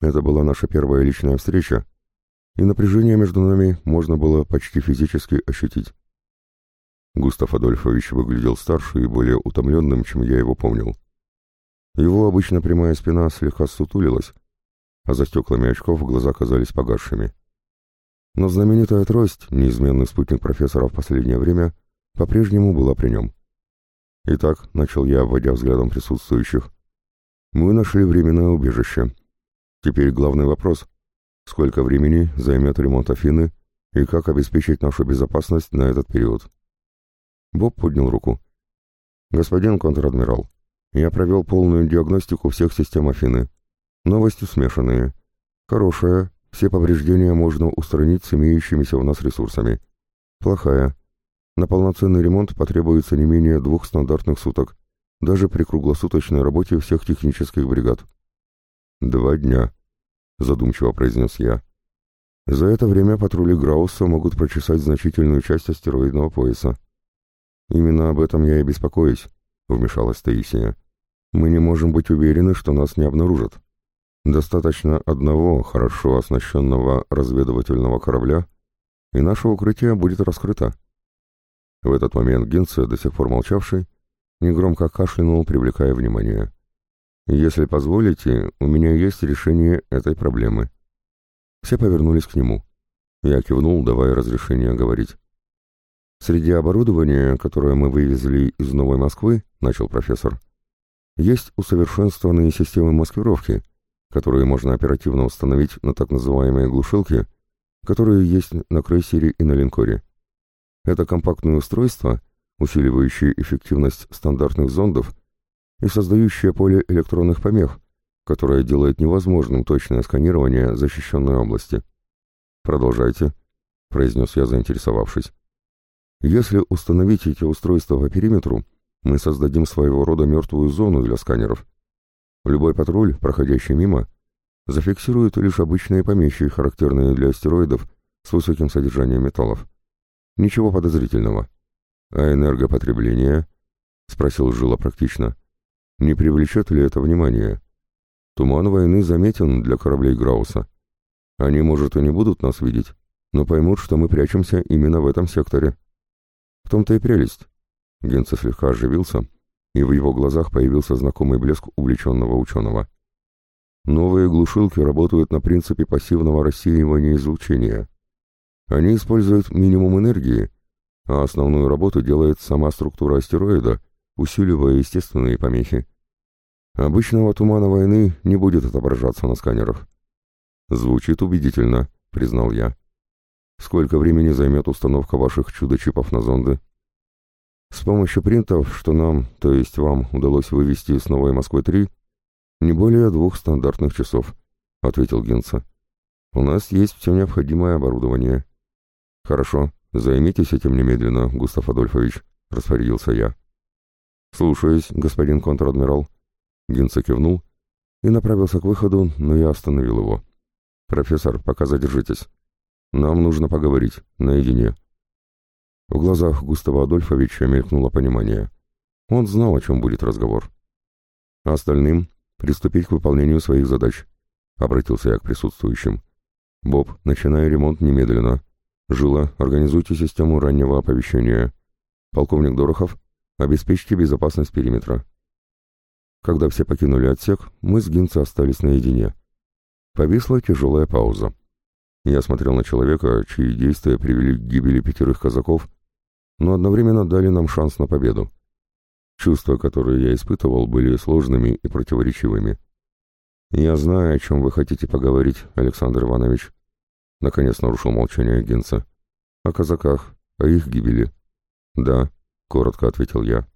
это была наша первая личная встреча, и напряжение между нами можно было почти физически ощутить. Густав Адольфович выглядел старше и более утомленным, чем я его помнил. Его обычно прямая спина слегка сутулилась, а за стеклами очков глаза казались погасшими. Но знаменитая трость, неизменный спутник профессора в последнее время, по-прежнему была при нем. Итак, начал я, обводя взглядом присутствующих, мы нашли временное убежище. Теперь главный вопрос — сколько времени займет ремонт Афины и как обеспечить нашу безопасность на этот период. Боб поднял руку. «Господин контр-адмирал, я провел полную диагностику всех систем Афины. Новости смешанные. Хорошая, все повреждения можно устранить с имеющимися у нас ресурсами. Плохая. На полноценный ремонт потребуется не менее двух стандартных суток, даже при круглосуточной работе всех технических бригад. Два дня задумчиво произнес я. За это время патрули Граусса могут прочесать значительную часть астероидного пояса. Именно об этом я и беспокоюсь, вмешалась Таисия. Мы не можем быть уверены, что нас не обнаружат. Достаточно одного хорошо оснащенного разведывательного корабля, и наше укрытие будет раскрыто. В этот момент Гинце, до сих пор молчавший, негромко кашлянул, привлекая внимание. «Если позволите, у меня есть решение этой проблемы». Все повернулись к нему. Я кивнул, давая разрешение говорить. «Среди оборудования, которое мы вывезли из Новой Москвы, — начал профессор, — есть усовершенствованные системы маскировки, которые можно оперативно установить на так называемые глушилки, которые есть на крейсере и на линкоре. Это компактные устройства, усиливающие эффективность стандартных зондов и создающее поле электронных помех, которое делает невозможным точное сканирование защищенной области. «Продолжайте», — произнес я, заинтересовавшись. «Если установить эти устройства по периметру, мы создадим своего рода мертвую зону для сканеров. Любой патруль, проходящий мимо, зафиксирует лишь обычные помехи, характерные для астероидов с высоким содержанием металлов. Ничего подозрительного. А энергопотребление?» — спросил Жила практично. Не привлечет ли это внимание? Туман войны заметен для кораблей Грауса. Они, может, и не будут нас видеть, но поймут, что мы прячемся именно в этом секторе. В том-то и прелесть. Генце слегка оживился, и в его глазах появился знакомый блеск увлеченного ученого. Новые глушилки работают на принципе пассивного рассеивания излучения. Они используют минимум энергии, а основную работу делает сама структура астероида, усиливая естественные помехи. Обычного тумана войны не будет отображаться на сканерах. «Звучит убедительно», — признал я. «Сколько времени займет установка ваших чудо-чипов на зонды?» «С помощью принтов, что нам, то есть вам, удалось вывести с Новой Москвы-3, не более двух стандартных часов», — ответил Генца. «У нас есть все необходимое оборудование». «Хорошо, займитесь этим немедленно, Густав Адольфович», — распорядился я. «Слушаюсь, господин контр-адмирал». Генца кивнул и направился к выходу, но я остановил его. «Профессор, пока задержитесь. Нам нужно поговорить, наедине». В глазах Густава Адольфовича мелькнуло понимание. Он знал, о чем будет разговор. остальным приступить к выполнению своих задач. Обратился я к присутствующим. «Боб, начинай ремонт немедленно. Жила, организуйте систему раннего оповещения. Полковник Дорохов, обеспечьте безопасность периметра». Когда все покинули отсек, мы с Гинца остались наедине. Повисла тяжелая пауза. Я смотрел на человека, чьи действия привели к гибели пятерых казаков, но одновременно дали нам шанс на победу. Чувства, которые я испытывал, были сложными и противоречивыми. «Я знаю, о чем вы хотите поговорить, Александр Иванович», — наконец нарушил молчание Генца. «О казаках, о их гибели». «Да», — коротко ответил я.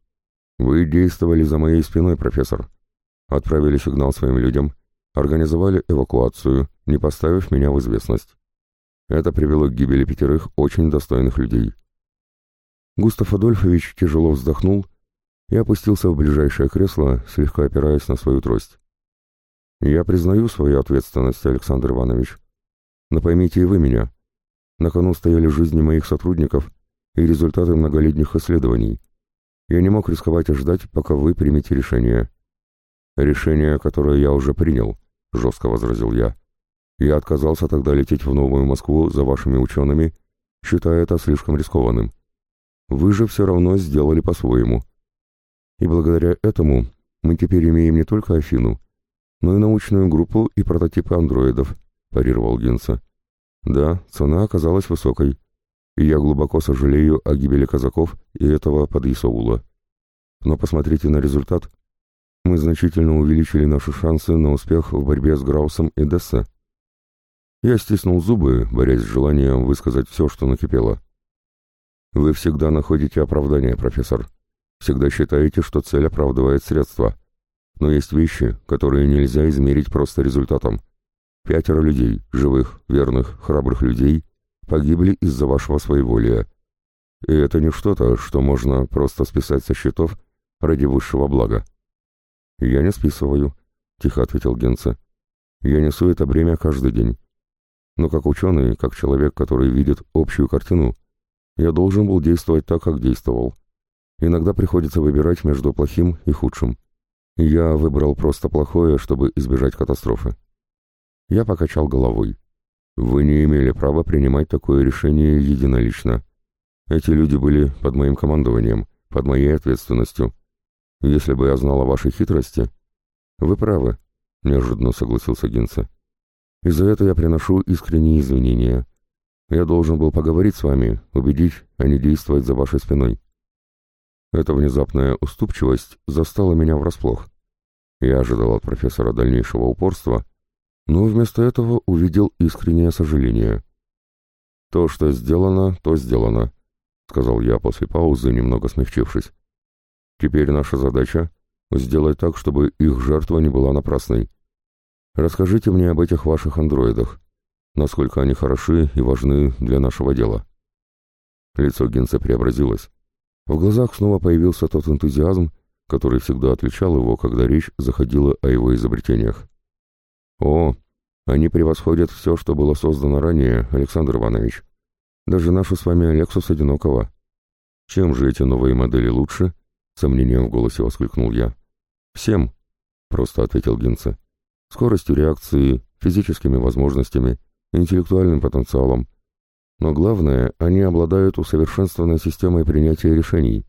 «Вы действовали за моей спиной, профессор. Отправили сигнал своим людям, организовали эвакуацию, не поставив меня в известность. Это привело к гибели пятерых очень достойных людей. Густав Адольфович тяжело вздохнул и опустился в ближайшее кресло, слегка опираясь на свою трость. «Я признаю свою ответственность, Александр Иванович. Но поймите и вы меня. На кону стояли жизни моих сотрудников и результаты многолетних исследований. Я не мог рисковать и ждать, пока вы примете решение. Решение, которое я уже принял, — жестко возразил я. Я отказался тогда лететь в Новую Москву за вашими учеными, считая это слишком рискованным. Вы же все равно сделали по-своему. И благодаря этому мы теперь имеем не только Афину, но и научную группу и прототипы андроидов, парировал Гинса. Да, цена оказалась высокой, и я глубоко сожалею о гибели казаков и этого подъясаула. Но посмотрите на результат — мы значительно увеличили наши шансы на успех в борьбе с Граусом и Десса. Я стиснул зубы, борясь с желанием высказать все, что накипело. Вы всегда находите оправдание, профессор. Всегда считаете, что цель оправдывает средства. Но есть вещи, которые нельзя измерить просто результатом. Пятеро людей, живых, верных, храбрых людей, погибли из-за вашего своеволия. И это не что-то, что можно просто списать со счетов ради высшего блага. «Я не списываю», — тихо ответил Генце. «Я несу это бремя каждый день. Но как ученый, как человек, который видит общую картину, я должен был действовать так, как действовал. Иногда приходится выбирать между плохим и худшим. Я выбрал просто плохое, чтобы избежать катастрофы». Я покачал головой. «Вы не имели права принимать такое решение единолично. Эти люди были под моим командованием, под моей ответственностью». Если бы я знал о вашей хитрости... Вы правы, неожиданно согласился Гинце. И за это я приношу искренние извинения. Я должен был поговорить с вами, убедить, а не действовать за вашей спиной. Эта внезапная уступчивость застала меня врасплох. Я ожидал от профессора дальнейшего упорства, но вместо этого увидел искреннее сожаление. «То, что сделано, то сделано», — сказал я после паузы, немного смягчившись. Теперь наша задача — сделать так, чтобы их жертва не была напрасной. Расскажите мне об этих ваших андроидах, насколько они хороши и важны для нашего дела». Лицо Генца преобразилось. В глазах снова появился тот энтузиазм, который всегда отличал его, когда речь заходила о его изобретениях. «О, они превосходят все, что было создано ранее, Александр Иванович. Даже нашу с вами Лексус одинокого. Чем же эти новые модели лучше?» — сомнением в голосе воскликнул я. «Всем», — просто ответил Гинце. «Скоростью реакции, физическими возможностями, интеллектуальным потенциалом. Но главное, они обладают усовершенствованной системой принятия решений.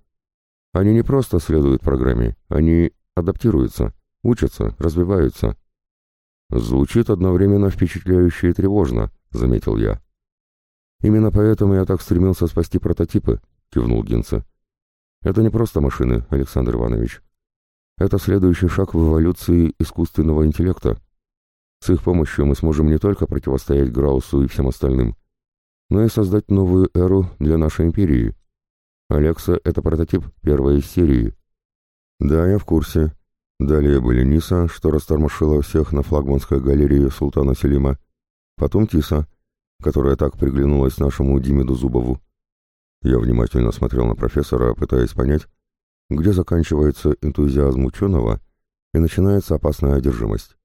Они не просто следуют программе, они адаптируются, учатся, развиваются. Звучит одновременно впечатляюще и тревожно, заметил я. Именно поэтому я так стремился спасти прототипы, кивнул Гинце. Это не просто машины, Александр Иванович. Это следующий шаг в эволюции искусственного интеллекта. С их помощью мы сможем не только противостоять Граусу и всем остальным, но и создать новую эру для нашей империи. Алекса — это прототип первой из серии. Да, я в курсе. Далее были Ниса, что растормошила всех на флагманской галерее Султана Селима, потом Тиса, которая так приглянулась нашему Димиду Зубову. Я внимательно смотрел на профессора, пытаясь понять, где заканчивается энтузиазм ученого и начинается опасная одержимость.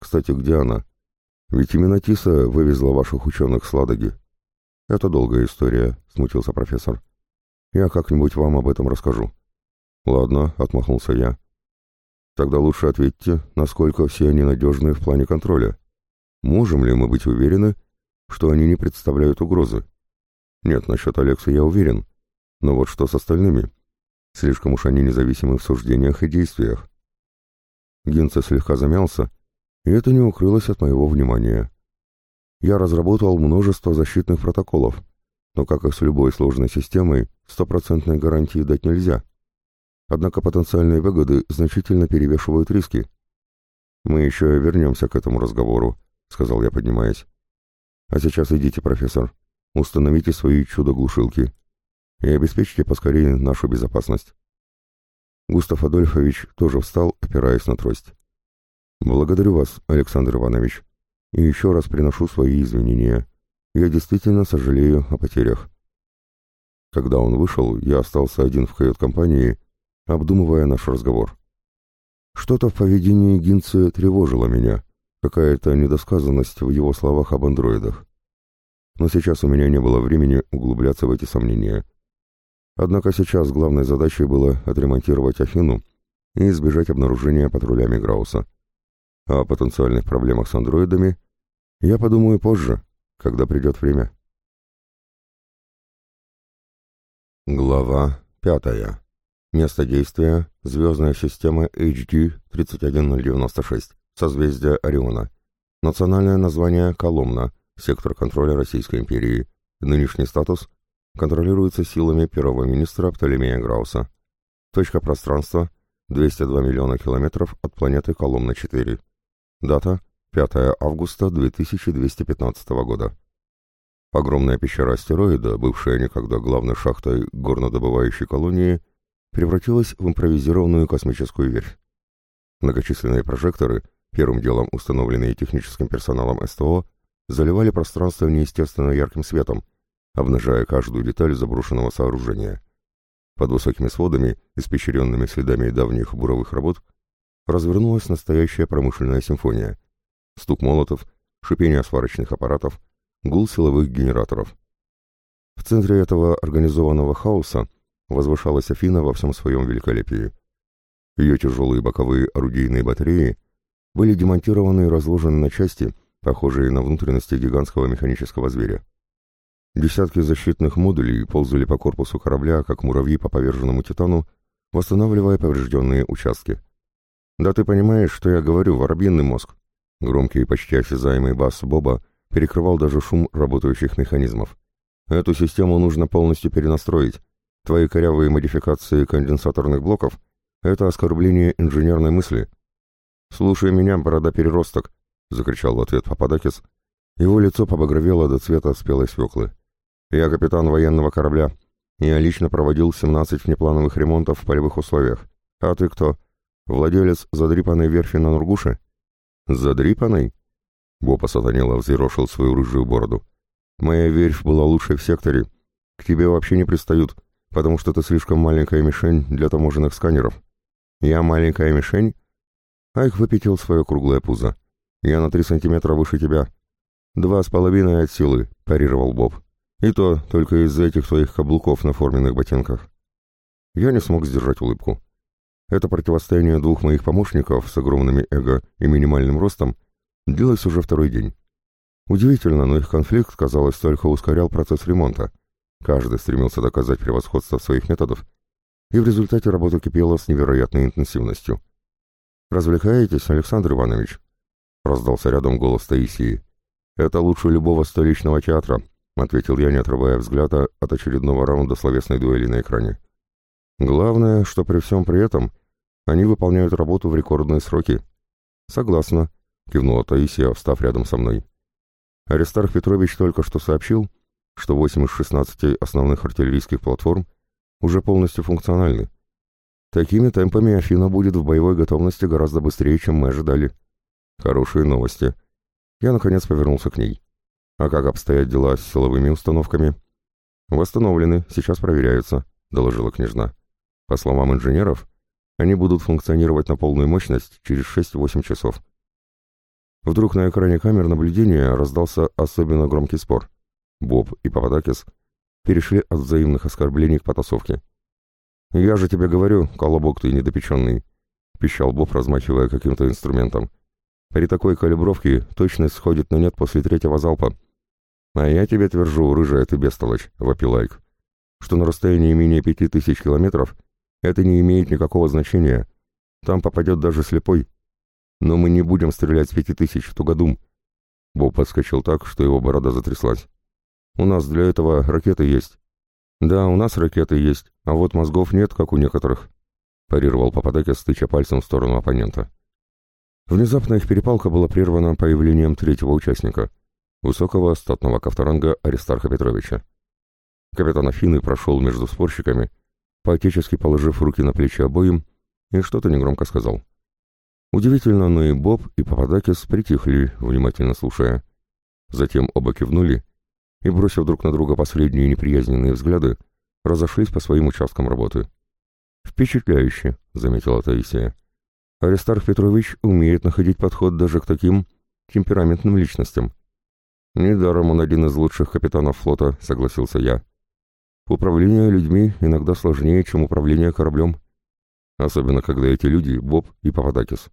Кстати, где она? Ведь именно Тиса вывезла ваших ученых с Ладоги. Это долгая история, смутился профессор. Я как-нибудь вам об этом расскажу. Ладно, отмахнулся я. Тогда лучше ответьте, насколько все они надежны в плане контроля. Можем ли мы быть уверены, что они не представляют угрозы? Нет, насчет Алекса я уверен. Но вот что с остальными? Слишком уж они независимы в суждениях и действиях. Гинце слегка замялся, и это не укрылось от моего внимания. Я разработал множество защитных протоколов, но, как и с любой сложной системой, стопроцентной гарантии дать нельзя. Однако потенциальные выгоды значительно перевешивают риски. «Мы еще вернемся к этому разговору», — сказал я, поднимаясь. «А сейчас идите, профессор, установите свои чудо-глушилки и обеспечьте поскорее нашу безопасность». Густав Адольфович тоже встал, опираясь на трость. «Благодарю вас, Александр Иванович, и еще раз приношу свои извинения. Я действительно сожалею о потерях». Когда он вышел, я остался один в кают-компании, обдумывая наш разговор. Что-то в поведении Гинца тревожило меня, какая-то недосказанность в его словах об андроидах. Но сейчас у меня не было времени углубляться в эти сомнения. Однако сейчас главной задачей было отремонтировать Афину и избежать обнаружения патрулями Грауса. О потенциальных проблемах с андроидами я подумаю позже, когда придет время. Глава пятая. Место действия – звездная система HD 31096, созвездие Ориона. Национальное название – Коломна, сектор контроля Российской империи. Нынешний статус – контролируется силами первого министра Птолемея Грауса. Точка пространства – 202 миллиона километров от планеты Коломна-4. Дата – 5 августа 2215 года. Огромная пещера астероида, бывшая некогда главной шахтой горнодобывающей колонии, превратилась в импровизированную космическую верфь. Многочисленные прожекторы, первым делом установленные техническим персоналом СТО, заливали пространство неестественно ярким светом, обнажая каждую деталь заброшенного сооружения. Под высокими сводами, испещренными следами давних буровых работ, развернулась настоящая промышленная симфония. Стук молотов, шипение сварочных аппаратов, гул силовых генераторов. В центре этого организованного хаоса возвышалась Афина во всем своем великолепии. Ее тяжелые боковые орудийные батареи были демонтированы и разложены на части, похожие на внутренности гигантского механического зверя. Десятки защитных модулей ползали по корпусу корабля, как муравьи по поверженному титану, восстанавливая поврежденные участки. «Да ты понимаешь, что я говорю, воробьиный мозг!» Громкий и почти осязаемый бас Боба перекрывал даже шум работающих механизмов. «Эту систему нужно полностью перенастроить. Твои корявые модификации конденсаторных блоков — это оскорбление инженерной мысли». «Слушай меня, борода-переросток!» — закричал в ответ Пападакис. Его лицо побагровело до цвета спелой свеклы. «Я капитан военного корабля. Я лично проводил 17 внеплановых ремонтов в полевых условиях. А ты кто?» Владелец задрипанной верфи на Нургуше? Задрипанной? Боб осатанело взъерошил свою рыжую бороду. Моя верфь была лучшей в секторе. К тебе вообще не пристают, потому что ты слишком маленькая мишень для таможенных сканеров. Я маленькая мишень? Айк выпятил свое круглое пузо. Я на три сантиметра выше тебя. Два с половиной от силы, парировал Боб. И то только из-за этих твоих каблуков на форменных ботинках. Я не смог сдержать улыбку. Это противостояние двух моих помощников с огромными эго и минимальным ростом длилось уже второй день. Удивительно, но их конфликт, казалось, только ускорял процесс ремонта. Каждый стремился доказать превосходство своих методов, и в результате работа кипела с невероятной интенсивностью. «Развлекаетесь, Александр Иванович?» — раздался рядом голос Таисии. «Это лучше любого столичного театра», — ответил я, не отрывая взгляда от очередного раунда словесной дуэли на экране. «Главное, что при всем при этом они выполняют работу в рекордные сроки». «Согласна», — кивнула Таисия, встав рядом со мной. Аристарх Петрович только что сообщил, что 8 из 16 основных артиллерийских платформ уже полностью функциональны. Такими темпами Афина будет в боевой готовности гораздо быстрее, чем мы ожидали. Хорошие новости. Я, наконец, повернулся к ней. А как обстоят дела с силовыми установками? Восстановлены, сейчас проверяются, доложила княжна. По словам инженеров, они будут функционировать на полную мощность через 6-8 часов. Вдруг на экране камер наблюдения раздался особенно громкий спор. Боб и Пападакис перешли от взаимных оскорблений к потасовке. «Я же тебе говорю, колобок ты недопеченный», — пищал Боб, размахивая каким-то инструментом. «При такой калибровке точность сходит на нет после третьего залпа». «А я тебе твержу, рыжая ты бестолочь», — вопил Айк, «что на расстоянии менее пяти тысяч километров это не имеет никакого значения. Там попадет даже слепой. Но мы не будем стрелять с пяти тысяч в тугодум». Боб подскочил так, что его борода затряслась. У нас для этого ракеты есть. Да, у нас ракеты есть, а вот мозгов нет, как у некоторых. Парировал Пападакис, стыча пальцем в сторону оппонента. Внезапно их перепалка была прервана появлением третьего участника, высокого статного кавторанга Аристарха Петровича. Капитан Афины прошел между спорщиками, поотечески положив руки на плечи обоим, и что-то негромко сказал. Удивительно, но и Боб, и Пападакис притихли, внимательно слушая. Затем оба кивнули и, бросив друг на друга последние неприязненные взгляды, разошлись по своим участкам работы. «Впечатляюще», — заметила Таисия. «Аристарх Петрович умеет находить подход даже к таким темпераментным личностям». «Недаром он один из лучших капитанов флота», — согласился я. «Управление людьми иногда сложнее, чем управление кораблем. Особенно, когда эти люди — Боб и Пападакис».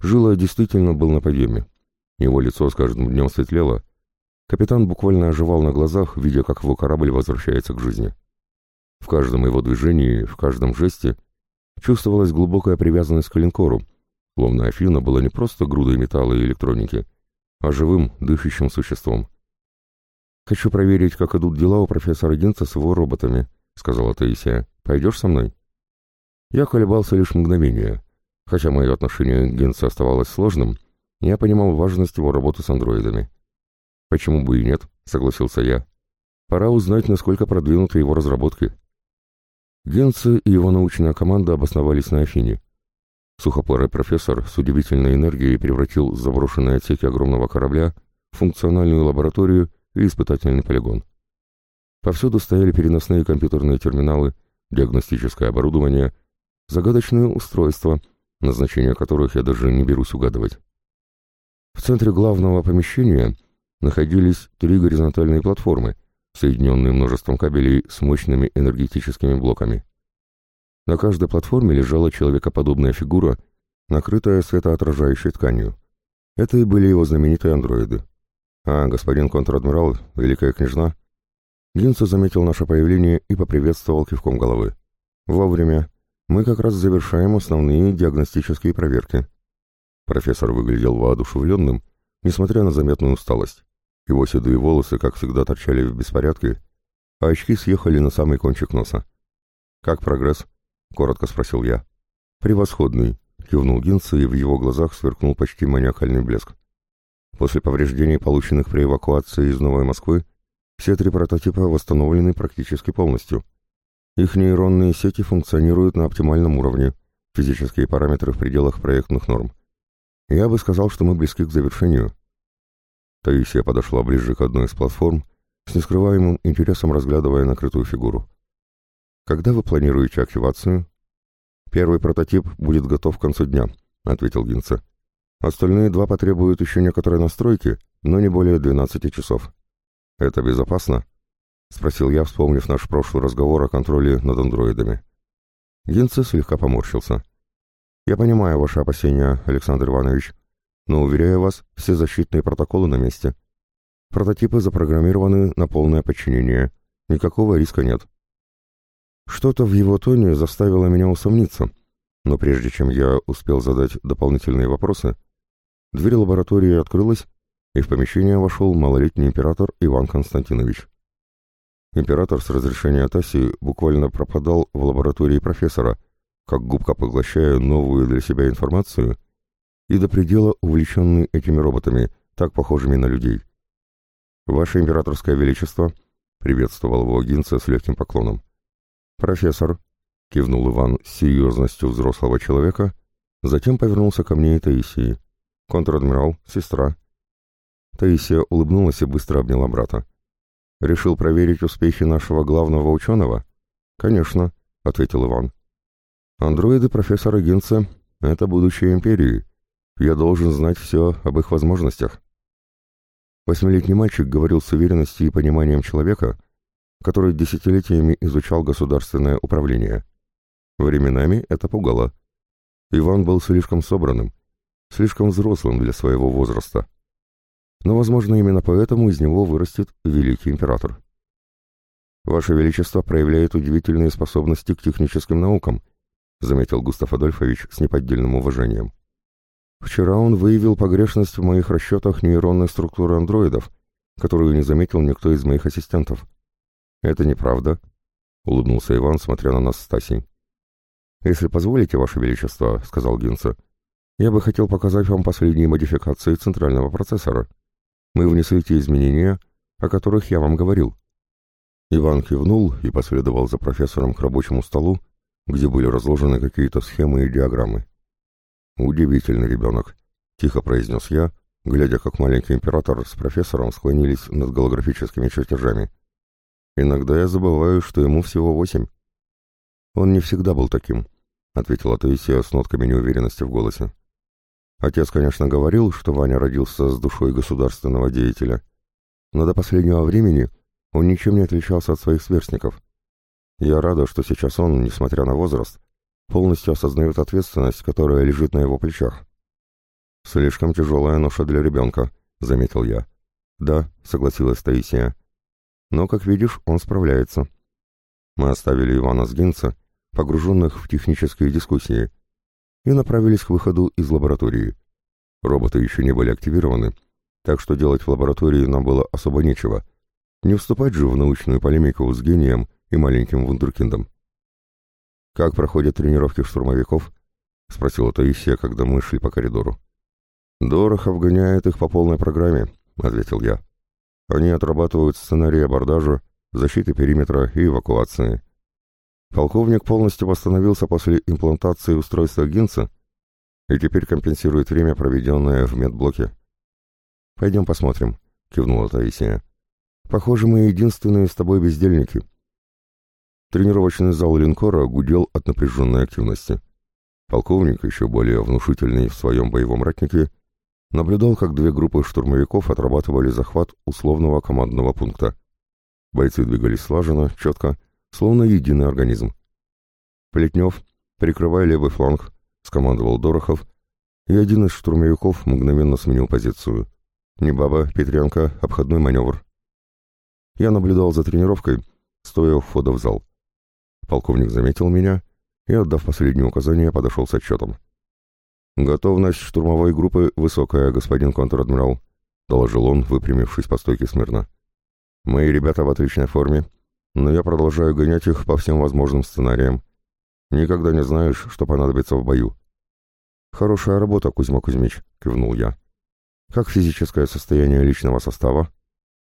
Жила действительно был на подъеме. Его лицо с каждым днем светлело, Капитан буквально оживал на глазах, видя, как его корабль возвращается к жизни. В каждом его движении, в каждом жесте чувствовалась глубокая привязанность к линкору, словно Афина была не просто грудой металла и электроники, а живым, дышащим существом. «Хочу проверить, как идут дела у профессора Гинца с его роботами», — сказала Таисия. «Пойдешь со мной?» Я колебался лишь мгновение. Хотя мое отношение к Гинцу оставалось сложным, я понимал важность его работы с андроидами. «Почему бы и нет?» — согласился я. «Пора узнать, насколько продвинуты его разработки». Генце и его научная команда обосновались на Афине. Сухопарый профессор с удивительной энергией превратил заброшенные отсеки огромного корабля в функциональную лабораторию и испытательный полигон. Повсюду стояли переносные компьютерные терминалы, диагностическое оборудование, загадочные устройства, назначение которых я даже не берусь угадывать. В центре главного помещения находились три горизонтальные платформы, соединенные множеством кабелей с мощными энергетическими блоками. На каждой платформе лежала человекоподобная фигура, накрытая светоотражающей тканью. Это и были его знаменитые андроиды. А господин контр-адмирал, великая княжна, Гинца заметил наше появление и поприветствовал кивком головы. Вовремя. Мы как раз завершаем основные диагностические проверки. Профессор выглядел воодушевленным, несмотря на заметную усталость. Его седые волосы, как всегда, торчали в беспорядке, а очки съехали на самый кончик носа. «Как прогресс?» — коротко спросил я. «Превосходный», — кивнул Гинца, и в его глазах сверкнул почти маниакальный блеск. После повреждений, полученных при эвакуации из Новой Москвы, все три прототипа восстановлены практически полностью. Их нейронные сети функционируют на оптимальном уровне, физические параметры в пределах проектных норм. Я бы сказал, что мы близки к завершению. Таисия подошла ближе к одной из платформ, с нескрываемым интересом разглядывая накрытую фигуру. «Когда вы планируете активацию?» «Первый прототип будет готов к концу дня», — ответил Гинце. «Остальные два потребуют еще некоторой настройки, но не более 12 часов». «Это безопасно?» — спросил я, вспомнив наш прошлый разговор о контроле над андроидами. Гинце слегка поморщился. «Я понимаю ваши опасения, Александр Иванович», но, уверяю вас, все защитные протоколы на месте. Прототипы запрограммированы на полное подчинение. Никакого риска нет. Что-то в его тоне заставило меня усомниться, но прежде чем я успел задать дополнительные вопросы, дверь лаборатории открылась, и в помещение вошел малолетний император Иван Константинович. Император с разрешения Таси буквально пропадал в лаборатории профессора, как губка поглощая новую для себя информацию и до предела увлеченный этими роботами, так похожими на людей. «Ваше императорское величество», — приветствовал его Гинца с легким поклоном. «Профессор», — кивнул Иван с серьезностью взрослого человека, затем повернулся ко мне и Таисии. «Контр-адмирал, сестра». Таисия улыбнулась и быстро обняла брата. «Решил проверить успехи нашего главного ученого?» «Конечно», — ответил Иван. «Андроиды профессора Гинца — это будущее империи. Я должен знать все об их возможностях». Восьмилетний мальчик говорил с уверенностью и пониманием человека, который десятилетиями изучал государственное управление. Временами это пугало. Иван был слишком собранным, слишком взрослым для своего возраста. Но, возможно, именно поэтому из него вырастет великий император. «Ваше Величество проявляет удивительные способности к техническим наукам», заметил Густав Адольфович с неподдельным уважением. Вчера он выявил погрешность в моих расчетах нейронной структуры андроидов, которую не заметил никто из моих ассистентов. Это неправда, — улыбнулся Иван, смотря на нас с Тасей. «Если позволите, Ваше Величество», — сказал Гинца, — «я бы хотел показать вам последние модификации центрального процессора. Мы внесли те изменения, о которых я вам говорил». Иван кивнул и последовал за профессором к рабочему столу, где были разложены какие-то схемы и диаграммы. «Удивительный ребенок», — тихо произнес я, глядя, как маленький император с профессором склонились над голографическими чертежами. «Иногда я забываю, что ему всего восемь». «Он не всегда был таким», — ответила Таисия с нотками неуверенности в голосе. Отец, конечно, говорил, что Ваня родился с душой государственного деятеля, но до последнего времени он ничем не отличался от своих сверстников. Я рада, что сейчас он, несмотря на возраст, полностью осознает ответственность, которая лежит на его плечах. «Слишком тяжелая ноша для ребенка», — заметил я. «Да», — согласилась Таисия. «Но, как видишь, он справляется». Мы оставили Ивана с Гинца, погруженных в технические дискуссии, и направились к выходу из лаборатории. Роботы еще не были активированы, так что делать в лаборатории нам было особо нечего. Не вступать же в научную полемику с гением и маленьким вундеркиндом. «Как проходят тренировки штурмовиков?» — спросила Таисия, когда мы шли по коридору. «Дорохов гоняет их по полной программе», — ответил я. «Они отрабатывают сценарии абордажа, защиты периметра и эвакуации. Полковник полностью восстановился после имплантации устройства Гинца и теперь компенсирует время, проведенное в медблоке». «Пойдем посмотрим», — кивнула Таисия. «Похоже, мы единственные с тобой бездельники». Тренировочный зал линкора гудел от напряженной активности. Полковник, еще более внушительный в своем боевом ратнике, наблюдал, как две группы штурмовиков отрабатывали захват условного командного пункта. Бойцы двигались слаженно, четко, словно единый организм. «Плетнев, прикрывай левый фланг», — скомандовал Дорохов, и один из штурмовиков мгновенно сменил позицию. «Небаба, Петренко, обходной маневр». Я наблюдал за тренировкой, стоя у входа в зал. Полковник заметил меня и, отдав последнее указание, подошел с отчетом. «Готовность штурмовой группы высокая, господин контр-адмирал», — доложил он, выпрямившись по стойке смирно. «Мои ребята в отличной форме, но я продолжаю гонять их по всем возможным сценариям. Никогда не знаешь, что понадобится в бою». «Хорошая работа, Кузьма Кузьмич», — кивнул я. «Как физическое состояние личного состава?»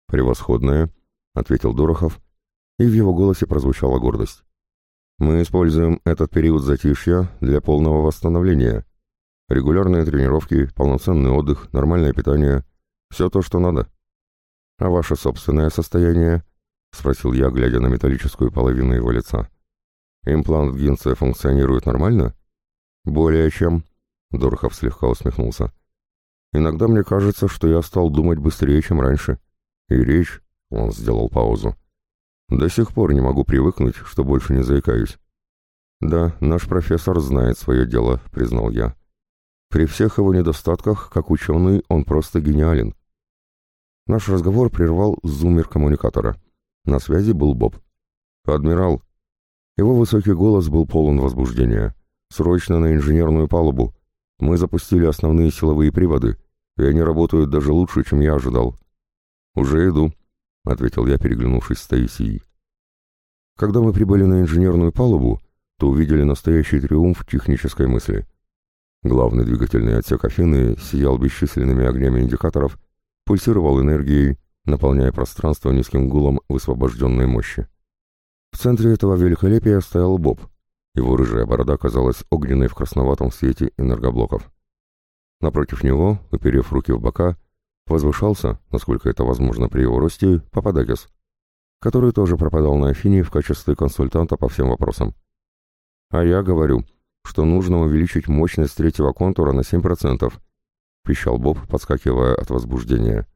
«Превосходное», — ответил Дорохов, и в его голосе прозвучала гордость. Мы используем этот период затишья для полного восстановления. Регулярные тренировки, полноценный отдых, нормальное питание — все то, что надо. А ваше собственное состояние? — спросил я, глядя на металлическую половину его лица. Имплант Гинца функционирует нормально? Более чем. Дорохов слегка усмехнулся. Иногда мне кажется, что я стал думать быстрее, чем раньше. И речь, он сделал паузу, до сих пор не могу привыкнуть, что больше не заикаюсь. Да, наш профессор знает свое дело, признал я. При всех его недостатках, как ученый, он просто гениален. Наш разговор прервал зуммер коммуникатора. На связи был Боб. «Адмирал!» Его высокий голос был полон возбуждения. «Срочно на инженерную палубу. Мы запустили основные силовые приводы, и они работают даже лучше, чем я ожидал». «Уже иду», — ответил я, переглянувшись с Таисией. Когда мы прибыли на инженерную палубу, то увидели настоящий триумф технической мысли. Главный двигательный отсек Афины сиял бесчисленными огнями индикаторов, пульсировал энергией, наполняя пространство низким гулом высвобожденной мощи. В центре этого великолепия стоял Боб. Его рыжая борода казалась огненной в красноватом свете энергоблоков. Напротив него, уперев руки в бока, возвышался, насколько это возможно при его росте, Пападакис, который тоже пропадал на Афине в качестве консультанта по всем вопросам. А я говорю, что нужно увеличить мощность третьего контура на 7%, пищал Боб, подскакивая от возбуждения.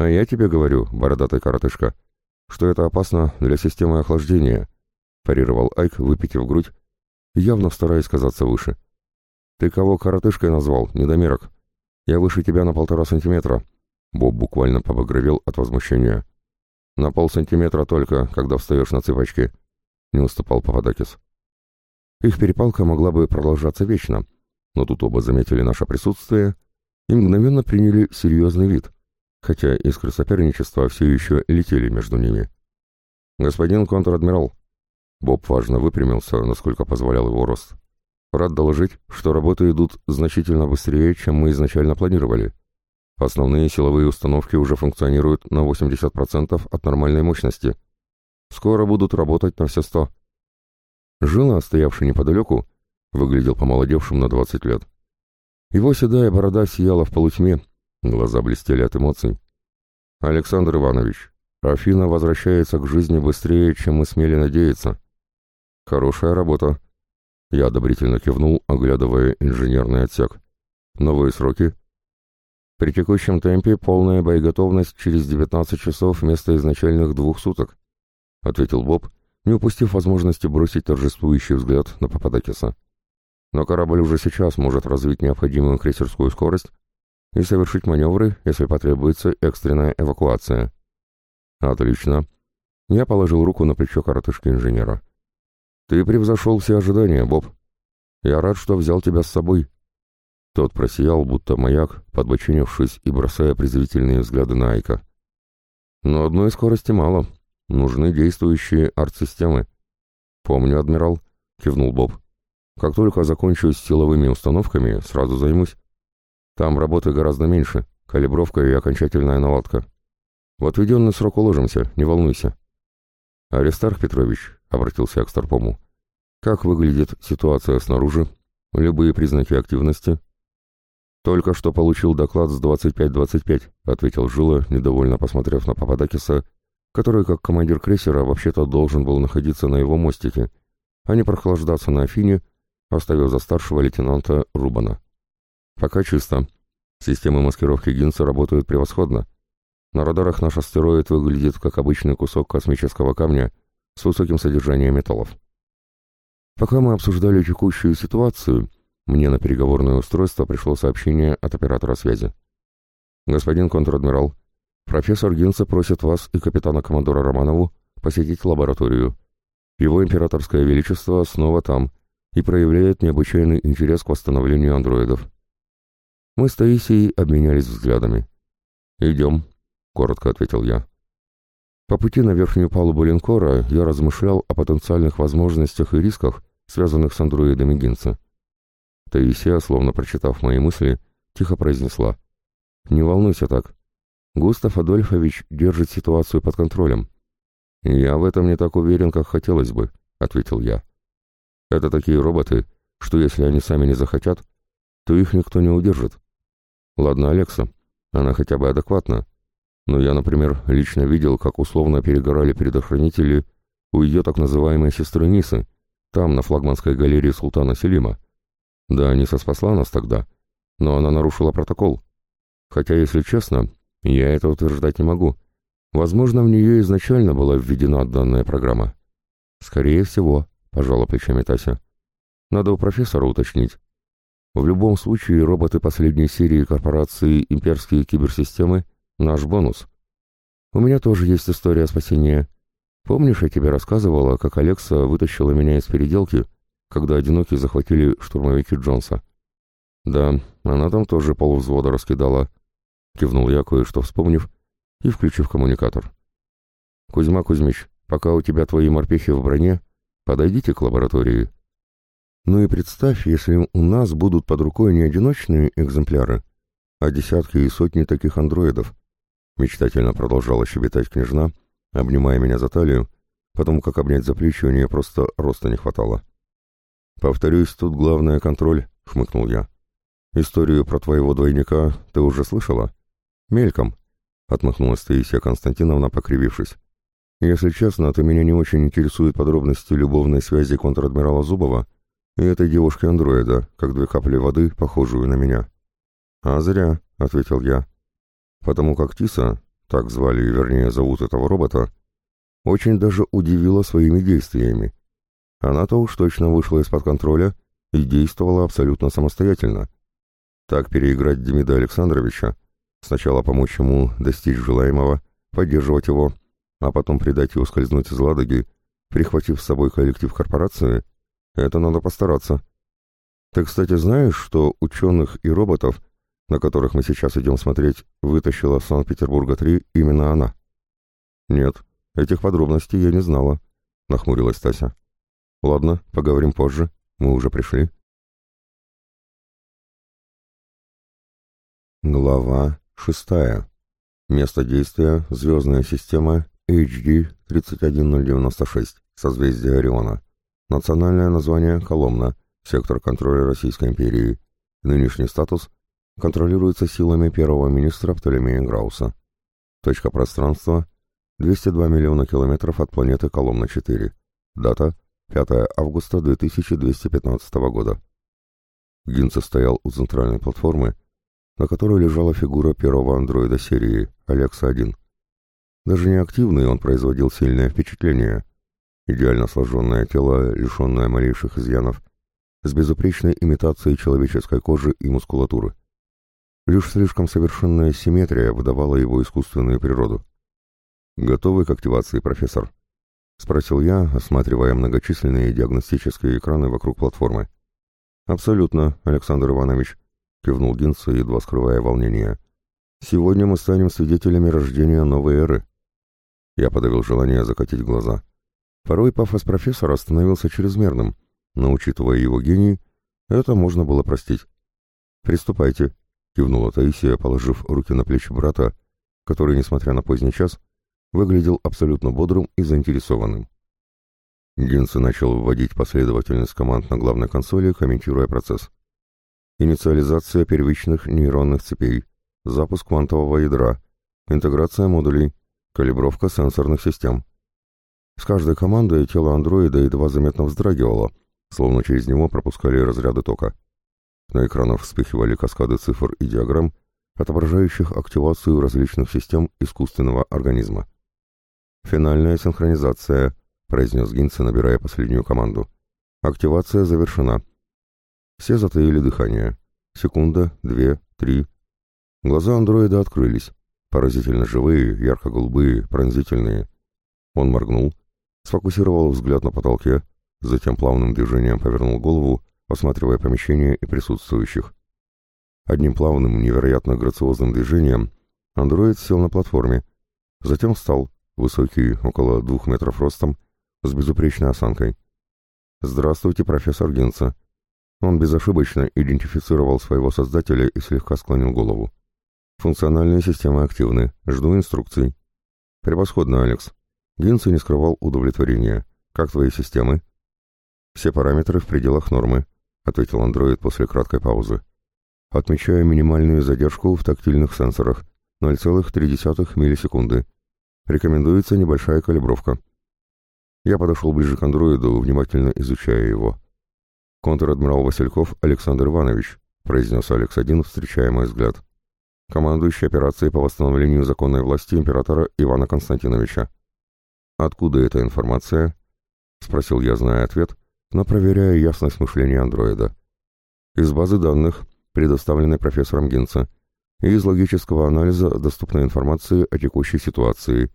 А я тебе говорю, бородатый коротышка, что это опасно для системы охлаждения, парировал Айк, выпитив грудь, явно стараясь казаться выше. Ты кого коротышкой назвал, недомерок? Я выше тебя на полтора сантиметра. Боб буквально побагровел от возмущения. На полсантиметра только, когда встаешь на цыпочки, не уступал Пападакис. Их перепалка могла бы продолжаться вечно, но тут оба заметили наше присутствие и мгновенно приняли серьезный вид, хотя искры соперничества все еще летели между ними. «Господин контр-адмирал», Боб важно выпрямился, насколько позволял его рост. «Рад доложить, что работы идут значительно быстрее, чем мы изначально планировали. Основные силовые установки уже функционируют на 80% от нормальной мощности. Скоро будут работать на все 100. Жила, стоявший неподалеку, выглядел помолодевшим на 20 лет. Его седая борода сияла в полутьме, глаза блестели от эмоций. «Александр Иванович, Афина возвращается к жизни быстрее, чем мы смели надеяться. Хорошая работа». Я одобрительно кивнул, оглядывая инженерный отсек. «Новые сроки?» При текущем темпе полная боеготовность через 19 часов вместо изначальных двух суток, ответил Боб, не упустив возможности бросить торжествующий взгляд на Пападакиса. Но корабль уже сейчас может развить необходимую крейсерскую скорость и совершить маневры, если потребуется экстренная эвакуация. Отлично. Я положил руку на плечо коротышки инженера. Ты превзошел все ожидания, Боб. Я рад, что взял тебя с собой. Тот просиял, будто маяк, подбочинившись и бросая презрительные взгляды на Айка. «Но одной скорости мало. Нужны действующие арт-системы». «Помню, адмирал», — кивнул Боб. «Как только закончу с силовыми установками, сразу займусь. Там работы гораздо меньше, калибровка и окончательная наладка. В отведенный срок уложимся, не волнуйся». «Аристарх Петрович», — обратился я к Старпому, — «как выглядит ситуация снаружи? Любые признаки активности?» «Только что получил доклад с 25-25», — ответил Жила, недовольно посмотрев на Пападакиса, который, как командир крейсера, вообще-то должен был находиться на его мостике, а не прохлаждаться на Афине, оставив за старшего лейтенанта Рубана. «Пока чисто. Системы маскировки Гинса работают превосходно. На радарах наш астероид выглядит как обычный кусок космического камня с высоким содержанием металлов. Пока мы обсуждали текущую ситуацию, мне на переговорное устройство пришло сообщение от оператора связи. «Господин контр-адмирал, профессор Гинса просит вас и капитана-командора Романову посетить лабораторию. Его императорское величество снова там и проявляет необычайный интерес к восстановлению андроидов». Мы с Таисией обменялись взглядами. «Идем», — коротко ответил я. По пути на верхнюю палубу линкора я размышлял о потенциальных возможностях и рисках, связанных с андроидами Гинса. Таисия, словно прочитав мои мысли, тихо произнесла. «Не волнуйся так. Густав Адольфович держит ситуацию под контролем». «Я в этом не так уверен, как хотелось бы», — ответил я. «Это такие роботы, что если они сами не захотят, то их никто не удержит. Ладно, Алекса, она хотя бы адекватна. Но я, например, лично видел, как условно перегорали предохранители у ее так называемой сестры Нисы, там, на флагманской галерее султана Селима. Да, Аниса спасла нас тогда, но она нарушила протокол. Хотя, если честно, я это утверждать не могу. Возможно, в нее изначально была введена данная программа. Скорее всего, пожала плечами Тася. Надо у профессора уточнить. В любом случае, роботы последней серии корпорации «Имперские киберсистемы» — наш бонус. У меня тоже есть история спасения. Помнишь, я тебе рассказывала, как Алекса вытащила меня из переделки, когда одинокие захватили штурмовики Джонса? Да, она там тоже полувзвода раскидала. Кивнул я, кое-что вспомнив, и включив коммуникатор. Кузьма Кузьмич, пока у тебя твои морпехи в броне, подойдите к лаборатории. Ну и представь, если у нас будут под рукой не одиночные экземпляры, а десятки и сотни таких андроидов, мечтательно продолжала щебетать княжна, обнимая меня за талию, потому как обнять за плечи у нее просто роста не хватало. «Повторюсь, тут главное — контроль», — хмыкнул я. «Историю про твоего двойника ты уже слышала?» «Мельком», — отмахнулась Таисия Константиновна, покривившись. «Если честно, то меня не очень интересуют подробности любовной связи контр-адмирала Зубова и этой девушки-андроида, как две капли воды, похожую на меня». «А зря», — ответил я. «Потому как Тиса, так звали, вернее, зовут этого робота, очень даже удивила своими действиями. Она-то уж точно вышла из-под контроля и действовала абсолютно самостоятельно. Так переиграть Демида Александровича, сначала помочь ему достичь желаемого, поддерживать его, а потом предать и ускользнуть из Ладоги, прихватив с собой коллектив корпорации, это надо постараться. Ты, кстати, знаешь, что ученых и роботов на которых мы сейчас идем смотреть, вытащила с Санкт-Петербурга-3 именно она. Нет, этих подробностей я не знала, нахмурилась Тася. Ладно, поговорим позже, мы уже пришли. Глава шестая. Место действия — звездная система HD 31096, созвездие Ориона. Национальное название — Коломна, сектор контроля Российской империи. Нынешний статус контролируется силами первого министра Птолемея Грауса. Точка пространства — 202 миллиона километров от планеты Коломна-4. Дата — 5 августа 2215 года. Гинце стоял у центральной платформы, на которой лежала фигура первого андроида серии, Алекса-1. Даже неактивный он производил сильное впечатление. Идеально сложенное тело, лишенное малейших изъянов, с безупречной имитацией человеческой кожи и мускулатуры. Лишь слишком совершенная симметрия выдавала его искусственную природу. «Готовы к активации, профессор?» — спросил я, осматривая многочисленные диагностические экраны вокруг платформы. «Абсолютно, Александр Иванович», — кивнул Гинца, едва скрывая волнение. «Сегодня мы станем свидетелями рождения новой эры». Я подавил желание закатить глаза. Порой пафос профессора становился чрезмерным, но, учитывая его гений, это можно было простить. «Приступайте», — кивнула Таисия, положив руки на плечи брата, который, несмотря на поздний час, выглядел абсолютно бодрым и заинтересованным. Гинце начал вводить последовательность команд на главной консоли, комментируя процесс. Инициализация первичных нейронных цепей, запуск квантового ядра, интеграция модулей, калибровка сенсорных систем. С каждой командой тело андроида едва заметно вздрагивало, словно через него пропускали разряды тока. На экранах вспыхивали каскады цифр и диаграмм, отображающих активацию различных систем искусственного организма. «Финальная синхронизация», — произнес Гинце, набирая последнюю команду. «Активация завершена». Все затаили дыхание. Секунда, две, три. Глаза андроида открылись. Поразительно живые, ярко-голубые, пронзительные. Он моргнул, сфокусировал взгляд на потолке, затем плавным движением повернул голову осматривая помещение и присутствующих. Одним плавным, невероятно грациозным движением андроид сел на платформе, затем встал, высокий, около двух метров ростом, с безупречной осанкой. «Здравствуйте, профессор Гинца». Он безошибочно идентифицировал своего создателя и слегка склонил голову. «Функциональные системы активны. Жду инструкций». «Превосходно, Алекс». Гинца не скрывал удовлетворения. «Как твои системы?» «Все параметры в пределах нормы. — ответил андроид после краткой паузы. «Отмечаю минимальную задержку в тактильных сенсорах — 0,3 миллисекунды. Рекомендуется небольшая калибровка». Я подошел ближе к андроиду, внимательно изучая его. «Контр-адмирал Васильков Александр Иванович», — произнес Алекс-1, встречая мой взгляд. «Командующий операцией по восстановлению законной власти императора Ивана Константиновича». «Откуда эта информация?» — спросил я, зная ответ, но проверяя ясность мышления андроида. Из базы данных, предоставленной профессором Гинца, и из логического анализа доступной информации о текущей ситуации,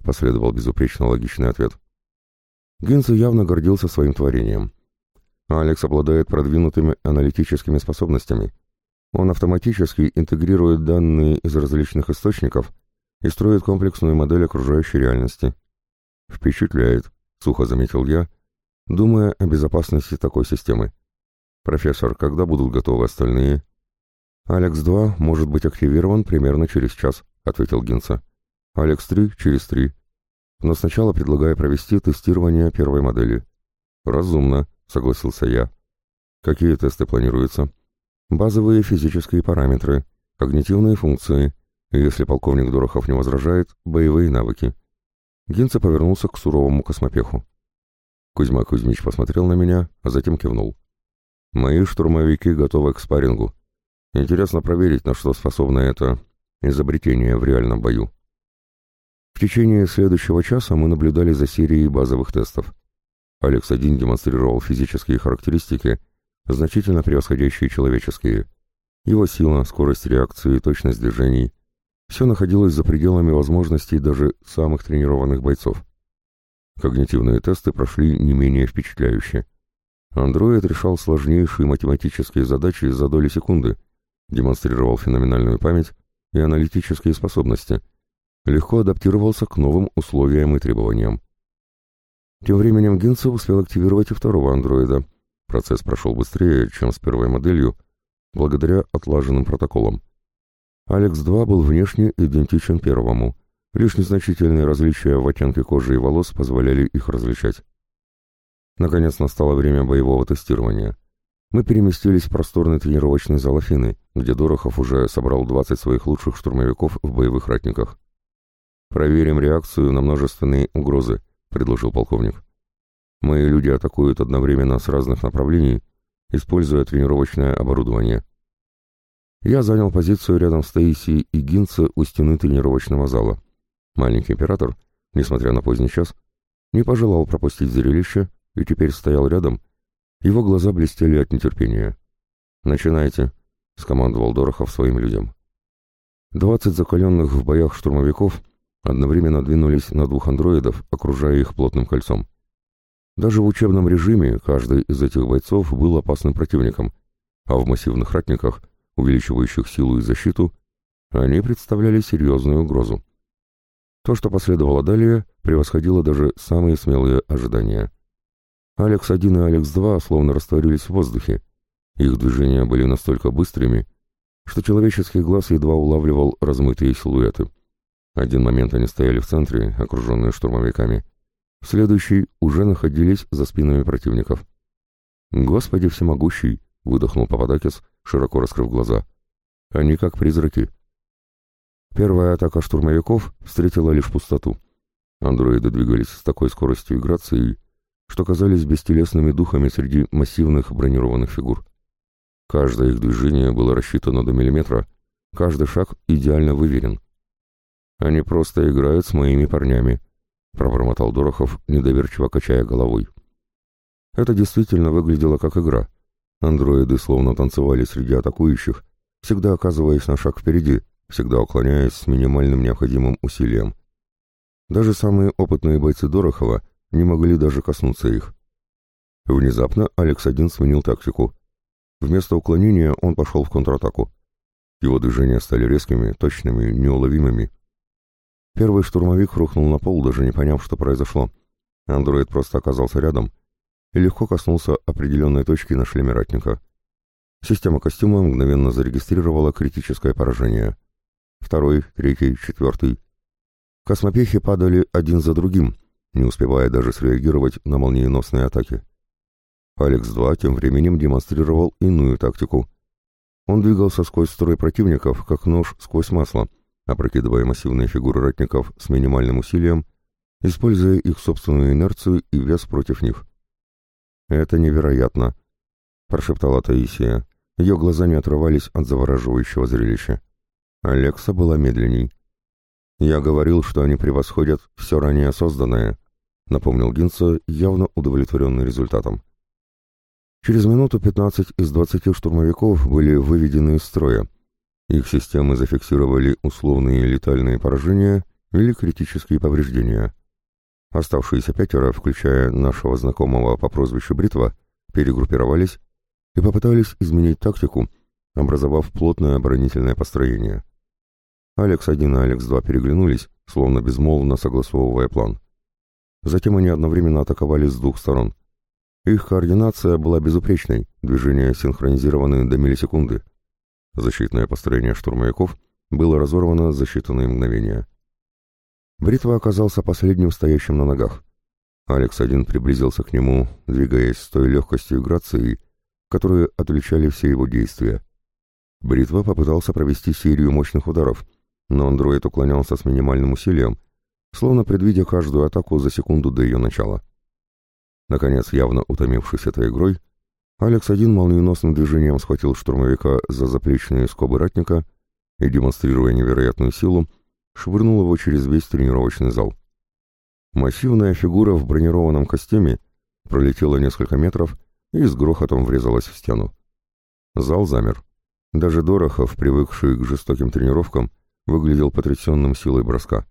— последовал безупречно логичный ответ. Гинце явно гордился своим творением. Алекс обладает продвинутыми аналитическими способностями. Он автоматически интегрирует данные из различных источников и строит комплексную модель окружающей реальности. «Впечатляет», — сухо заметил я, думая о безопасности такой системы. «Профессор, когда будут готовы остальные?» «Алекс-2 может быть активирован примерно через час», — ответил Гинца. «Алекс-3 через три. Но сначала предлагаю провести тестирование первой модели». «Разумно», — согласился я. «Какие тесты планируются?» «Базовые физические параметры, когнитивные функции, если полковник Дорохов не возражает, боевые навыки». Гинца повернулся к суровому космопеху. Кузьма Кузьмич посмотрел на меня, а затем кивнул. «Мои штурмовики готовы к спаррингу. Интересно проверить, на что способно это изобретение в реальном бою». В течение следующего часа мы наблюдали за серией базовых тестов. Алекс-1 демонстрировал физические характеристики, значительно превосходящие человеческие. Его сила, скорость реакции, точность движений — все находилось за пределами возможностей даже самых тренированных бойцов. Когнитивные тесты прошли не менее впечатляюще. Андроид решал сложнейшие математические задачи за доли секунды, демонстрировал феноменальную память и аналитические способности, легко адаптировался к новым условиям и требованиям. Тем временем Гинцев успел активировать и второго андроида. Процесс прошел быстрее, чем с первой моделью, благодаря отлаженным протоколам. Алекс-2 был внешне идентичен первому, Лишь незначительные различия в оттенке кожи и волос позволяли их различать. Наконец настало время боевого тестирования. Мы переместились в просторный тренировочный зал Афины, где Дорохов уже собрал 20 своих лучших штурмовиков в боевых ратниках. «Проверим реакцию на множественные угрозы», — предложил полковник. «Мои люди атакуют одновременно с разных направлений, используя тренировочное оборудование». Я занял позицию рядом с Таисией и Гинце у стены тренировочного зала. Маленький император, несмотря на поздний час, не пожелал пропустить зрелище и теперь стоял рядом. Его глаза блестели от нетерпения. «Начинайте», — скомандовал Дорохов своим людям. Двадцать закаленных в боях штурмовиков одновременно двинулись на двух андроидов, окружая их плотным кольцом. Даже в учебном режиме каждый из этих бойцов был опасным противником, а в массивных ратниках, увеличивающих силу и защиту, они представляли серьезную угрозу. То, что последовало далее, превосходило даже самые смелые ожидания. Алекс-1 и Алекс-2 словно растворились в воздухе. Их движения были настолько быстрыми, что человеческий глаз едва улавливал размытые силуэты. Один момент они стояли в центре, окруженные штурмовиками. В следующий уже находились за спинами противников. «Господи всемогущий!» — выдохнул Пападакис, широко раскрыв глаза. «Они как призраки». Первая атака штурмовиков встретила лишь пустоту. Андроиды двигались с такой скоростью и грацией, что казались бестелесными духами среди массивных бронированных фигур. Каждое их движение было рассчитано до миллиметра, каждый шаг идеально выверен. «Они просто играют с моими парнями», — пробормотал Дорохов, недоверчиво качая головой. Это действительно выглядело как игра. Андроиды словно танцевали среди атакующих, всегда оказываясь на шаг впереди, всегда уклоняясь с минимальным необходимым усилием. Даже самые опытные бойцы Дорохова не могли даже коснуться их. Внезапно Алекс-1 сменил тактику. Вместо уклонения он пошел в контратаку. Его движения стали резкими, точными, неуловимыми. Первый штурмовик рухнул на пол, даже не поняв, что произошло. Андроид просто оказался рядом и легко коснулся определенной точки на шлеме ратника. Система костюма мгновенно зарегистрировала критическое поражение — второй, третий, четвертый. Космопехи падали один за другим, не успевая даже среагировать на молниеносные атаки. Алекс-2 тем временем демонстрировал иную тактику. Он двигался сквозь строй противников, как нож сквозь масло, опрокидывая массивные фигуры ратников с минимальным усилием, используя их собственную инерцию и вес против них. «Это невероятно», — прошептала Таисия. Ее глаза не отрывались от завораживающего зрелища. Алекса была медленней. «Я говорил, что они превосходят все ранее созданное», — напомнил Гинца, явно удовлетворенный результатом. Через минуту 15 из 20 штурмовиков были выведены из строя. Их системы зафиксировали условные летальные поражения или критические повреждения. Оставшиеся пятеро, включая нашего знакомого по прозвищу Бритва, перегруппировались и попытались изменить тактику, образовав плотное оборонительное построение. Алекс-1 и Алекс-2 переглянулись, словно безмолвно согласовывая план. Затем они одновременно атаковали с двух сторон. Их координация была безупречной, движения синхронизированы до миллисекунды. Защитное построение штурмовиков было разорвано за считанные мгновения. Бритва оказался последним стоящим на ногах. Алекс-1 приблизился к нему, двигаясь с той легкостью и грацией, которые отличали все его действия. Бритва попытался провести серию мощных ударов, но андроид уклонялся с минимальным усилием, словно предвидя каждую атаку за секунду до ее начала. Наконец, явно утомившись этой игрой, Алекс-1 молниеносным движением схватил штурмовика за заплечные скобы ратника и, демонстрируя невероятную силу, швырнул его через весь тренировочный зал. Массивная фигура в бронированном костюме пролетела несколько метров и с грохотом врезалась в стену. Зал замер. Даже Дорохов, привыкший к жестоким тренировкам, выглядел потрясенным силой броска.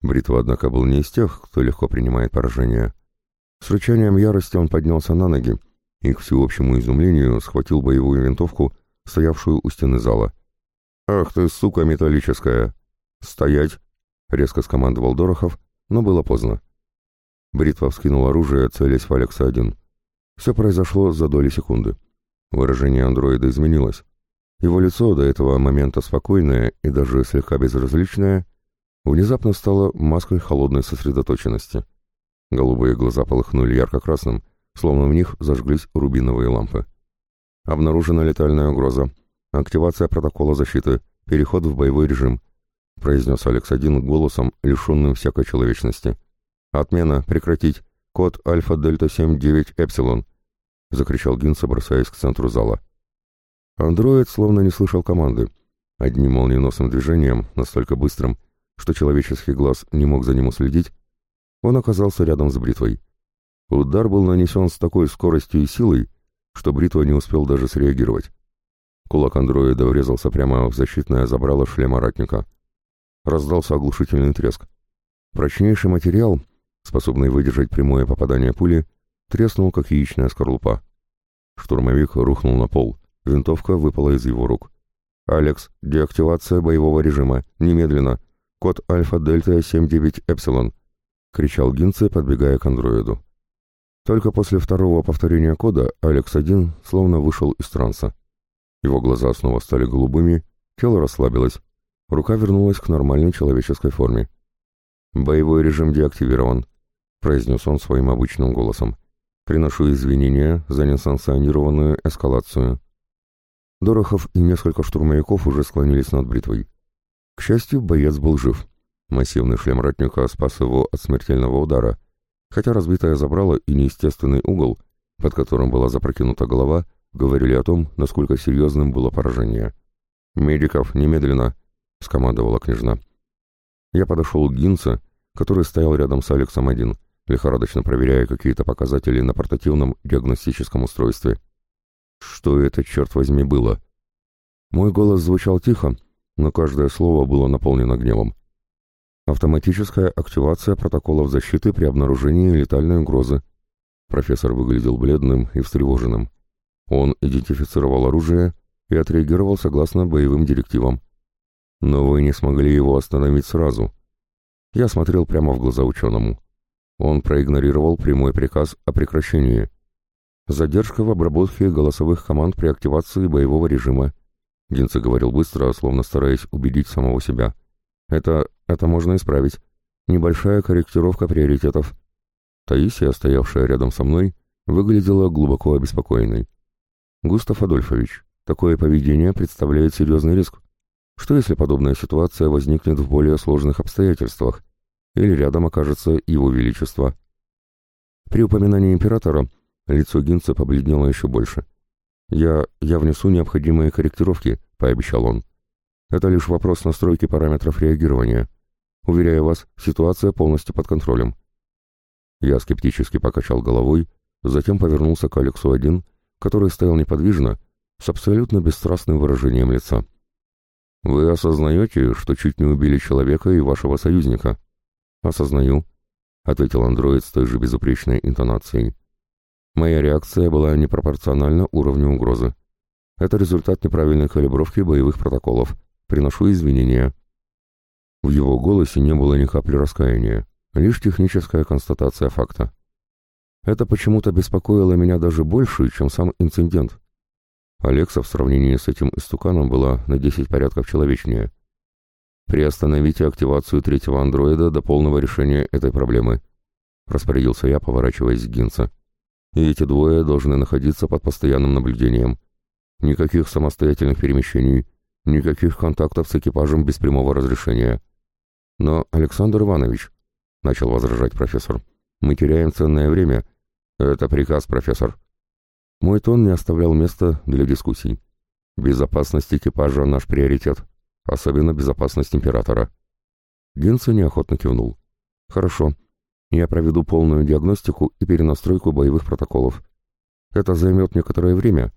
Бритва, однако, был не из тех, кто легко принимает поражение. С рычанием ярости он поднялся на ноги и, к всеобщему изумлению, схватил боевую винтовку, стоявшую у стены зала. «Ах ты, сука металлическая!» «Стоять!» — резко скомандовал Дорохов, но было поздно. Бритва вскинул оружие, целясь в Алекса-1. Все произошло за доли секунды. Выражение андроида изменилось. Его лицо, до этого момента спокойное и даже слегка безразличное, внезапно стало маской холодной сосредоточенности. Голубые глаза полыхнули ярко-красным, словно в них зажглись рубиновые лампы. Обнаружена летальная угроза. Активация протокола защиты. Переход в боевой режим. Произнес Алекс-1 голосом, лишенным всякой человечности. «Отмена! Прекратить! Код Альфа-Дельта-7-9 — закричал Гинса, бросаясь к центру зала. Андроид словно не слышал команды. Одним молниеносным движением, настолько быстрым, что человеческий глаз не мог за ним уследить, он оказался рядом с бритвой. Удар был нанесен с такой скоростью и силой, что бритва не успел даже среагировать. Кулак андроида врезался прямо в защитное забрало шлема ратника. Раздался оглушительный треск. Прочнейший материал, способный выдержать прямое попадание пули, треснул, как яичная скорлупа. Штурмовик рухнул на пол. Винтовка выпала из его рук. «Алекс, деактивация боевого режима. Немедленно. Код Альфа-Дельта-79 — кричал Гинце, подбегая к андроиду. Только после второго повторения кода Алекс-1 словно вышел из транса. Его глаза снова стали голубыми, тело расслабилось, рука вернулась к нормальной человеческой форме. «Боевой режим деактивирован», — произнес он своим обычным голосом. «Приношу извинения за несанкционированную эскалацию». Дорохов и несколько штурмовиков уже склонились над бритвой. К счастью, боец был жив. Массивный шлем ратника спас его от смертельного удара, хотя разбитое забрало и неестественный угол, под которым была запрокинута голова, говорили о том, насколько серьезным было поражение. «Медиков, немедленно!» — скомандовала княжна. Я подошел к Гинце, который стоял рядом с Алексом один, лихорадочно проверяя какие-то показатели на портативном диагностическом устройстве. Что это, черт возьми, было? Мой голос звучал тихо, но каждое слово было наполнено гневом. Автоматическая активация протоколов защиты при обнаружении летальной угрозы. Профессор выглядел бледным и встревоженным. Он идентифицировал оружие и отреагировал согласно боевым директивам. Но вы не смогли его остановить сразу. Я смотрел прямо в глаза ученому. Он проигнорировал прямой приказ о прекращении. Задержка в обработке голосовых команд при активации боевого режима. Гинце говорил быстро, словно стараясь убедить самого себя. Это... это можно исправить. Небольшая корректировка приоритетов. Таисия, стоявшая рядом со мной, выглядела глубоко обеспокоенной. «Густав Адольфович, такое поведение представляет серьезный риск. Что если подобная ситуация возникнет в более сложных обстоятельствах? Или рядом окажется его величество?» При упоминании императора Лицо Гинца побледнело еще больше. «Я... я внесу необходимые корректировки», — пообещал он. «Это лишь вопрос настройки параметров реагирования. Уверяю вас, ситуация полностью под контролем». Я скептически покачал головой, затем повернулся к Алексу-1, который стоял неподвижно, с абсолютно бесстрастным выражением лица. Вы осознаете, что чуть не убили человека и вашего союзника? Осознаю, ответил андроид с той же безупречной интонацией. Моя реакция была непропорциональна уровню угрозы. Это результат неправильной калибровки боевых протоколов. Приношу извинения. В его голосе не было ни капли раскаяния, лишь техническая констатация факта. Это почему-то беспокоило меня даже больше, чем сам инцидент. Алекса в сравнении с этим истуканом была на 10 порядков человечнее. «Приостановите активацию третьего андроида до полного решения этой проблемы», — распорядился я, поворачиваясь к Гинца. «И эти двое должны находиться под постоянным наблюдением. Никаких самостоятельных перемещений, никаких контактов с экипажем без прямого разрешения. Но, Александр Иванович, — начал возражать профессор, — мы теряем ценное время. Это приказ, профессор. Мой тон не оставлял места для дискуссий. Безопасность экипажа — наш приоритет, особенно безопасность императора. Генце неохотно кивнул. Хорошо, я проведу полную диагностику и перенастройку боевых протоколов. Это займет некоторое время,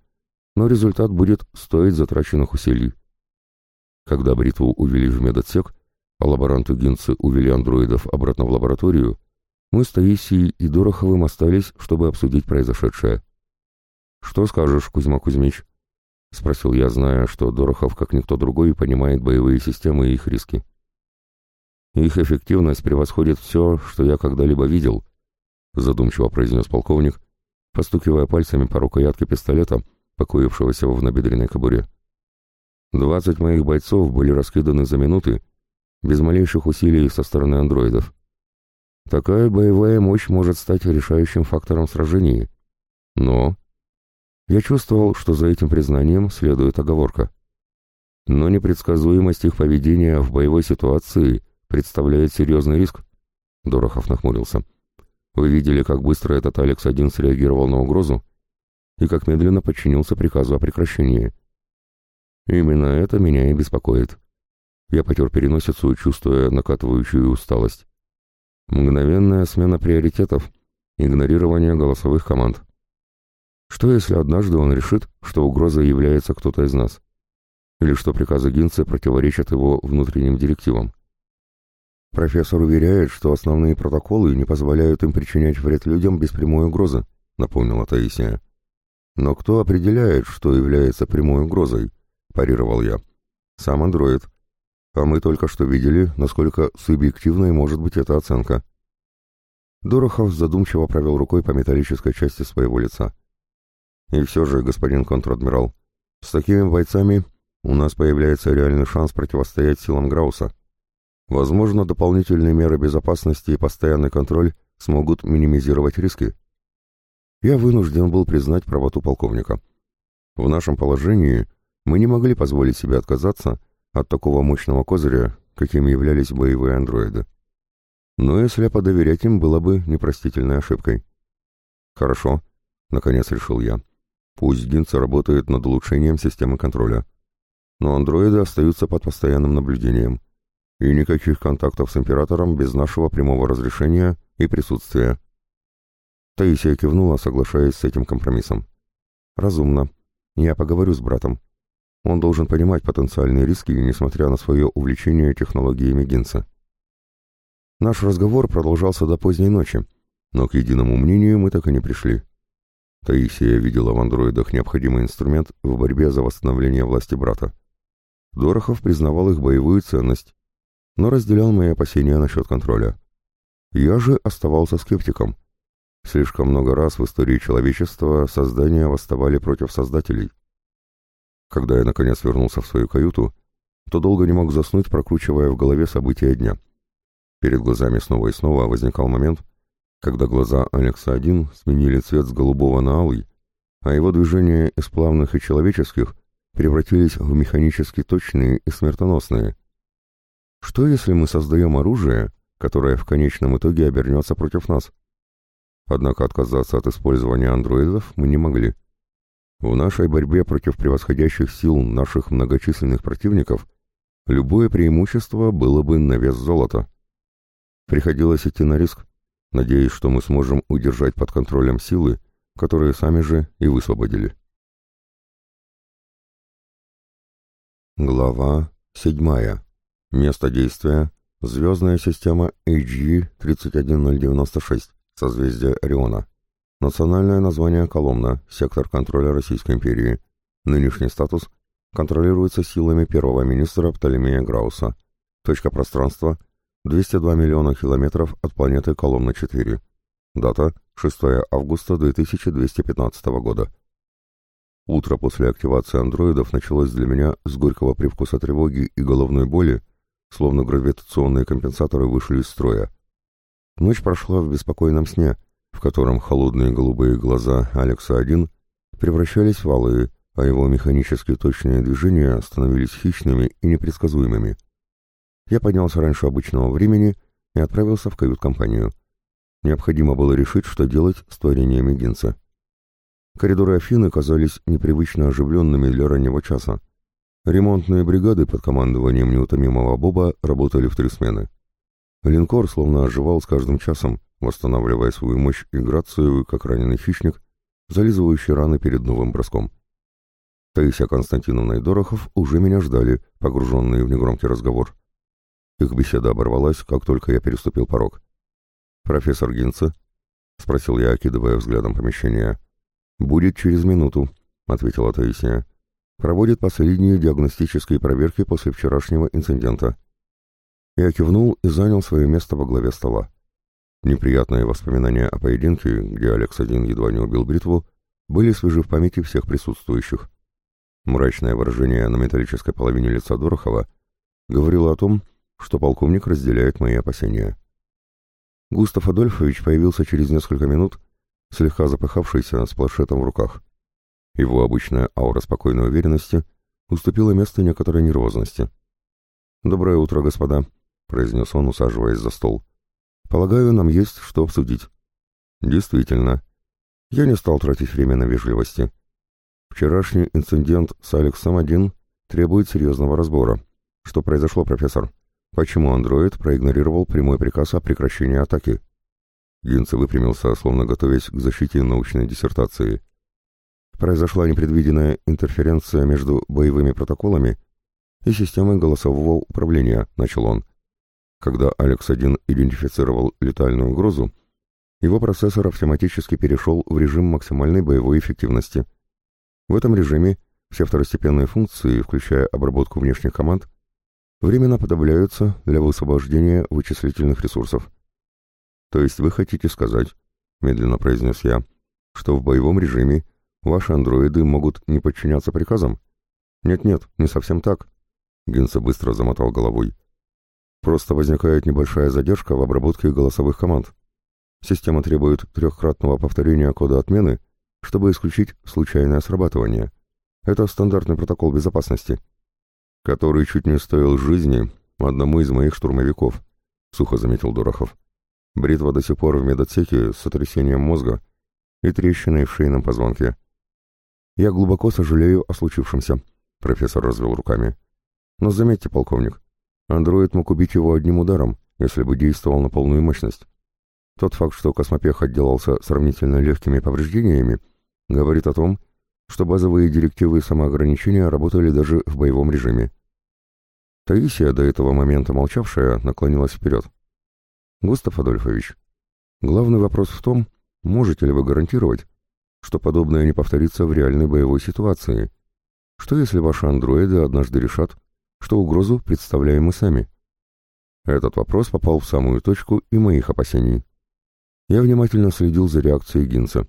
но результат будет стоить затраченных усилий. Когда бритву увели в медотсек, а лаборанты Гинцы увели андроидов обратно в лабораторию, мы с Таисией и Дороховым остались, чтобы обсудить произошедшее. «Что скажешь, Кузьма Кузьмич?» — спросил я, зная, что Дорохов, как никто другой, понимает боевые системы и их риски. «Их эффективность превосходит все, что я когда-либо видел», — задумчиво произнес полковник, постукивая пальцами по рукоятке пистолета, покоившегося в набедренной кобуре. «Двадцать моих бойцов были раскиданы за минуты, без малейших усилий со стороны андроидов. Такая боевая мощь может стать решающим фактором в сражении. Но я чувствовал, что за этим признанием следует оговорка. Но непредсказуемость их поведения в боевой ситуации представляет серьезный риск. Дорохов нахмурился. Вы видели, как быстро этот Алекс-1 среагировал на угрозу и как медленно подчинился приказу о прекращении. Именно это меня и беспокоит. Я потер переносицу, чувствуя накатывающую усталость. Мгновенная смена приоритетов, игнорирование голосовых команд. Что если однажды он решит, что угрозой является кто-то из нас? Или что приказы Гинца противоречат его внутренним директивам? Профессор уверяет, что основные протоколы не позволяют им причинять вред людям без прямой угрозы, напомнила Таисия. Но кто определяет, что является прямой угрозой? парировал я. Сам андроид. А мы только что видели, насколько субъективной может быть эта оценка. Дорохов задумчиво провел рукой по металлической части своего лица. И все же, господин контр-адмирал, с такими бойцами у нас появляется реальный шанс противостоять силам Грауса. Возможно, дополнительные меры безопасности и постоянный контроль смогут минимизировать риски. Я вынужден был признать правоту полковника. В нашем положении мы не могли позволить себе отказаться от такого мощного козыря, каким являлись боевые андроиды. Но и слепо доверять им было бы непростительной ошибкой. «Хорошо», — наконец решил я. Пусть Гинца работает над улучшением системы контроля. Но андроиды остаются под постоянным наблюдением. И никаких контактов с Императором без нашего прямого разрешения и присутствия. Таисия кивнула, соглашаясь с этим компромиссом. «Разумно. Я поговорю с братом. Он должен понимать потенциальные риски, несмотря на свое увлечение технологиями Гинца». Наш разговор продолжался до поздней ночи, но к единому мнению мы так и не пришли. Таисия видела в андроидах необходимый инструмент в борьбе за восстановление власти брата. Дорохов признавал их боевую ценность, но разделял мои опасения насчет контроля. Я же оставался скептиком. Слишком много раз в истории человечества создания восставали против создателей. Когда я наконец вернулся в свою каюту, то долго не мог заснуть, прокручивая в голове события дня. Перед глазами снова и снова возникал момент, когда глаза Алекса-1 сменили цвет с голубого на алый, а его движения из плавных и человеческих превратились в механически точные и смертоносные. Что если мы создаем оружие, которое в конечном итоге обернется против нас? Однако отказаться от использования андроидов мы не могли. В нашей борьбе против превосходящих сил наших многочисленных противников любое преимущество было бы на вес золота. Приходилось идти на риск, надеясь, что мы сможем удержать под контролем силы, которые сами же и высвободили. Глава Седьмая. Место действия – звездная система HG-31096, созвездие Ориона. Национальное название Коломна, сектор контроля Российской империи. Нынешний статус контролируется силами первого министра Птолемея Грауса. Точка пространства – 202 миллиона километров от планеты Коломна-4. Дата – 6 августа 2215 года. Утро после активации андроидов началось для меня с горького привкуса тревоги и головной боли, словно гравитационные компенсаторы вышли из строя. Ночь прошла в беспокойном сне, в котором холодные голубые глаза Алекса-1 превращались в алые, а его механически точные движения становились хищными и непредсказуемыми. Я поднялся раньше обычного времени и отправился в кают-компанию. Необходимо было решить, что делать с творениями Гинца. Коридоры Афины казались непривычно оживленными для раннего часа. Ремонтные бригады под командованием неутомимого Боба работали в три смены. Линкор словно оживал с каждым часом, восстанавливая свою мощь и грацию, как раненый хищник, зализывающий раны перед новым броском. Таисия Константиновна и Дорохов уже меня ждали, погруженные в негромкий разговор. Их беседа оборвалась, как только я переступил порог. «Профессор Гинце?» — спросил я, окидывая взглядом помещение. «Будет через минуту», — ответила Таисия. «Проводит последние диагностические проверки после вчерашнего инцидента». Я кивнул и занял свое место во главе стола. Неприятные воспоминания о поединке, где Алекс один едва не убил бритву, были свежи в памяти всех присутствующих. Мрачное выражение на металлической половине лица Дорохова говорило о том, что полковник разделяет мои опасения. Густав Адольфович появился через несколько минут слегка запыхавшийся, с планшетом в руках. Его обычная аура спокойной уверенности уступила место некоторой нервозности. «Доброе утро, господа», — произнес он, усаживаясь за стол. «Полагаю, нам есть что обсудить». «Действительно. Я не стал тратить время на вежливости. Вчерашний инцидент с Алексом один требует серьезного разбора. Что произошло, профессор? Почему андроид проигнорировал прямой приказ о прекращении атаки?» Гинце выпрямился, словно готовясь к защите научной диссертации. Произошла непредвиденная интерференция между боевыми протоколами и системой голосового управления, начал он. Когда Алекс-1 идентифицировал летальную угрозу, его процессор автоматически перешел в режим максимальной боевой эффективности. В этом режиме все второстепенные функции, включая обработку внешних команд, временно подавляются для высвобождения вычислительных ресурсов. «То есть вы хотите сказать, — медленно произнес я, — что в боевом режиме ваши андроиды могут не подчиняться приказам? Нет-нет, не совсем так. Гинса быстро замотал головой. Просто возникает небольшая задержка в обработке голосовых команд. Система требует трехкратного повторения кода отмены, чтобы исключить случайное срабатывание. Это стандартный протокол безопасности, который чуть не стоил жизни одному из моих штурмовиков, сухо заметил Дорохов. Бритва до сих пор в медотсеке с сотрясением мозга и трещиной в шейном позвонке. «Я глубоко сожалею о случившемся», — профессор развел руками. «Но заметьте, полковник, андроид мог убить его одним ударом, если бы действовал на полную мощность. Тот факт, что космопех отделался сравнительно легкими повреждениями, говорит о том, что базовые директивы самоограничения работали даже в боевом режиме. Таисия, до этого момента молчавшая, наклонилась вперед. Густав Адольфович, главный вопрос в том, можете ли вы гарантировать, что подобное не повторится в реальной боевой ситуации? Что если ваши андроиды однажды решат, что угрозу представляем мы сами? Этот вопрос попал в самую точку и моих опасений. Я внимательно следил за реакцией Гинца.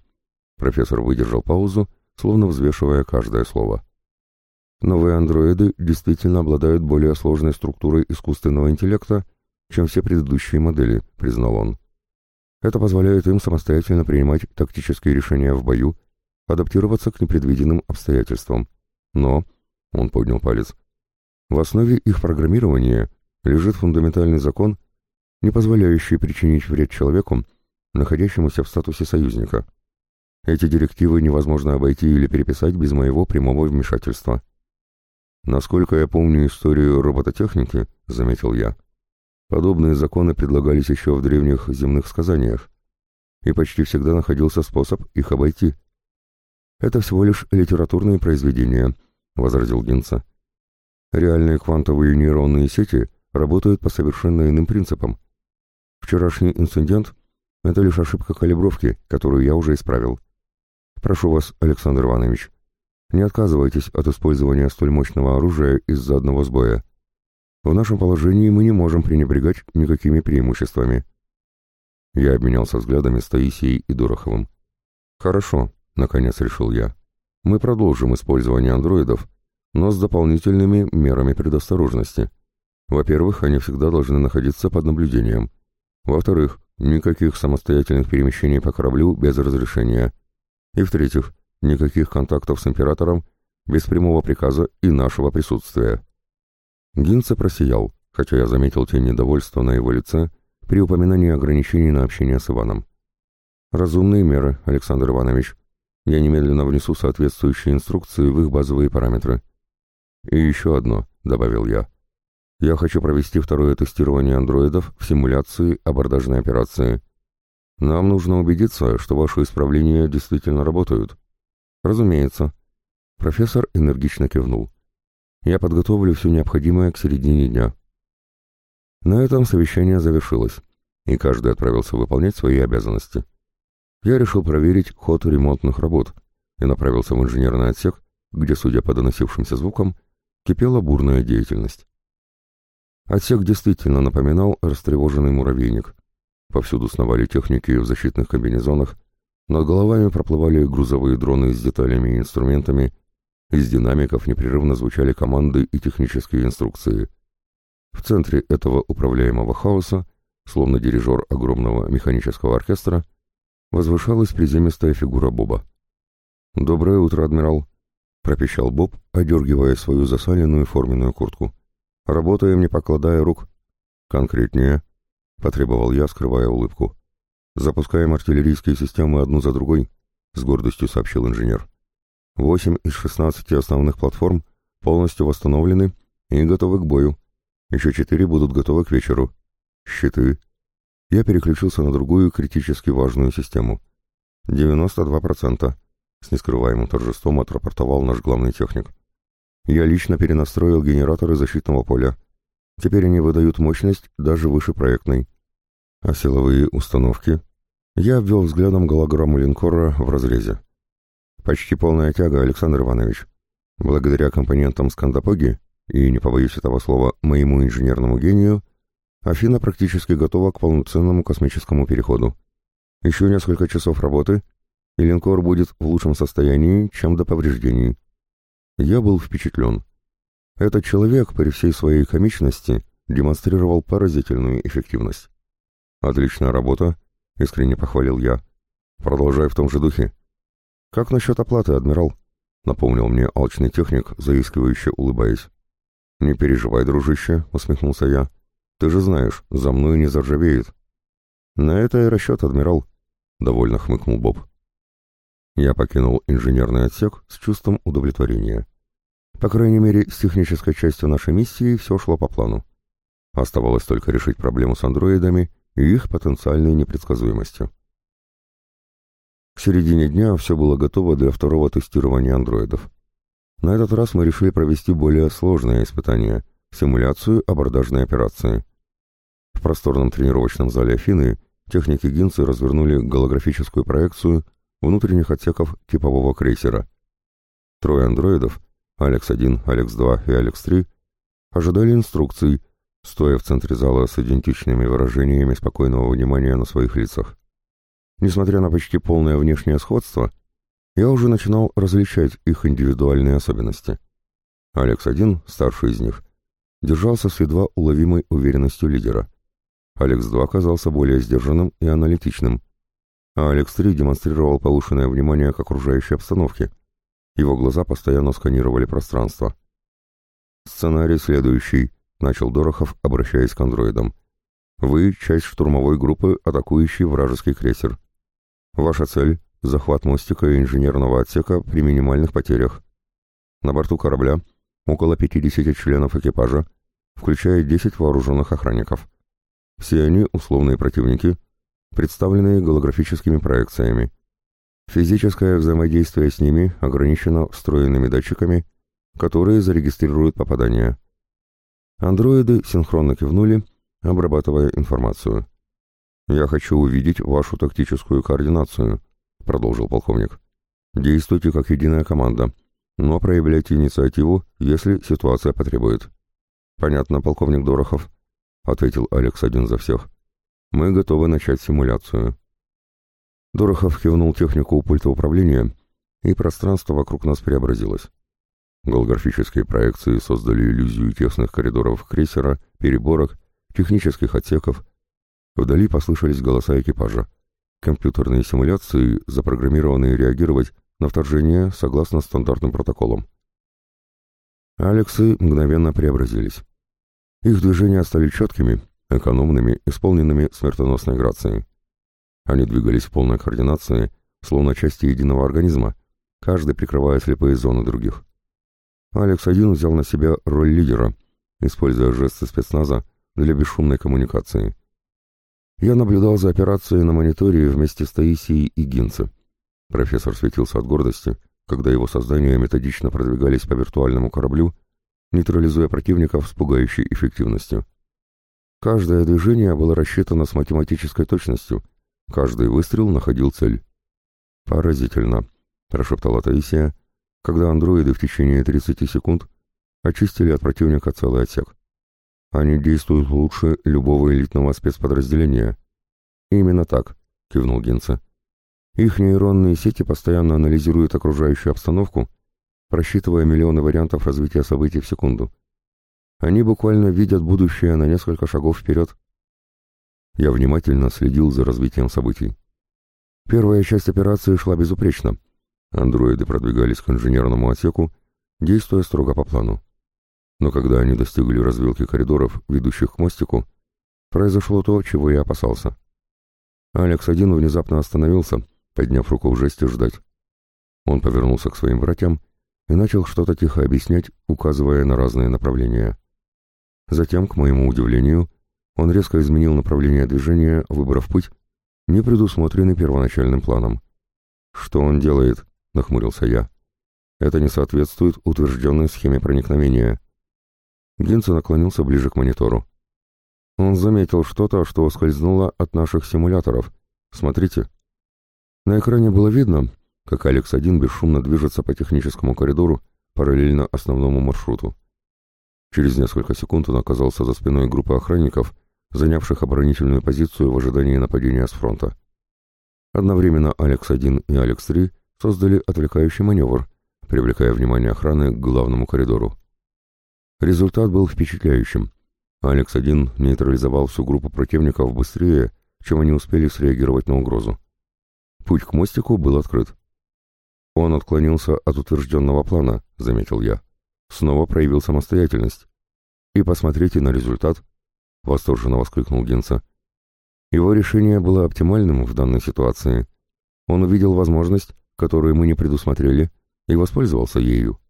Профессор выдержал паузу, словно взвешивая каждое слово. Новые андроиды действительно обладают более сложной структурой искусственного интеллекта чем все предыдущие модели, признал он. Это позволяет им самостоятельно принимать тактические решения в бою, адаптироваться к непредвиденным обстоятельствам. Но, он поднял палец, в основе их программирования лежит фундаментальный закон, не позволяющий причинить вред человеку, находящемуся в статусе союзника. Эти директивы невозможно обойти или переписать без моего прямого вмешательства. Насколько я помню историю робототехники, заметил я, Подобные законы предлагались еще в древних земных сказаниях, и почти всегда находился способ их обойти. «Это всего лишь литературные произведения», — возразил Гинца. Реальные квантовые нейронные сети работают по совершенно иным принципам. Вчерашний инцидент — это лишь ошибка калибровки, которую я уже исправил. Прошу вас, Александр Иванович, не отказывайтесь от использования столь мощного оружия из-за одного сбоя. В нашем положении мы не можем пренебрегать никакими преимуществами. Я обменялся взглядами с Таисией и Дороховым. «Хорошо», — наконец решил я. «Мы продолжим использование андроидов, но с дополнительными мерами предосторожности. Во-первых, они всегда должны находиться под наблюдением. Во-вторых, никаких самостоятельных перемещений по кораблю без разрешения. И в-третьих, никаких контактов с императором без прямого приказа и нашего присутствия». Гинце просиял, хотя я заметил тень недовольства на его лице, при упоминании ограничений на общение с Иваном. «Разумные меры, Александр Иванович. Я немедленно внесу соответствующие инструкции в их базовые параметры». «И еще одно», — добавил я. «Я хочу провести второе тестирование андроидов в симуляции абордажной операции. Нам нужно убедиться, что ваши исправления действительно работают». «Разумеется». Профессор энергично кивнул. «Я подготовлю все необходимое к середине дня». На этом совещание завершилось, и каждый отправился выполнять свои обязанности. Я решил проверить ход ремонтных работ и направился в инженерный отсек, где, судя по доносившимся звукам, кипела бурная деятельность. Отсек действительно напоминал растревоженный муравейник. Повсюду сновали техники в защитных комбинезонах, над головами проплывали грузовые дроны с деталями и инструментами, из динамиков непрерывно звучали команды и технические инструкции — в центре этого управляемого хаоса, словно дирижер огромного механического оркестра, возвышалась приземистая фигура Боба. «Доброе утро, адмирал!» — пропищал Боб, одергивая свою засаленную форменную куртку. «Работаем, не покладая рук». «Конкретнее», — потребовал я, скрывая улыбку. «Запускаем артиллерийские системы одну за другой», — с гордостью сообщил инженер. «Восемь из шестнадцати основных платформ полностью восстановлены и готовы к бою. Еще четыре будут готовы к вечеру. Щиты. Я переключился на другую критически важную систему. 92%. С нескрываемым торжеством отрапортовал наш главный техник. Я лично перенастроил генераторы защитного поля. Теперь они выдают мощность даже выше проектной. А силовые установки? Я обвел взглядом голограмму линкора в разрезе. Почти полная тяга, Александр Иванович. Благодаря компонентам скандапоги и, не побоюсь этого слова, моему инженерному гению, Афина практически готова к полноценному космическому переходу. Еще несколько часов работы, и линкор будет в лучшем состоянии, чем до повреждений. Я был впечатлен. Этот человек при всей своей комичности демонстрировал поразительную эффективность. «Отличная работа», — искренне похвалил я. «Продолжай в том же духе». «Как насчет оплаты, адмирал?» — напомнил мне алчный техник, заискивающе улыбаясь. «Не переживай, дружище», — усмехнулся я. «Ты же знаешь, за мной не заржавеет». «На это и расчет, адмирал», — довольно хмыкнул Боб. Я покинул инженерный отсек с чувством удовлетворения. По крайней мере, с технической частью нашей миссии все шло по плану. Оставалось только решить проблему с андроидами и их потенциальной непредсказуемостью. К середине дня все было готово для второго тестирования андроидов. На этот раз мы решили провести более сложное испытание — симуляцию абордажной операции. В просторном тренировочном зале Афины техники Гинцы развернули голографическую проекцию внутренних отсеков типового крейсера. Трое андроидов — Алекс-1, Алекс-2 и Алекс-3 — ожидали инструкций, стоя в центре зала с идентичными выражениями спокойного внимания на своих лицах. Несмотря на почти полное внешнее сходство, я уже начинал различать их индивидуальные особенности. Алекс-1, старший из них, держался с едва уловимой уверенностью лидера. Алекс-2 оказался более сдержанным и аналитичным, а Алекс-3 демонстрировал повышенное внимание к окружающей обстановке. Его глаза постоянно сканировали пространство. «Сценарий следующий», — начал Дорохов, обращаясь к андроидам. «Вы — часть штурмовой группы, атакующей вражеский крейсер. Ваша цель захват мостика и инженерного отсека при минимальных потерях. На борту корабля около 50 членов экипажа, включая 10 вооруженных охранников. Все они условные противники, представленные голографическими проекциями. Физическое взаимодействие с ними ограничено встроенными датчиками, которые зарегистрируют попадания. Андроиды синхронно кивнули, обрабатывая информацию. «Я хочу увидеть вашу тактическую координацию», — продолжил полковник. «Действуйте как единая команда, но проявляйте инициативу, если ситуация потребует». «Понятно, полковник Дорохов», — ответил Алекс один за всех. «Мы готовы начать симуляцию». Дорохов кивнул технику у пульта управления, и пространство вокруг нас преобразилось. Голографические проекции создали иллюзию тесных коридоров крейсера, переборок, технических отсеков. Вдали послышались голоса экипажа. Компьютерные симуляции, запрограммированные реагировать на вторжение согласно стандартным протоколам. Алексы мгновенно преобразились. Их движения стали четкими, экономными, исполненными смертоносной грацией. Они двигались в полной координации, словно части единого организма, каждый прикрывая слепые зоны других. Алекс-1 взял на себя роль лидера, используя жесты спецназа для бесшумной коммуникации. Я наблюдал за операцией на мониторе вместе с Таисией и Гинце. Профессор светился от гордости, когда его создания методично продвигались по виртуальному кораблю, нейтрализуя противников с пугающей эффективностью. Каждое движение было рассчитано с математической точностью, каждый выстрел находил цель. «Поразительно», — прошептала Таисия, когда андроиды в течение 30 секунд очистили от противника целый отсек. Они действуют лучше любого элитного спецподразделения. Именно так, кивнул Генце. Их нейронные сети постоянно анализируют окружающую обстановку, просчитывая миллионы вариантов развития событий в секунду. Они буквально видят будущее на несколько шагов вперед. Я внимательно следил за развитием событий. Первая часть операции шла безупречно. Андроиды продвигались к инженерному отсеку, действуя строго по плану. Но когда они достигли развилки коридоров, ведущих к мостику, произошло то, чего я опасался. Алекс-1 внезапно остановился, подняв руку в жесте «ждать». Он повернулся к своим братьям и начал что-то тихо объяснять, указывая на разные направления. Затем, к моему удивлению, он резко изменил направление движения, выбрав путь, не предусмотренный первоначальным планом. «Что он делает?» — нахмурился я. «Это не соответствует утвержденной схеме проникновения». Гинце наклонился ближе к монитору. Он заметил что-то, что скользнуло от наших симуляторов. Смотрите. На экране было видно, как Алекс-1 бесшумно движется по техническому коридору параллельно основному маршруту. Через несколько секунд он оказался за спиной группы охранников, занявших оборонительную позицию в ожидании нападения с фронта. Одновременно Алекс-1 и Алекс-3 создали отвлекающий маневр, привлекая внимание охраны к главному коридору. Результат был впечатляющим. Алекс-1 нейтрализовал всю группу противников быстрее, чем они успели среагировать на угрозу. Путь к мостику был открыт. «Он отклонился от утвержденного плана», — заметил я. «Снова проявил самостоятельность. И посмотрите на результат», — восторженно воскликнул Генца. Его решение было оптимальным в данной ситуации. Он увидел возможность, которую мы не предусмотрели, и воспользовался ею.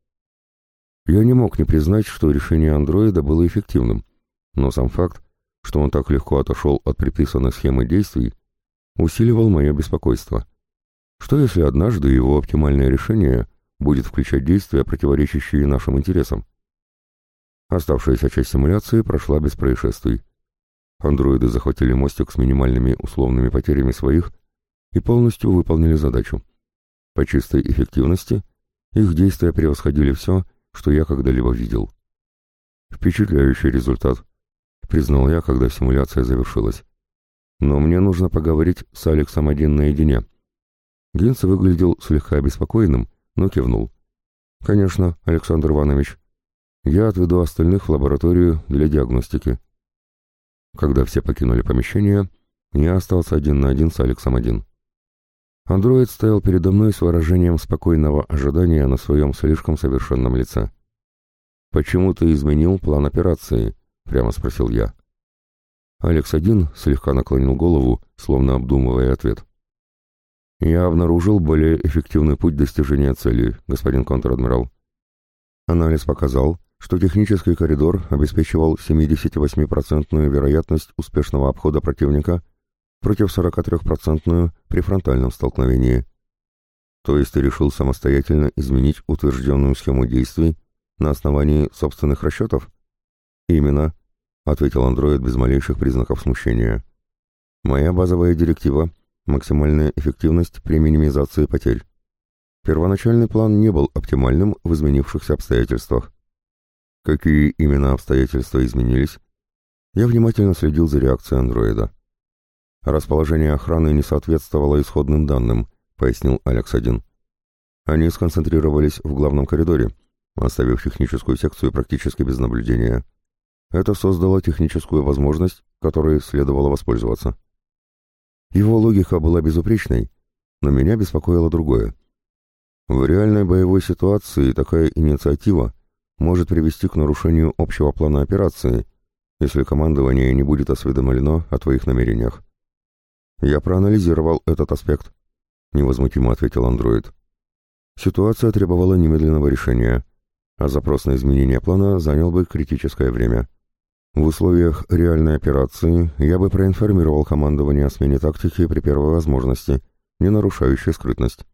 Я не мог не признать, что решение андроида было эффективным, но сам факт, что он так легко отошел от предписанной схемы действий, усиливал мое беспокойство. Что если однажды его оптимальное решение будет включать действия, противоречащие нашим интересам? Оставшаяся часть симуляции прошла без происшествий. Андроиды захватили мостик с минимальными условными потерями своих и полностью выполнили задачу. По чистой эффективности их действия превосходили все, что я когда-либо видел. Впечатляющий результат, признал я, когда симуляция завершилась. Но мне нужно поговорить с Алексом один наедине. Гинц выглядел слегка обеспокоенным, но кивнул. «Конечно, Александр Иванович. Я отведу остальных в лабораторию для диагностики». Когда все покинули помещение, я остался один на один с Алексом один. Андроид стоял передо мной с выражением спокойного ожидания на своем слишком совершенном лице. «Почему ты изменил план операции?» — прямо спросил я. Алекс-1 слегка наклонил голову, словно обдумывая ответ. «Я обнаружил более эффективный путь достижения цели, господин контр-адмирал. Анализ показал, что технический коридор обеспечивал 78% вероятность успешного обхода противника против 43% при фронтальном столкновении. То есть ты решил самостоятельно изменить утвержденную схему действий на основании собственных расчетов? Именно, ответил андроид без малейших признаков смущения. Моя базовая директива — максимальная эффективность при минимизации потерь. Первоначальный план не был оптимальным в изменившихся обстоятельствах. Какие именно обстоятельства изменились? Я внимательно следил за реакцией андроида. Расположение охраны не соответствовало исходным данным, пояснил Алекс-1. Они сконцентрировались в главном коридоре, оставив техническую секцию практически без наблюдения. Это создало техническую возможность, которой следовало воспользоваться. Его логика была безупречной, но меня беспокоило другое. В реальной боевой ситуации такая инициатива может привести к нарушению общего плана операции, если командование не будет осведомлено о твоих намерениях. Я проанализировал этот аспект, невозмутимо ответил андроид. Ситуация требовала немедленного решения, а запрос на изменение плана занял бы критическое время. В условиях реальной операции я бы проинформировал командование о смене тактики при первой возможности, не нарушающей скрытность.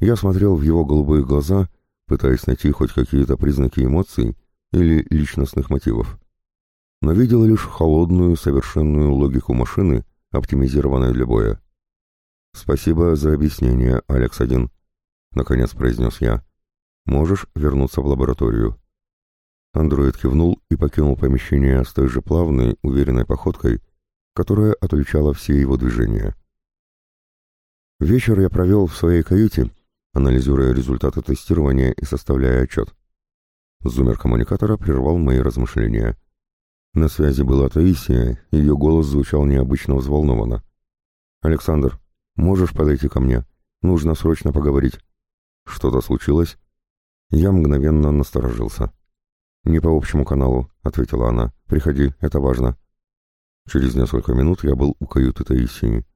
Я смотрел в его голубые глаза, пытаясь найти хоть какие-то признаки эмоций или личностных мотивов. Но видел лишь холодную, совершенную логику машины, оптимизированной для боя. «Спасибо за объяснение, Алекс-1», — наконец произнес я. «Можешь вернуться в лабораторию». Андроид кивнул и покинул помещение с той же плавной, уверенной походкой, которая отвлечала все его движения. Вечер я провел в своей каюте, анализируя результаты тестирования и составляя отчет. Зумер коммуникатора прервал мои размышления. На связи была Таисия, ее голос звучал необычно взволнованно. «Александр, можешь подойти ко мне? Нужно срочно поговорить». «Что-то случилось?» Я мгновенно насторожился. «Не по общему каналу», — ответила она. «Приходи, это важно». Через несколько минут я был у каюты Таисии.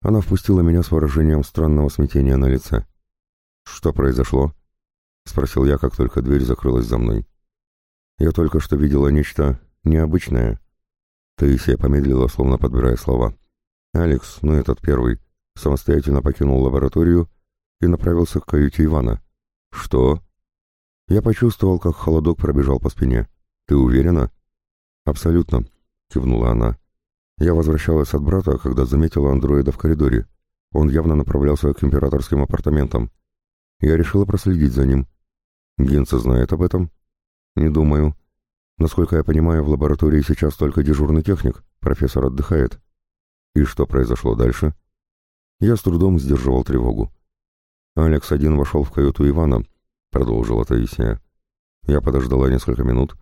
Она впустила меня с выражением странного смятения на лице. «Что произошло?» — спросил я, как только дверь закрылась за мной. «Я только что видела нечто необычное». Таисия помедлила, словно подбирая слова. «Алекс, ну этот первый, самостоятельно покинул лабораторию и направился к каюте Ивана». «Что?» Я почувствовал, как холодок пробежал по спине. «Ты уверена?» «Абсолютно», — кивнула она. Я возвращалась от брата, когда заметила андроида в коридоре. Он явно направлялся к императорским апартаментам. Я решила проследить за ним. Генца знает об этом? Не думаю. Насколько я понимаю, в лаборатории сейчас только дежурный техник, профессор отдыхает. И что произошло дальше? Я с трудом сдерживал тревогу. Алекс один вошел в каюту Ивана, продолжила Таисия. Я подождала несколько минут,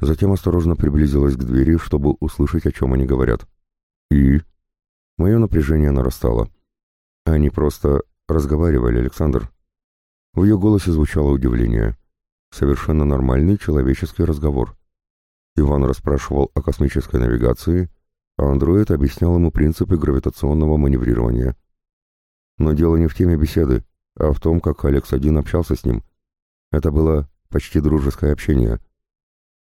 затем осторожно приблизилась к двери, чтобы услышать, о чем они говорят. И... Мое напряжение нарастало. Они просто разговаривали, Александр. В ее голосе звучало удивление. Совершенно нормальный человеческий разговор. Иван расспрашивал о космической навигации, а андроид объяснял ему принципы гравитационного маневрирования. Но дело не в теме беседы, а в том, как Алекс-1 общался с ним. Это было почти дружеское общение.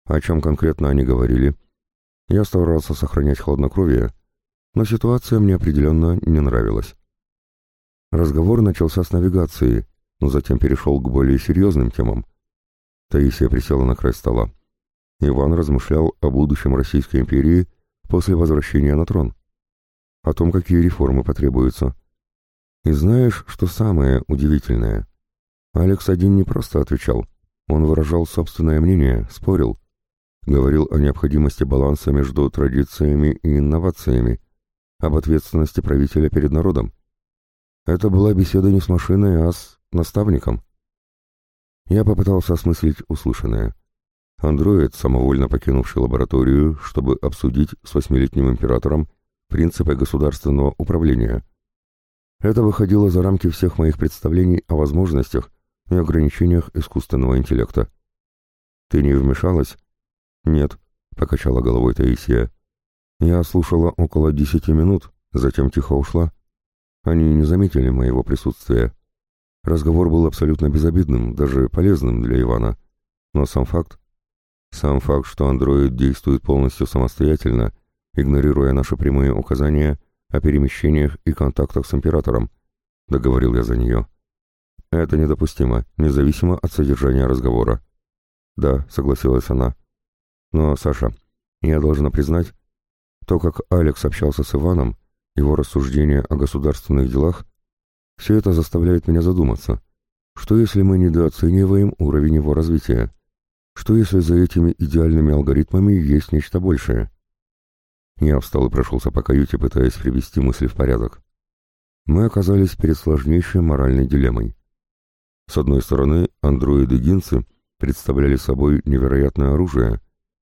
О чем конкретно они говорили? Я старался сохранять хладнокровие, но ситуация мне определенно не нравилась. Разговор начался с навигации, но затем перешел к более серьезным темам. Таисия присела на край стола. Иван размышлял о будущем Российской империи после возвращения на трон, о том, какие реформы потребуются. И знаешь, что самое удивительное? Алекс один не просто отвечал, он выражал собственное мнение, спорил, говорил о необходимости баланса между традициями и инновациями, об ответственности правителя перед народом. Это была беседа не с машиной, а с наставником. Я попытался осмыслить услышанное. Андроид, самовольно покинувший лабораторию, чтобы обсудить с восьмилетним императором принципы государственного управления. Это выходило за рамки всех моих представлений о возможностях и ограничениях искусственного интеллекта. «Ты не вмешалась?» «Нет», — покачала головой Таисия. «Я слушала около десяти минут, затем тихо ушла. Они не заметили моего присутствия. Разговор был абсолютно безобидным, даже полезным для Ивана. Но сам факт... Сам факт, что андроид действует полностью самостоятельно, игнорируя наши прямые указания о перемещениях и контактах с императором, договорил я за нее. Это недопустимо, независимо от содержания разговора. Да, согласилась она. Но, Саша, я должна признать, то, как Алекс общался с Иваном, его рассуждения о государственных делах, все это заставляет меня задуматься. Что если мы недооцениваем уровень его развития? Что если за этими идеальными алгоритмами есть нечто большее? Я встал и прошелся по каюте, пытаясь привести мысли в порядок. Мы оказались перед сложнейшей моральной дилеммой. С одной стороны, андроиды-гинцы представляли собой невероятное оружие,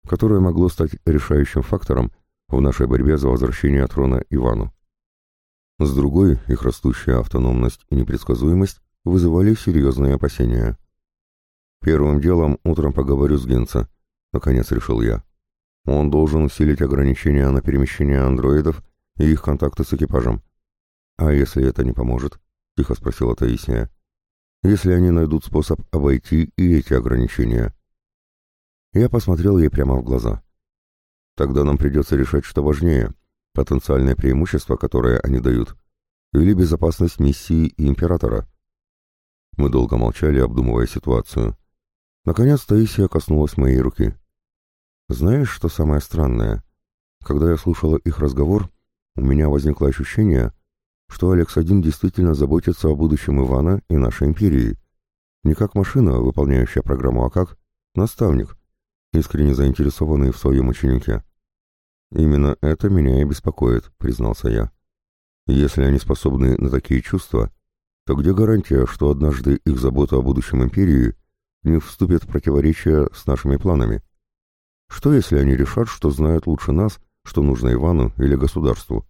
которое могло стать решающим фактором в нашей борьбе за возвращение трона Ивану. С другой, их растущая автономность и непредсказуемость вызывали серьезные опасения. Первым делом утром поговорю с Генца, наконец решил я. Он должен усилить ограничения на перемещение андроидов и их контакты с экипажем. «А если это не поможет?» — тихо спросила Таисия. «Если они найдут способ обойти и эти ограничения?» Я посмотрел ей прямо в глаза. «Тогда нам придется решать, что важнее — потенциальное преимущество, которое они дают, или безопасность миссии и Императора». Мы долго молчали, обдумывая ситуацию. Наконец Таисия коснулась моей руки. Знаешь, что самое странное? Когда я слушала их разговор, у меня возникло ощущение, что Алекс-1 действительно заботится о будущем Ивана и нашей империи. Не как машина, выполняющая программу, а как наставник, искренне заинтересованный в своем ученике. «Именно это меня и беспокоит», — признался я. «Если они способны на такие чувства, то где гарантия, что однажды их забота о будущем империи не вступит в противоречие с нашими планами?» Что, если они решат, что знают лучше нас, что нужно Ивану или государству?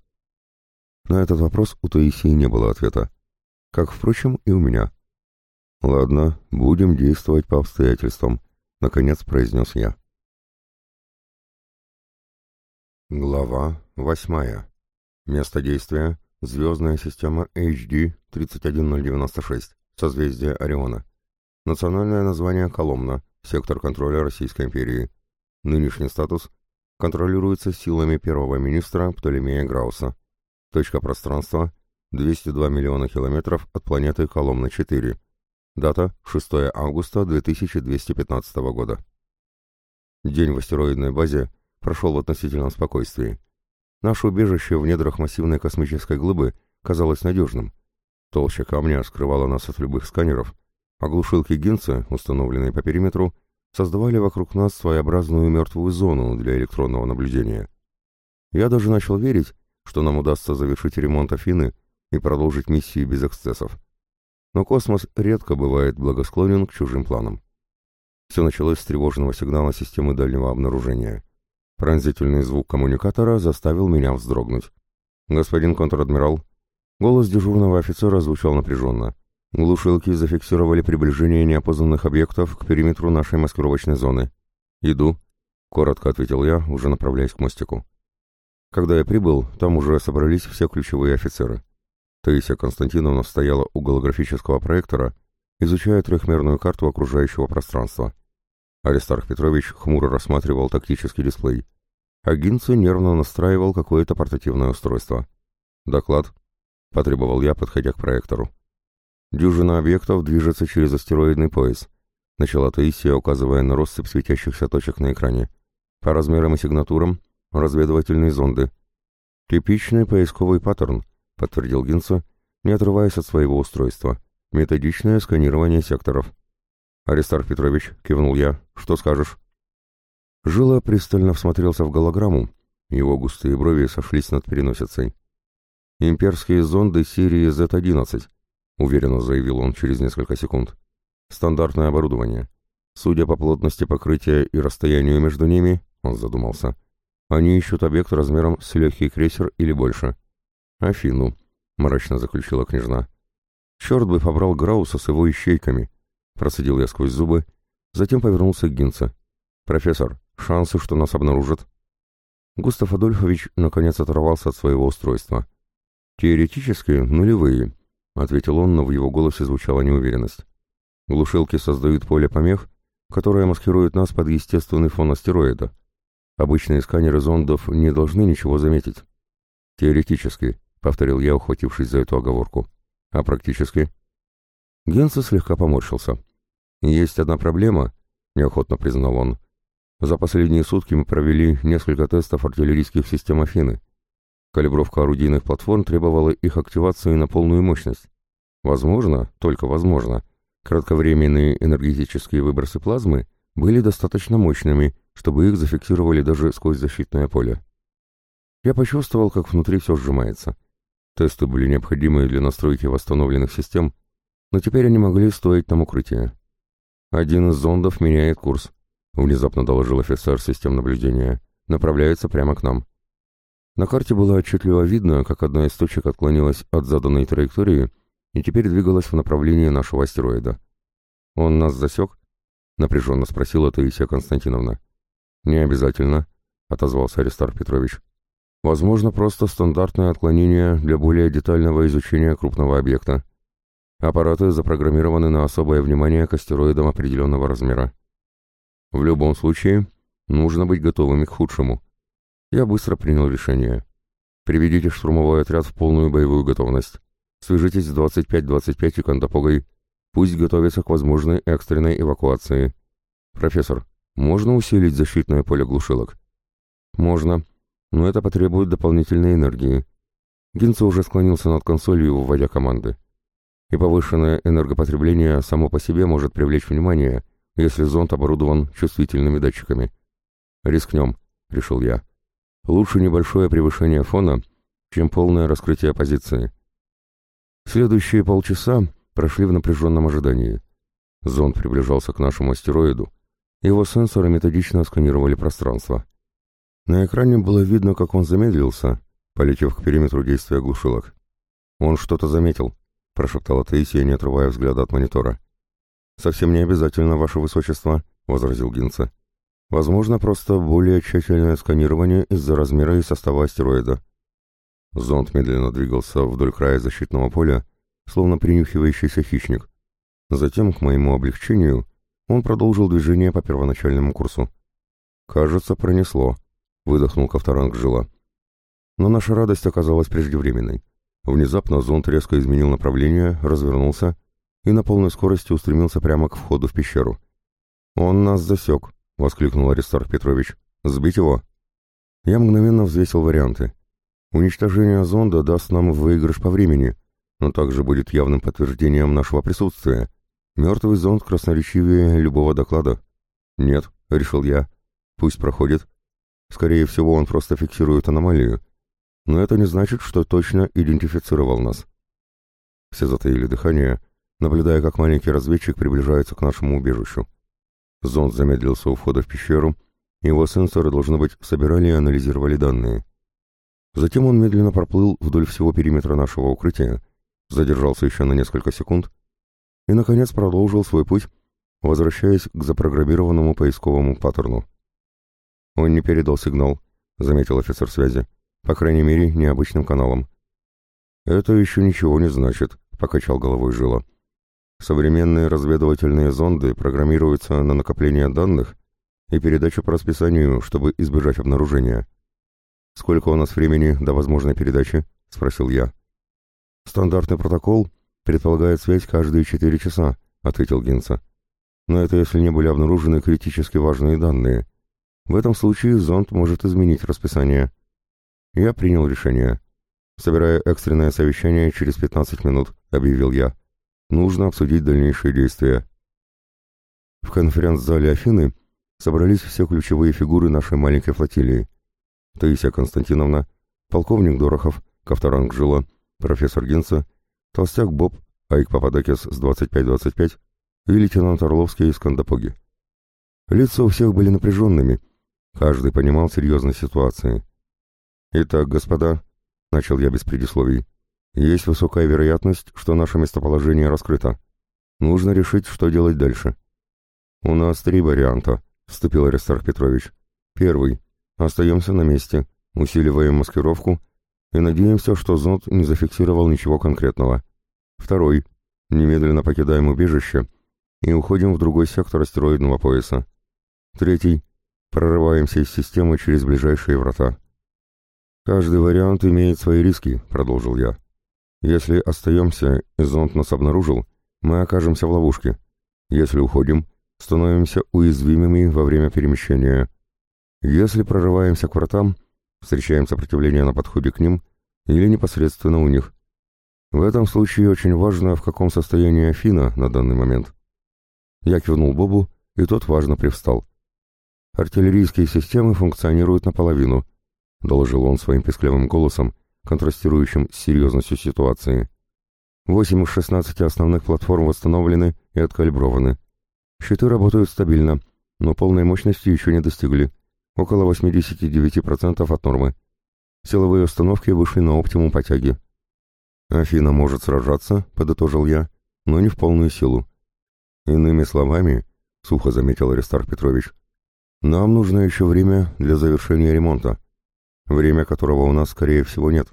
На этот вопрос у Таисии не было ответа. Как, впрочем, и у меня. «Ладно, будем действовать по обстоятельствам», — наконец произнес я. Глава восьмая. Место действия — звездная система HD 31096, созвездие Ориона. Национальное название Коломна, сектор контроля Российской империи. Нынешний статус контролируется силами первого министра Птолемея Грауса. Точка пространства – 202 миллиона километров от планеты Коломна-4. Дата – 6 августа 2215 года. День в астероидной базе прошел в относительном спокойствии. Наше убежище в недрах массивной космической глыбы казалось надежным. Толща камня скрывала нас от любых сканеров, а Гинца, установленные по периметру, создавали вокруг нас своеобразную мертвую зону для электронного наблюдения. Я даже начал верить, что нам удастся завершить ремонт Афины и продолжить миссию без эксцессов. Но космос редко бывает благосклонен к чужим планам. Все началось с тревожного сигнала системы дальнего обнаружения. Пронзительный звук коммуникатора заставил меня вздрогнуть. «Господин контр-адмирал». Голос дежурного офицера звучал напряженно. Глушилки зафиксировали приближение неопознанных объектов к периметру нашей маскировочной зоны. «Иду», — коротко ответил я, уже направляясь к мостику. Когда я прибыл, там уже собрались все ключевые офицеры. Таисия Константиновна стояла у голографического проектора, изучая трехмерную карту окружающего пространства. Аристарх Петрович хмуро рассматривал тактический дисплей, а Гинце нервно настраивал какое-то портативное устройство. «Доклад», — потребовал я, подходя к проектору. Дюжина объектов движется через астероидный пояс. Начала Таисия, указывая на россыпь светящихся точек на экране. По размерам и сигнатурам — разведывательные зонды. «Типичный поисковый паттерн», — подтвердил Гинца, не отрываясь от своего устройства. «Методичное сканирование секторов». «Аристарх Петрович», — кивнул я, — «что скажешь?» Жила пристально всмотрелся в голограмму, его густые брови сошлись над переносицей. «Имперские зонды серии Z-11», — уверенно заявил он через несколько секунд. «Стандартное оборудование. Судя по плотности покрытия и расстоянию между ними, — он задумался, — они ищут объект размером с легкий крейсер или больше». «Афину», — мрачно заключила княжна. «Черт бы побрал Грауса с его ищейками», — процедил я сквозь зубы, затем повернулся к Гинце. «Профессор, шансы, что нас обнаружат?» Густав Адольфович наконец оторвался от своего устройства. «Теоретически нулевые», — ответил он, но в его голосе звучала неуверенность. «Глушилки создают поле помех, которое маскирует нас под естественный фон астероида. Обычные сканеры зондов не должны ничего заметить». «Теоретически», — повторил я, ухватившись за эту оговорку. «А практически?» Генса слегка поморщился. «Есть одна проблема», — неохотно признал он. За последние сутки мы провели несколько тестов артиллерийских систем Афины. Калибровка орудийных платформ требовала их активации на полную мощность. Возможно, только возможно, кратковременные энергетические выбросы плазмы были достаточно мощными, чтобы их зафиксировали даже сквозь защитное поле. Я почувствовал, как внутри все сжимается. Тесты были необходимы для настройки восстановленных систем, но теперь они могли стоить нам укрытия. «Один из зондов меняет курс», — внезапно доложил офицер систем наблюдения. «Направляется прямо к нам». На карте было отчетливо видно, как одна из точек отклонилась от заданной траектории и теперь двигалась в направлении нашего астероида. «Он нас засек?» — напряженно спросила Таисия Константиновна. «Не обязательно», — отозвался Аристар Петрович. «Возможно, просто стандартное отклонение для более детального изучения крупного объекта. Аппараты запрограммированы на особое внимание к астероидам определенного размера. В любом случае, нужно быть готовыми к худшему. Я быстро принял решение. Приведите штурмовой отряд в полную боевую готовность. Свяжитесь с 25-25 и Кандапогой. Пусть готовятся к возможной экстренной эвакуации. Профессор, можно усилить защитное поле глушилок? Можно, но это потребует дополнительной энергии. Гинца уже склонился над консолью, вводя команды и повышенное энергопотребление само по себе может привлечь внимание, если зонд оборудован чувствительными датчиками. «Рискнем», — решил я. «Лучше небольшое превышение фона, чем полное раскрытие позиции». Следующие полчаса прошли в напряженном ожидании. Зонд приближался к нашему астероиду. Его сенсоры методично сканировали пространство. На экране было видно, как он замедлился, полетев к периметру действия глушилок. Он что-то заметил, — прошептала Таисия, не отрывая взгляда от монитора. «Совсем не обязательно, ваше высочество», — возразил Гинца. «Возможно, просто более тщательное сканирование из-за размера и состава астероида». Зонд медленно двигался вдоль края защитного поля, словно принюхивающийся хищник. Затем, к моему облегчению, он продолжил движение по первоначальному курсу. «Кажется, пронесло», — выдохнул Ковторанг жила. Но наша радость оказалась преждевременной. Внезапно зонд резко изменил направление, развернулся и на полной скорости устремился прямо к входу в пещеру. «Он нас засек», — воскликнул Аристарх Петрович. «Сбить его?» Я мгновенно взвесил варианты. Уничтожение зонда даст нам выигрыш по времени, но также будет явным подтверждением нашего присутствия. Мертвый зонд красноречивее любого доклада. «Нет», — решил я. «Пусть проходит. Скорее всего, он просто фиксирует аномалию, но это не значит, что точно идентифицировал нас. Все затаили дыхание, наблюдая, как маленький разведчик приближается к нашему убежищу. Зонд замедлился у входа в пещеру, его сенсоры, должно быть, собирали и анализировали данные. Затем он медленно проплыл вдоль всего периметра нашего укрытия, задержался еще на несколько секунд и, наконец, продолжил свой путь, возвращаясь к запрограммированному поисковому паттерну. «Он не передал сигнал», — заметил офицер связи. По крайней мере, необычным каналом. «Это еще ничего не значит», — покачал головой Жила. «Современные разведывательные зонды программируются на накопление данных и передачу по расписанию, чтобы избежать обнаружения». «Сколько у нас времени до возможной передачи?» — спросил я. «Стандартный протокол предполагает связь каждые четыре часа», — ответил Гинца. «Но это если не были обнаружены критически важные данные. В этом случае зонд может изменить расписание». Я принял решение. «Собираю экстренное совещание через 15 минут», — объявил я. «Нужно обсудить дальнейшие действия». В конференц-зале Афины собрались все ключевые фигуры нашей маленькой флотилии. Таисия Константиновна, полковник Дорохов, Ковторанг Жила, профессор Гинца, толстяк Боб, Айк Пападакис с 25-25 и лейтенант Орловский из Кандапоги. Лица у всех были напряженными, каждый понимал серьезность ситуации. «Итак, господа», — начал я без предисловий, — «есть высокая вероятность, что наше местоположение раскрыто. Нужно решить, что делать дальше». «У нас три варианта», — вступил Аристарх Петрович. «Первый. Остаемся на месте, усиливаем маскировку и надеемся, что зонд не зафиксировал ничего конкретного. Второй. Немедленно покидаем убежище и уходим в другой сектор астероидного пояса. Третий. Прорываемся из системы через ближайшие врата. «Каждый вариант имеет свои риски», — продолжил я. «Если остаемся, и зонд нас обнаружил, мы окажемся в ловушке. Если уходим, становимся уязвимыми во время перемещения. Если прорываемся к вратам, встречаем сопротивление на подходе к ним или непосредственно у них. В этом случае очень важно, в каком состоянии Афина на данный момент. Я кивнул Бобу, и тот важно привстал. «Артиллерийские системы функционируют наполовину», — доложил он своим песклявым голосом, контрастирующим с серьезностью ситуации. «Восемь из шестнадцати основных платформ восстановлены и откалиброваны. Щиты работают стабильно, но полной мощности еще не достигли. Около 89% от нормы. Силовые установки вышли на оптимум по тяге. «Афина может сражаться», — подытожил я, — «но не в полную силу». «Иными словами», — сухо заметил Аристарх Петрович, — «нам нужно еще время для завершения ремонта, время которого у нас, скорее всего, нет».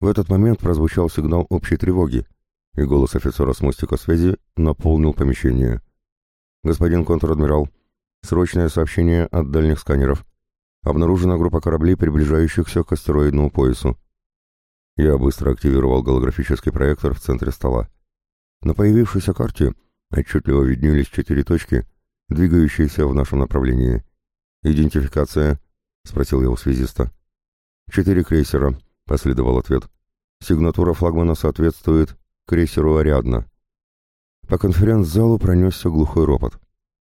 В этот момент прозвучал сигнал общей тревоги, и голос офицера с мостика связи наполнил помещение. «Господин контр-адмирал, срочное сообщение от дальних сканеров. Обнаружена группа кораблей, приближающихся к астероидному поясу. Я быстро активировал голографический проектор в центре стола. На появившейся карте отчетливо виднелись четыре точки, двигающиеся в нашем направлении. «Идентификация?» — спросил я у связиста. «Четыре крейсера», — последовал ответ. «Сигнатура флагмана соответствует крейсеру «Ариадна». По конференц-залу пронесся глухой ропот.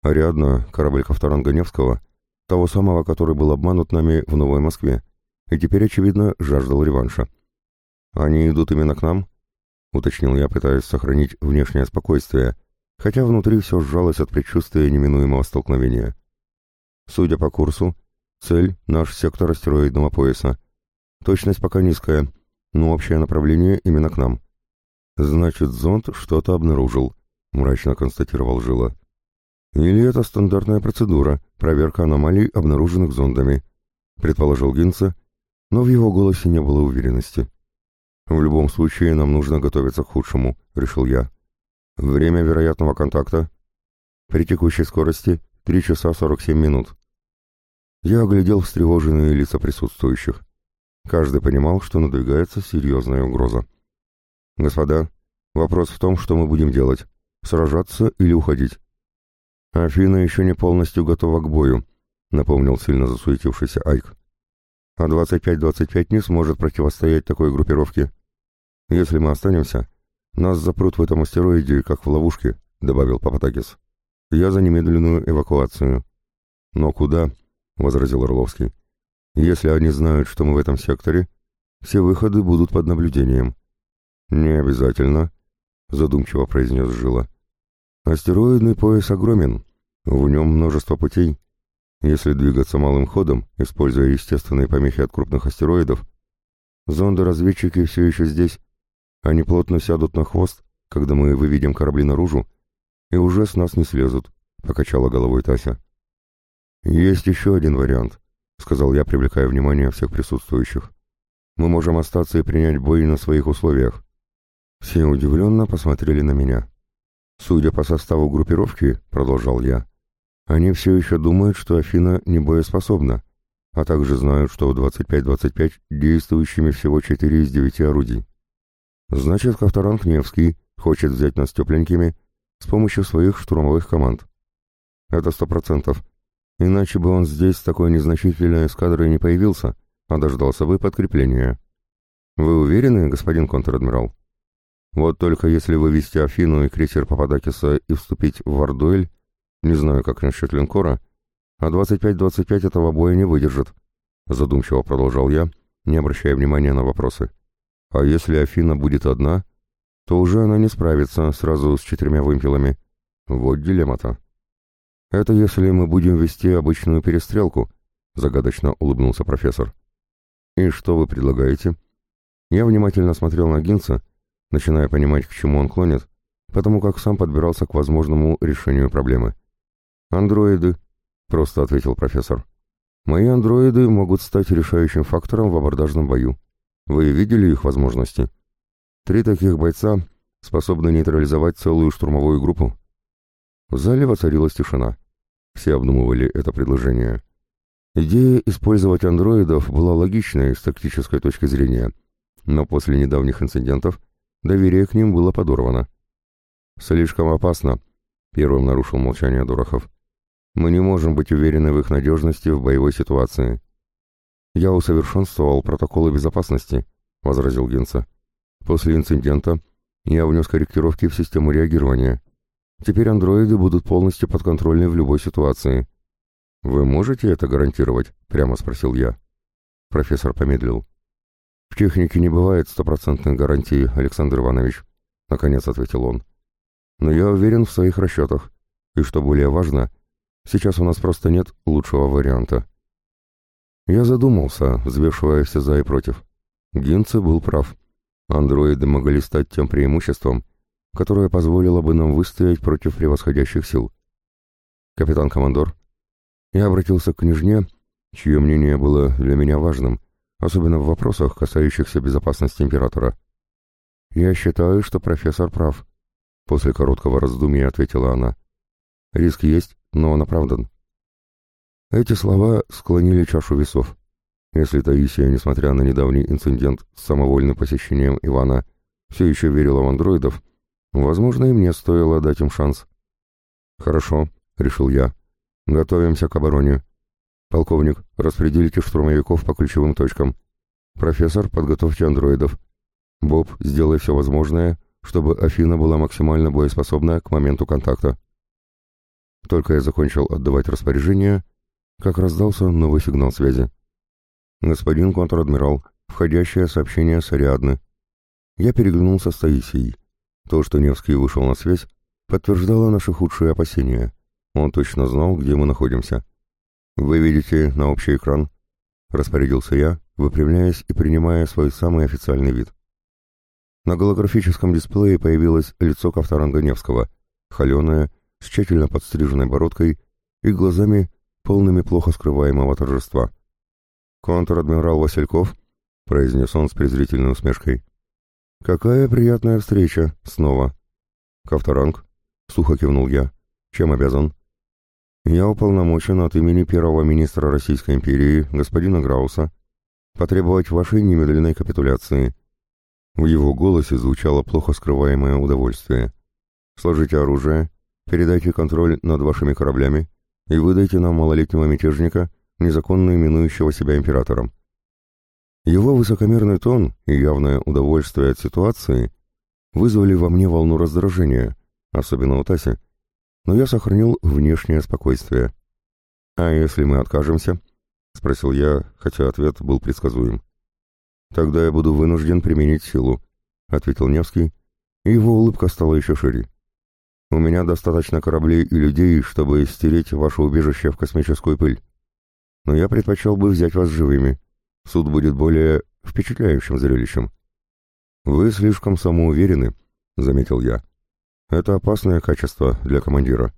«Ариадна» — корабль Ковторанга Невского, того самого, который был обманут нами в Новой Москве, и теперь, очевидно, жаждал реванша. «Они идут именно к нам?» — уточнил я, пытаясь сохранить внешнее спокойствие, хотя внутри все сжалось от предчувствия неминуемого столкновения. Судя по курсу, цель — наш сектор астероидного пояса. Точность пока низкая, но общее направление именно к нам. «Значит, зонд что-то обнаружил», — мрачно констатировал Жила. «Или это стандартная процедура, проверка аномалий, обнаруженных зондами», — предположил Гинца, но в его голосе не было уверенности. «В любом случае нам нужно готовиться к худшему», — решил я. «Время вероятного контакта?» «При текущей скорости 3 часа 47 минут». Я оглядел встревоженные лица присутствующих. Каждый понимал, что надвигается серьезная угроза. «Господа, вопрос в том, что мы будем делать. Сражаться или уходить?» «Афина еще не полностью готова к бою», — напомнил сильно засуетившийся Айк. «А 25-25 не сможет противостоять такой группировке. «Если мы останемся, нас запрут в этом астероиде, как в ловушке», — добавил Папатакис. «Я за немедленную эвакуацию». «Но куда?» — возразил Орловский. «Если они знают, что мы в этом секторе, все выходы будут под наблюдением». «Не обязательно», — задумчиво произнес Жила. «Астероидный пояс огромен, в нем множество путей. Если двигаться малым ходом, используя естественные помехи от крупных астероидов, зонды-разведчики все еще здесь, они плотно сядут на хвост, когда мы выведем корабли наружу, и уже с нас не слезут», — покачала головой Тася. «Есть еще один вариант», — сказал я, привлекая внимание всех присутствующих. «Мы можем остаться и принять бой на своих условиях». Все удивленно посмотрели на меня. «Судя по составу группировки», — продолжал я, — «они все еще думают, что Афина не боеспособна, а также знают, что в 25-25 действующими всего 4 из 9 орудий. Значит, Ковторанг Невский хочет взять нас тепленькими с помощью своих штурмовых команд. Это сто процентов. Иначе бы он здесь с такой незначительной эскадрой не появился, а дождался бы подкрепления. Вы уверены, господин контр-адмирал? Вот только если вывести Афину и крейсер Пападакиса и вступить в Вардуэль, не знаю, как насчет линкора, а 25-25 этого боя не выдержит, задумчиво продолжал я, не обращая внимания на вопросы. А если Афина будет одна, то уже она не справится сразу с четырьмя вымпелами. Вот дилемма-то. Это если мы будем вести обычную перестрелку, загадочно улыбнулся профессор. И что вы предлагаете? Я внимательно смотрел на Гинца, начиная понимать, к чему он клонит, потому как сам подбирался к возможному решению проблемы. «Андроиды», — просто ответил профессор. «Мои андроиды могут стать решающим фактором в абордажном бою. Вы видели их возможности? Три таких бойца способны нейтрализовать целую штурмовую группу. В зале воцарилась тишина. Все обдумывали это предложение. Идея использовать андроидов была логичной с тактической точки зрения, но после недавних инцидентов доверие к ним было подорвано. «Слишком опасно», — Первым нарушил молчание Дорохов. Мы не можем быть уверены в их надежности в боевой ситуации. Я усовершенствовал протоколы безопасности, возразил Генца. После инцидента я внес корректировки в систему реагирования. Теперь андроиды будут полностью подконтрольны в любой ситуации. «Вы можете это гарантировать?» — прямо спросил я. Профессор помедлил. «В технике не бывает стопроцентной гарантии, Александр Иванович», — наконец ответил он. «Но я уверен в своих расчетах. И что более важно, сейчас у нас просто нет лучшего варианта». Я задумался, взвешивая все за и против. Гинце был прав. Андроиды могли стать тем преимуществом, которое позволило бы нам выстоять против превосходящих сил. «Капитан-командор», я обратился к княжне, чье мнение было для меня важным, особенно в вопросах, касающихся безопасности императора. «Я считаю, что профессор прав», — после короткого раздумья ответила она. «Риск есть, но он оправдан». Эти слова склонили чашу весов. Если Таисия, несмотря на недавний инцидент с самовольным посещением Ивана, все еще верила в андроидов, возможно, и мне стоило дать им шанс. «Хорошо», — решил я, Готовимся к обороне. Полковник, распределите штурмовиков по ключевым точкам. Профессор, подготовьте андроидов. Боб, сделай все возможное, чтобы Афина была максимально боеспособна к моменту контакта. Только я закончил отдавать распоряжение, как раздался новый сигнал связи. «Господин контр-адмирал, входящее сообщение с Ариадны». Я переглянулся с Таисией. То, что Невский вышел на связь, подтверждало наши худшие опасения. Он точно знал, где мы находимся. «Вы видите на общий экран?» — распорядился я, выпрямляясь и принимая свой самый официальный вид. На голографическом дисплее появилось лицо Ковторанга Невского, холеное, с тщательно подстриженной бородкой и глазами, полными плохо скрываемого торжества. «Контр-адмирал Васильков», — произнес он с презрительной усмешкой. «Какая приятная встреча, снова». «Ковторанг», — сухо кивнул я. «Чем обязан?» Я уполномочен от имени первого министра Российской империи, господина Грауса, потребовать вашей немедленной капитуляции. В его голосе звучало плохо скрываемое удовольствие. Сложите оружие, передайте контроль над вашими кораблями и выдайте нам малолетнего мятежника, незаконно именующего себя императором. Его высокомерный тон и явное удовольствие от ситуации вызвали во мне волну раздражения, особенно у Таси, но я сохранил внешнее спокойствие. «А если мы откажемся?» — спросил я, хотя ответ был предсказуем. «Тогда я буду вынужден применить силу», — ответил Невский, и его улыбка стала еще шире. «У меня достаточно кораблей и людей, чтобы стереть ваше убежище в космическую пыль. Но я предпочел бы взять вас живыми. Суд будет более впечатляющим зрелищем». «Вы слишком самоуверены», — заметил я. Это опасное качество для командира.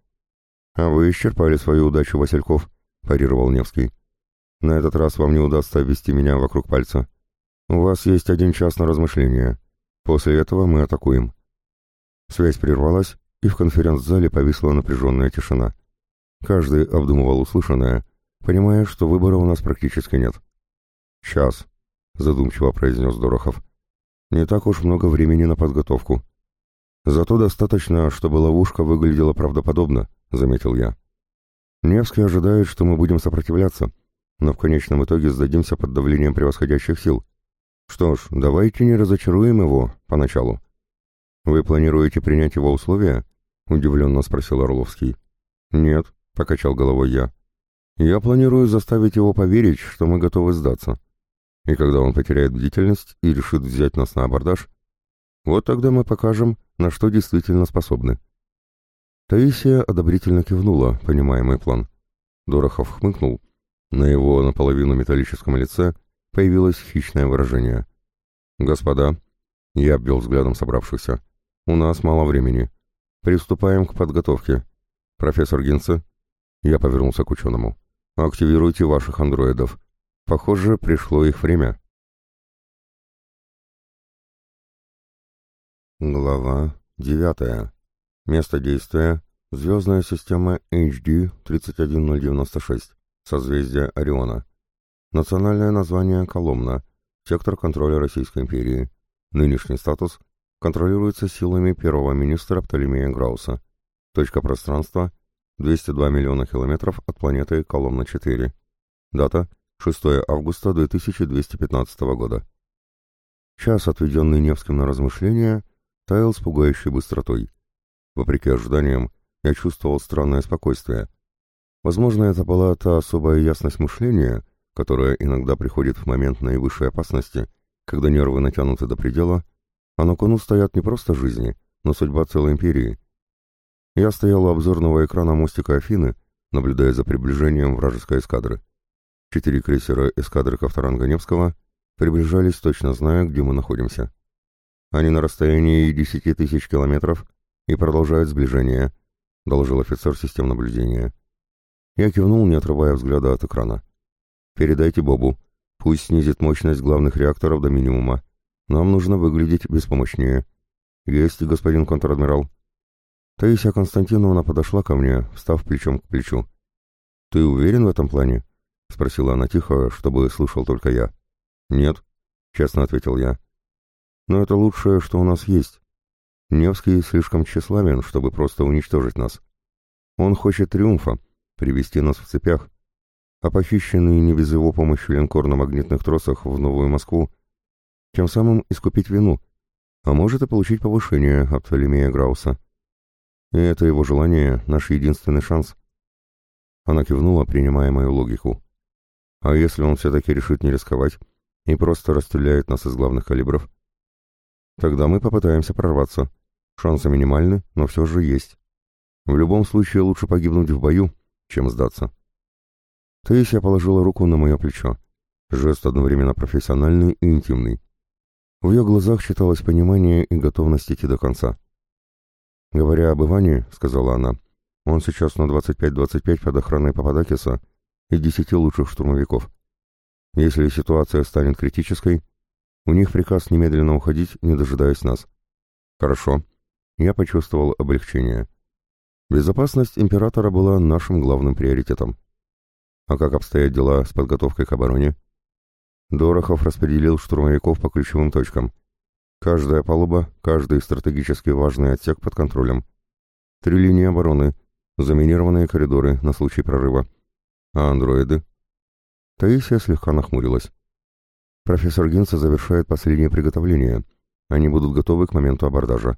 А вы исчерпали свою удачу, Васильков, парировал Невский. На этот раз вам не удастся обвести меня вокруг пальца. У вас есть один час на размышление. После этого мы атакуем. Связь прервалась, и в конференц-зале повисла напряженная тишина. Каждый обдумывал услышанное, понимая, что выбора у нас практически нет. «Час», — задумчиво произнес Дорохов. «Не так уж много времени на подготовку. Зато достаточно, чтобы ловушка выглядела правдоподобно, заметил я. Невский ожидает, что мы будем сопротивляться, но в конечном итоге сдадимся под давлением превосходящих сил. Что ж, давайте не разочаруем его поначалу. Вы планируете принять его условия? удивленно спросил Орловский. Нет, покачал головой я. Я планирую заставить его поверить, что мы готовы сдаться. И когда он потеряет бдительность и решит взять нас на абордаж, вот тогда мы покажем, на что действительно способны. Таисия одобрительно кивнула, понимая мой план. Дорохов хмыкнул. На его наполовину металлическом лице появилось хищное выражение. «Господа», — я обвел взглядом собравшихся, — «у нас мало времени. Приступаем к подготовке. Профессор Гинце?» Я повернулся к ученому. «Активируйте ваших андроидов. Похоже, пришло их время». Глава 9. Место действия. Звездная система HD 31096. Созвездие Ориона. Национальное название Коломна. Сектор контроля Российской империи. Нынешний статус контролируется силами первого министра Птолемея Грауса. Точка пространства 202 миллиона километров от планеты Коломна-4. Дата 6 августа 2215 года. Час, отведенный Невским на размышления, таял с пугающей быстротой. Вопреки ожиданиям, я чувствовал странное спокойствие. Возможно, это была та особая ясность мышления, которая иногда приходит в момент наивысшей опасности, когда нервы натянуты до предела, а на кону стоят не просто жизни, но судьба целой империи. Я стоял у обзорного экрана мостика Афины, наблюдая за приближением вражеской эскадры. Четыре крейсера эскадры Ковторанга Невского приближались, точно зная, где мы находимся. Они на расстоянии десяти тысяч километров и продолжают сближение, доложил офицер систем наблюдения. Я кивнул, не отрывая взгляда от экрана. «Передайте Бобу. Пусть снизит мощность главных реакторов до минимума. Нам нужно выглядеть беспомощнее». «Есть, господин контр-адмирал». Таисия Константиновна подошла ко мне, встав плечом к плечу. «Ты уверен в этом плане?» — спросила она тихо, чтобы слышал только я. «Нет», — честно ответил я. «Но это лучшее, что у нас есть. Невский слишком тщеславен, чтобы просто уничтожить нас. Он хочет триумфа, привести нас в цепях, а похищенный не без его помощи линкор на магнитных тросах в Новую Москву, тем самым искупить вину, а может и получить повышение от Птолемея Грауса. И это его желание — наш единственный шанс. Она кивнула, принимая мою логику. А если он все-таки решит не рисковать и просто расстреляет нас из главных калибров? Тогда мы попытаемся прорваться. Шансы минимальны, но все же есть. В любом случае лучше погибнуть в бою, чем сдаться. Таисия положила руку на мое плечо. Жест одновременно профессиональный и интимный. В ее глазах читалось понимание и готовность идти до конца. «Говоря об Иване», — сказала она, — «он сейчас на 25-25 под охраной Пападакиса и десяти лучших штурмовиков. Если ситуация станет критической, у них приказ немедленно уходить, не дожидаясь нас». «Хорошо». Я почувствовал облегчение. Безопасность императора была нашим главным приоритетом. А как обстоят дела с подготовкой к обороне? Дорохов распределил штурмовиков по ключевым точкам. Каждая палуба, каждый стратегически важный отсек под контролем. Три линии обороны, заминированные коридоры на случай прорыва. А андроиды? Таисия слегка нахмурилась. Профессор Гинца завершает последнее приготовление. Они будут готовы к моменту абордажа.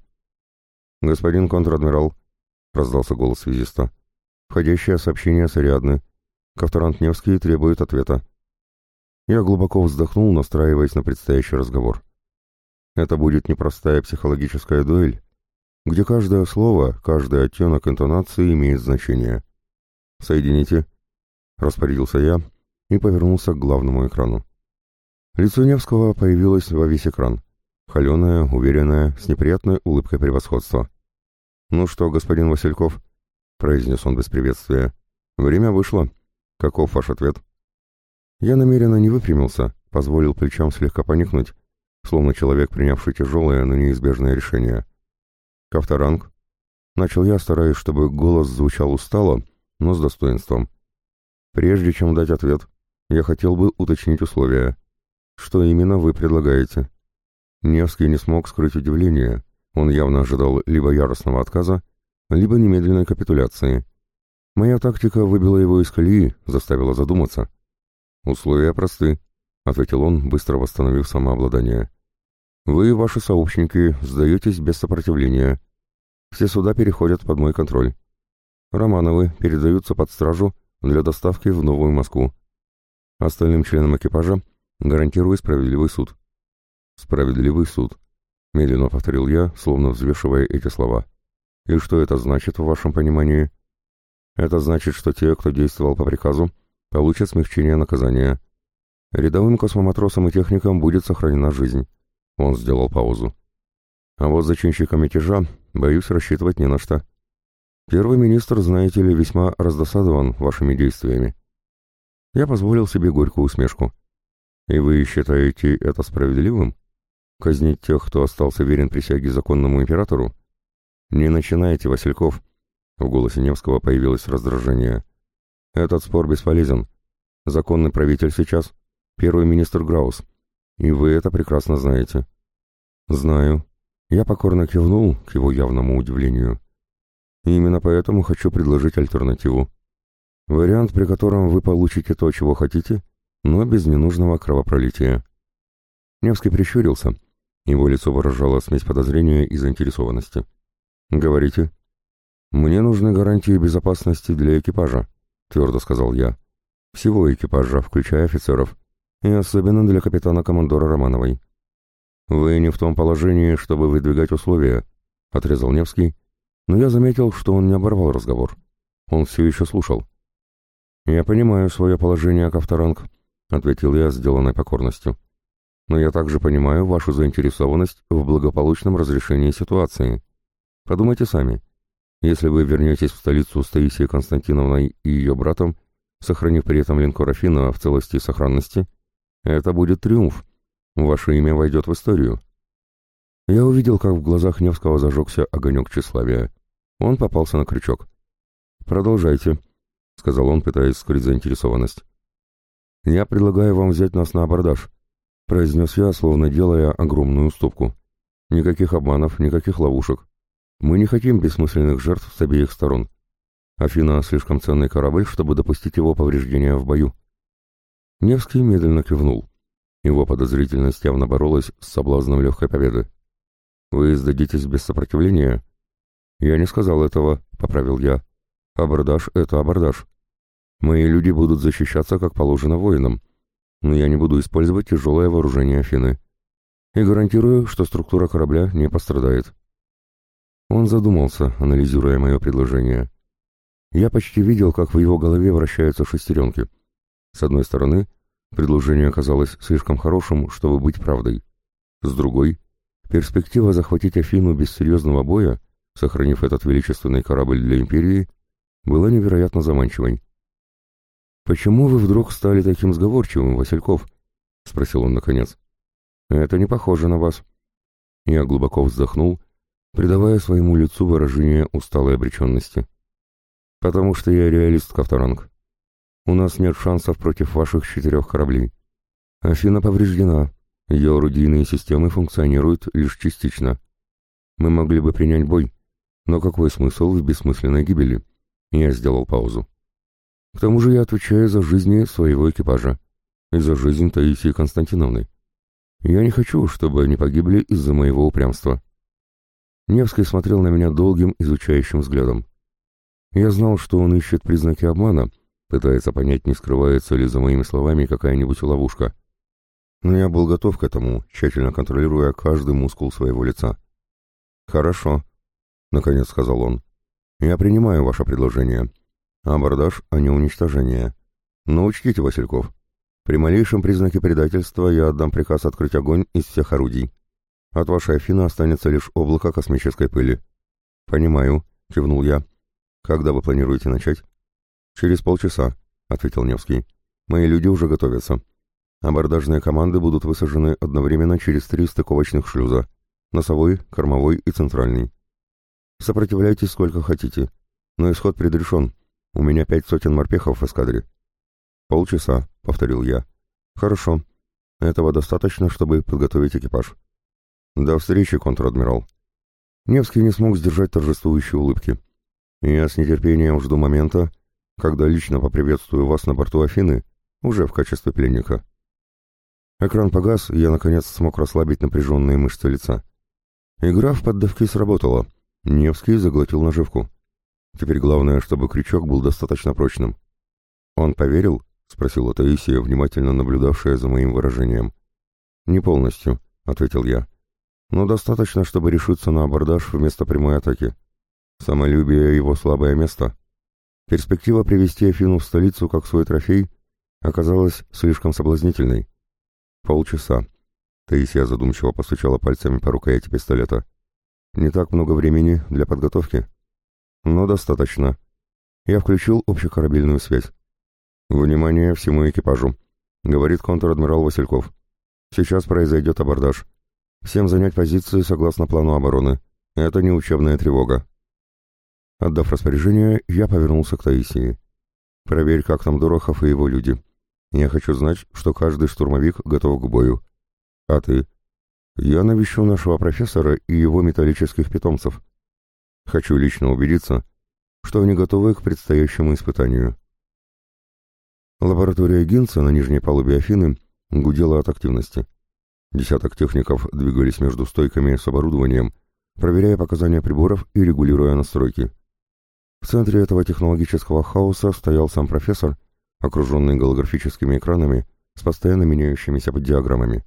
«Господин контр-адмирал», — раздался голос связиста. «Входящее сообщение с Ариадны. Ковторант Невский требует ответа». Я глубоко вздохнул, настраиваясь на предстоящий разговор. Это будет непростая психологическая дуэль, где каждое слово, каждый оттенок интонации имеет значение. «Соедините», — распорядился я и повернулся к главному экрану. Лицо Невского появилось во весь экран, холеное, уверенное, с неприятной улыбкой превосходства. «Ну что, господин Васильков?» — произнес он без приветствия. «Время вышло. Каков ваш ответ?» Я намеренно не выпрямился, позволил плечам слегка поникнуть, словно человек, принявший тяжелое, но неизбежное решение. «Кавторанг?» Начал я, стараясь, чтобы голос звучал устало, но с достоинством. «Прежде чем дать ответ, я хотел бы уточнить условия. Что именно вы предлагаете?» Невский не смог скрыть удивление, он явно ожидал либо яростного отказа, либо немедленной капитуляции. Моя тактика выбила его из колеи, заставила задуматься. «Условия просты», — ответил он, быстро восстановив самообладание. «Вы и ваши сообщники сдаетесь без сопротивления. Все суда переходят под мой контроль. Романовы передаются под стражу для доставки в Новую Москву. Остальным членам экипажа гарантирую справедливый суд». «Справедливый суд», — медленно повторил я, словно взвешивая эти слова. «И что это значит в вашем понимании?» «Это значит, что те, кто действовал по приказу, получат смягчение наказания. Рядовым космоматросам и техникам будет сохранена жизнь». Он сделал паузу. «А вот зачинщикам мятежа, боюсь, рассчитывать не на что. Первый министр, знаете ли, весьма раздосадован вашими действиями». Я позволил себе горькую усмешку. «И вы считаете это справедливым?» Казнить тех, кто остался верен присяге законному императору? Не начинайте, Васильков. В голосе Невского появилось раздражение. Этот спор бесполезен. Законный правитель сейчас — первый министр Граус. И вы это прекрасно знаете. Знаю. Я покорно кивнул к его явному удивлению. И именно поэтому хочу предложить альтернативу. Вариант, при котором вы получите то, чего хотите, но без ненужного кровопролития. Невский прищурился. Его лицо выражало смесь подозрения и заинтересованности. «Говорите». «Мне нужны гарантии безопасности для экипажа», — твердо сказал я. «Всего экипажа, включая офицеров. И особенно для капитана-командора Романовой». «Вы не в том положении, чтобы выдвигать условия», — отрезал Невский, но я заметил, что он не оборвал разговор. Он все еще слушал. «Я понимаю свое положение, Кавторанг», — ответил я, сделанной покорностью. «Но я также понимаю вашу заинтересованность в благополучном разрешении ситуации. Подумайте сами. Если вы вернетесь в столицу с Таисией Константиновной и ее братом, сохранив при этом линкор Афина в целости и сохранности, это будет триумф. Ваше имя войдет в историю». Я увидел, как в глазах Невского зажегся огонек тщеславия. Он попался на крючок. «Продолжайте», — сказал он, пытаясь скрыть заинтересованность. «Я предлагаю вам взять нас на абордаж», — произнес я, словно делая огромную уступку. «Никаких обманов, никаких ловушек. Мы не хотим бессмысленных жертв с обеих сторон. Афина — слишком ценный корабль, чтобы допустить его повреждения в бою». Невский медленно кивнул. Его подозрительность явно боролась с соблазном легкой победы. «Вы сдадитесь без сопротивления?» «Я не сказал этого», — поправил я. «Абордаж — это абордаж. Мои люди будут защищаться, как положено воинам, но я не буду использовать тяжелое вооружение Афины. И гарантирую, что структура корабля не пострадает. Он задумался, анализируя мое предложение. Я почти видел, как в его голове вращаются шестеренки. С одной стороны, предложение оказалось слишком хорошим, чтобы быть правдой. С другой, перспектива захватить Афину без серьезного боя, сохранив этот величественный корабль для Империи, была невероятно заманчивой. «Почему вы вдруг стали таким сговорчивым, Васильков?» — спросил он наконец. «Это не похоже на вас». Я глубоко вздохнул, придавая своему лицу выражение усталой обреченности. «Потому что я реалист, Кавторанг. У нас нет шансов против ваших четырех кораблей. Афина повреждена, ее орудийные системы функционируют лишь частично. Мы могли бы принять бой, но какой смысл в бессмысленной гибели?» Я сделал паузу. К тому же я отвечаю за жизни своего экипажа и за жизнь Таисии Константиновны. Я не хочу, чтобы они погибли из-за моего упрямства. Невский смотрел на меня долгим, изучающим взглядом. Я знал, что он ищет признаки обмана, пытается понять, не скрывается ли за моими словами какая-нибудь ловушка. Но я был готов к этому, тщательно контролируя каждый мускул своего лица. «Хорошо», — наконец сказал он. «Я принимаю ваше предложение. Абордаж, а не уничтожение. Но учтите, Васильков, при малейшем признаке предательства я отдам приказ открыть огонь из всех орудий. От вашей Афины останется лишь облако космической пыли. Понимаю, кивнул я. Когда вы планируете начать? Через полчаса, ответил Невский. Мои люди уже готовятся. Абордажные команды будут высажены одновременно через три стыковочных шлюза. Носовой, кормовой и центральный. Сопротивляйтесь сколько хотите, но исход предрешен, у меня пять сотен морпехов в эскадре. Полчаса, повторил я. Хорошо. Этого достаточно, чтобы подготовить экипаж. До встречи, контр-адмирал. Невский не смог сдержать торжествующей улыбки. Я с нетерпением жду момента, когда лично поприветствую вас на борту Афины, уже в качестве пленника. Экран погас, и я наконец смог расслабить напряженные мышцы лица. Игра в поддавки сработала. Невский заглотил наживку. Теперь главное, чтобы крючок был достаточно прочным. «Он поверил?» — спросила Таисия, внимательно наблюдавшая за моим выражением. «Не полностью», — ответил я. «Но достаточно, чтобы решиться на абордаж вместо прямой атаки. Самолюбие — его слабое место. Перспектива привести Афину в столицу как свой трофей оказалась слишком соблазнительной. Полчаса. Таисия задумчиво постучала пальцами по рукояти пистолета. Не так много времени для подготовки но достаточно. Я включил общекорабельную связь. «Внимание всему экипажу», — говорит контр-адмирал Васильков. «Сейчас произойдет абордаж. Всем занять позиции согласно плану обороны. Это не учебная тревога». Отдав распоряжение, я повернулся к Таисии. «Проверь, как там Дорохов и его люди. Я хочу знать, что каждый штурмовик готов к бою. А ты?» «Я навещу нашего профессора и его металлических питомцев. Хочу лично убедиться, что они готовы к предстоящему испытанию. Лаборатория Гинца на нижней палубе Афины гудела от активности. Десяток техников двигались между стойками с оборудованием, проверяя показания приборов и регулируя настройки. В центре этого технологического хаоса стоял сам профессор, окруженный голографическими экранами с постоянно меняющимися диаграммами.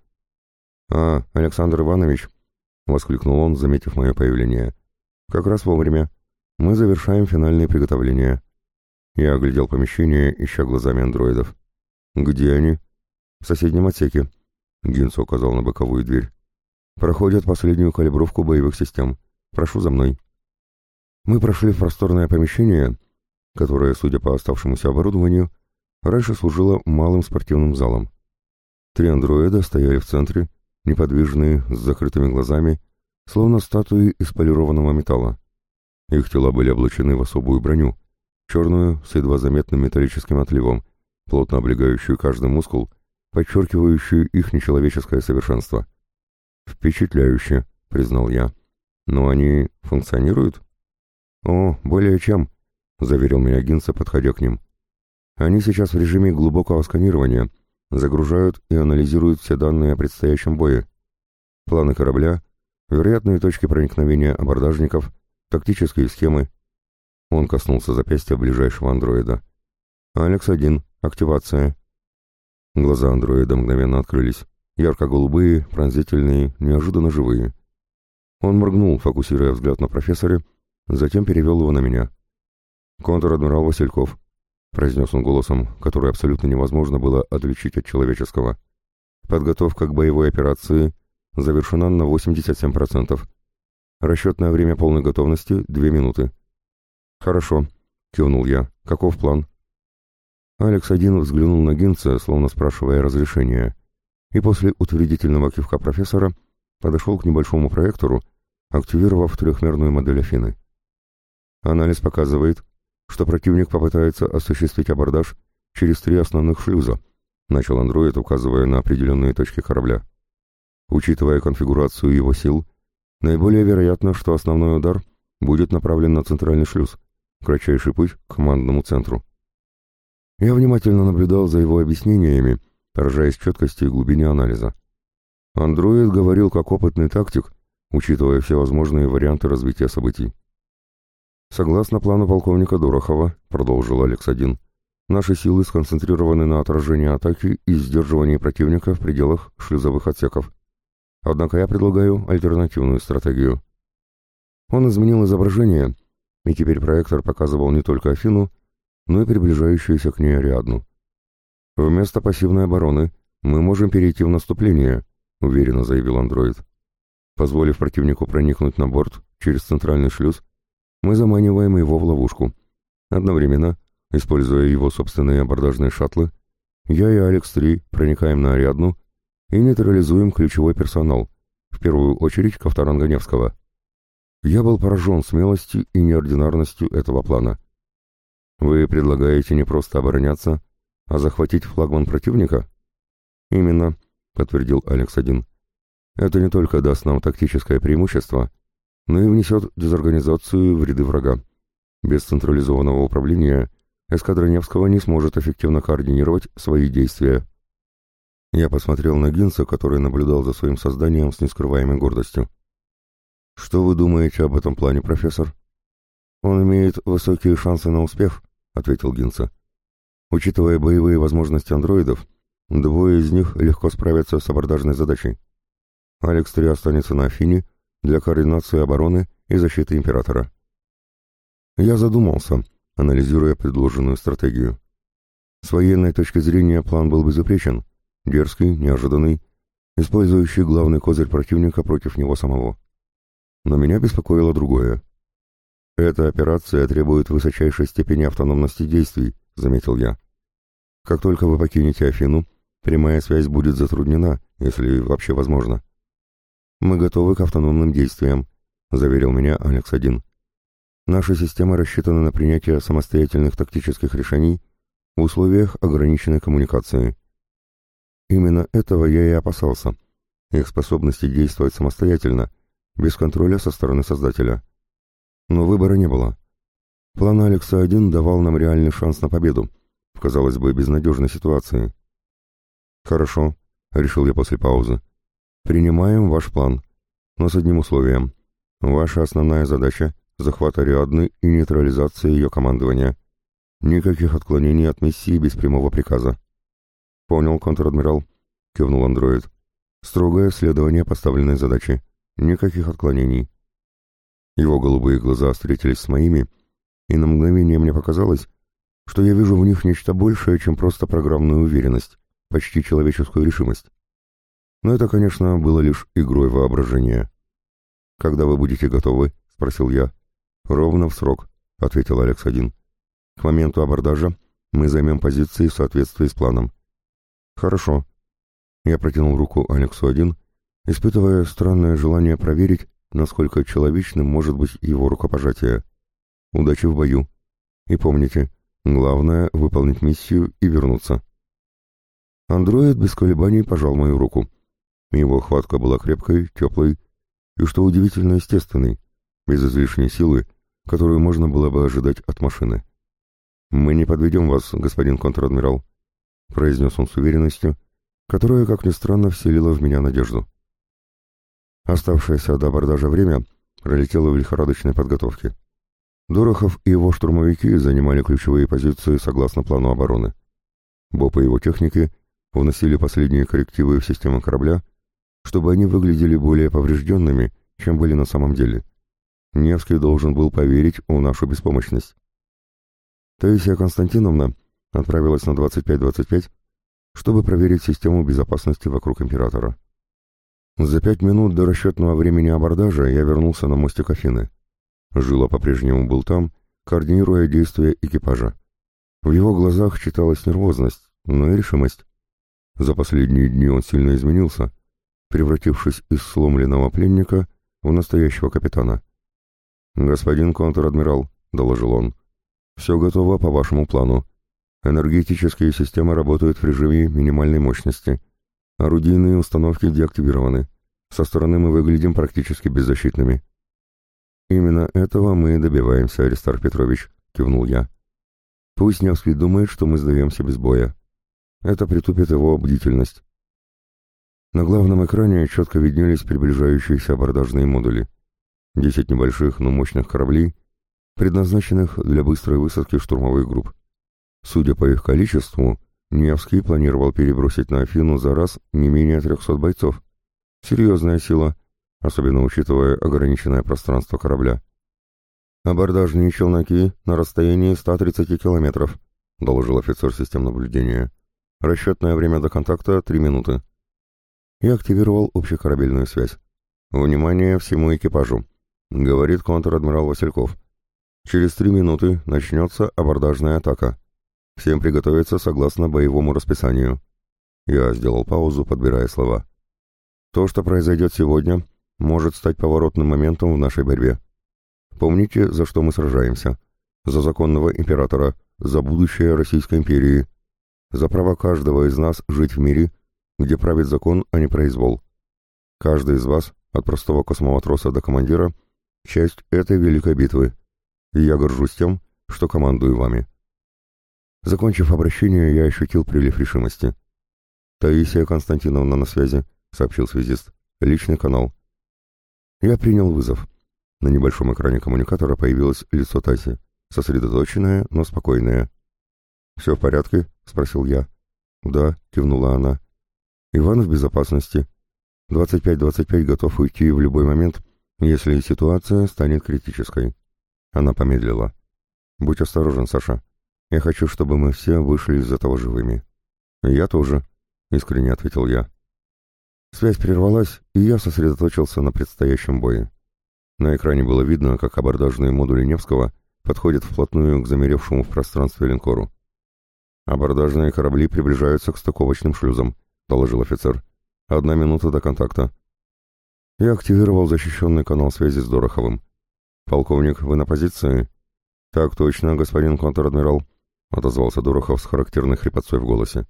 «А, Александр Иванович!» — воскликнул он, заметив мое появление. «Как раз вовремя. Мы завершаем финальные приготовления». Я оглядел помещение, ища глазами андроидов. «Где они?» «В соседнем отсеке», — Гинц указал на боковую дверь. «Проходят последнюю калибровку боевых систем. Прошу за мной». Мы прошли в просторное помещение, которое, судя по оставшемуся оборудованию, раньше служило малым спортивным залом. Три андроида стояли в центре, неподвижные, с закрытыми глазами, словно статуи из полированного металла. Их тела были облачены в особую броню, черную, с едва заметным металлическим отливом, плотно облегающую каждый мускул, подчеркивающую их нечеловеческое совершенство. «Впечатляюще», — признал я. «Но они функционируют?» «О, более чем», — заверил меня Гинса, подходя к ним. «Они сейчас в режиме глубокого сканирования, загружают и анализируют все данные о предстоящем бое. Планы корабля, вероятные точки проникновения абордажников, тактические схемы». Он коснулся запястья ближайшего андроида. «Алекс-1. Активация». Глаза андроида мгновенно открылись. Ярко-голубые, пронзительные, неожиданно живые. Он моргнул, фокусируя взгляд на профессоре, Затем перевел его на меня. «Контр-адмирал Васильков», — произнес он голосом, который абсолютно невозможно было отличить от человеческого. «Подготовка к боевой операции завершена на 87%. Расчетное время полной готовности — две минуты». «Хорошо», — кивнул я. «Каков план?» Алекс один взглянул на Гинца, словно спрашивая разрешения, и после утвердительного кивка профессора подошел к небольшому проектору, активировав трехмерную модель Афины. Анализ показывает, что противник попытается осуществить абордаж через три основных шлюза, начал андроид, указывая на определенные точки корабля. Учитывая конфигурацию его сил, наиболее вероятно, что основной удар будет направлен на центральный шлюз, кратчайший путь к командному центру. Я внимательно наблюдал за его объяснениями, поражаясь четкости и глубине анализа. Андроид говорил как опытный тактик, учитывая все возможные варианты развития событий. «Согласно плану полковника Дорохова», — продолжил Алекс-1, «наши силы сконцентрированы на отражении атаки и сдерживании противника в пределах шлюзовых отсеков. Однако я предлагаю альтернативную стратегию». Он изменил изображение, и теперь проектор показывал не только Афину, но и приближающуюся к ней Ариадну. «Вместо пассивной обороны мы можем перейти в наступление», — уверенно заявил андроид. Позволив противнику проникнуть на борт через центральный шлюз, мы заманиваем его в ловушку. Одновременно, используя его собственные абордажные шаттлы, я и Алекс-3 проникаем на Ариадну и нейтрализуем ключевой персонал, в первую очередь Ковторанга Невского. Я был поражен смелостью и неординарностью этого плана. Вы предлагаете не просто обороняться, а захватить флагман противника? Именно, подтвердил Алекс-1. Это не только даст нам тактическое преимущество, но и внесет дезорганизацию в ряды врага. Без централизованного управления эскадра Невского не сможет эффективно координировать свои действия. Я посмотрел на Гинса, который наблюдал за своим созданием с нескрываемой гордостью. «Что вы думаете об этом плане, профессор?» «Он имеет высокие шансы на успех», — ответил Гинса. «Учитывая боевые возможности андроидов, двое из них легко справятся с абордажной задачей. Алекс-3 останется на Афине, для координации обороны и защиты императора. Я задумался, анализируя предложенную стратегию. С военной точки зрения план был безупречен, дерзкий, неожиданный, использующий главный козырь противника против него самого. Но меня беспокоило другое. «Эта операция требует высочайшей степени автономности действий», — заметил я. «Как только вы покинете Афину, прямая связь будет затруднена, если вообще возможно. «Мы готовы к автономным действиям», — заверил меня Алекс-1. «Наша система рассчитана на принятие самостоятельных тактических решений в условиях ограниченной коммуникации». Именно этого я и опасался. Их способности действовать самостоятельно, без контроля со стороны Создателя. Но выбора не было. План Алекса-1 давал нам реальный шанс на победу, в, казалось бы, безнадежной ситуации. «Хорошо», — решил я после паузы. «Принимаем ваш план, но с одним условием. Ваша основная задача — захват Ариадны и нейтрализация ее командования. Никаких отклонений от миссии без прямого приказа». «Понял, контр-адмирал», — кивнул андроид. «Строгое следование поставленной задачи. Никаких отклонений». Его голубые глаза встретились с моими, и на мгновение мне показалось, что я вижу в них нечто большее, чем просто программную уверенность, почти человеческую решимость. Но это, конечно, было лишь игрой воображения. «Когда вы будете готовы?» — спросил я. «Ровно в срок», — ответил Алекс-1. «К моменту абордажа мы займем позиции в соответствии с планом». «Хорошо». Я протянул руку Алексу-1, испытывая странное желание проверить, насколько человечным может быть его рукопожатие. Удачи в бою. И помните, главное — выполнить миссию и вернуться. Андроид без колебаний пожал мою руку. Его хватка была крепкой, теплой и, что удивительно, естественной, без излишней силы, которую можно было бы ожидать от машины. «Мы не подведем вас, господин контр-адмирал», — произнес он с уверенностью, которая, как ни странно, вселила в меня надежду. Оставшееся до абордажа время пролетело в лихорадочной подготовке. Дорохов и его штурмовики занимали ключевые позиции согласно плану обороны. БОП и его техники вносили последние коррективы в систему корабля, чтобы они выглядели более поврежденными, чем были на самом деле. Невский должен был поверить в нашу беспомощность. Таисия Константиновна отправилась на 25-25, чтобы проверить систему безопасности вокруг императора. За пять минут до расчетного времени абордажа я вернулся на мостик Афины. Жила по-прежнему был там, координируя действия экипажа. В его глазах читалась нервозность, но и решимость. За последние дни он сильно изменился, превратившись из сломленного пленника в настоящего капитана. «Господин контр-адмирал», — доложил он, — «все готово по вашему плану. Энергетические системы работают в режиме минимальной мощности». Орудийные установки деактивированы. Со стороны мы выглядим практически беззащитными. Именно этого мы и добиваемся, Аристар Петрович, кивнул я. Пусть Невский думает, что мы сдаемся без боя. Это притупит его бдительность. На главном экране четко виднелись приближающиеся абордажные модули. Десять небольших, но мощных кораблей, предназначенных для быстрой высадки штурмовых групп. Судя по их количеству, Невский планировал перебросить на Афину за раз не менее 300 бойцов. Серьезная сила, особенно учитывая ограниченное пространство корабля. «Абордажные челноки на расстоянии 130 километров», — доложил офицер систем наблюдения. «Расчетное время до контакта — 3 минуты». Я активировал общекорабельную связь. «Внимание всему экипажу», — говорит контр-адмирал Васильков. «Через три минуты начнется абордажная атака. Всем приготовиться согласно боевому расписанию. Я сделал паузу, подбирая слова. То, что произойдет сегодня, может стать поворотным моментом в нашей борьбе. Помните, за что мы сражаемся. За законного императора, за будущее Российской империи, за право каждого из нас жить в мире, где правит закон, а не произвол. Каждый из вас, от простого космоматроса до командира, часть этой великой битвы. И я горжусь тем, что командую вами. Закончив обращение, я ощутил прилив решимости. «Таисия Константиновна на связи», — сообщил связист. «Личный канал». Я принял вызов. На небольшом экране коммуникатора появилось лицо Таси, сосредоточенное, но спокойное. «Все в порядке?» — спросил я. «Да», — кивнула она. «Иван в безопасности. 25-25 готов уйти в любой момент, если ситуация станет критической». Она помедлила. «Будь осторожен, Саша. Я хочу, чтобы мы все вышли из этого живыми. Я тоже, искренне ответил я. Связь прервалась, и я сосредоточился на предстоящем бое. На экране было видно, как абордажные модули Невского подходят вплотную к замеревшему в пространстве линкору. «Абордажные корабли приближаются к стыковочным шлюзам», — доложил офицер. «Одна минута до контакта». Я активировал защищенный канал связи с Дороховым. «Полковник, вы на позиции?» «Так точно, господин контр-адмирал», отозвался Дорохов с характерной хрипотцой в голосе.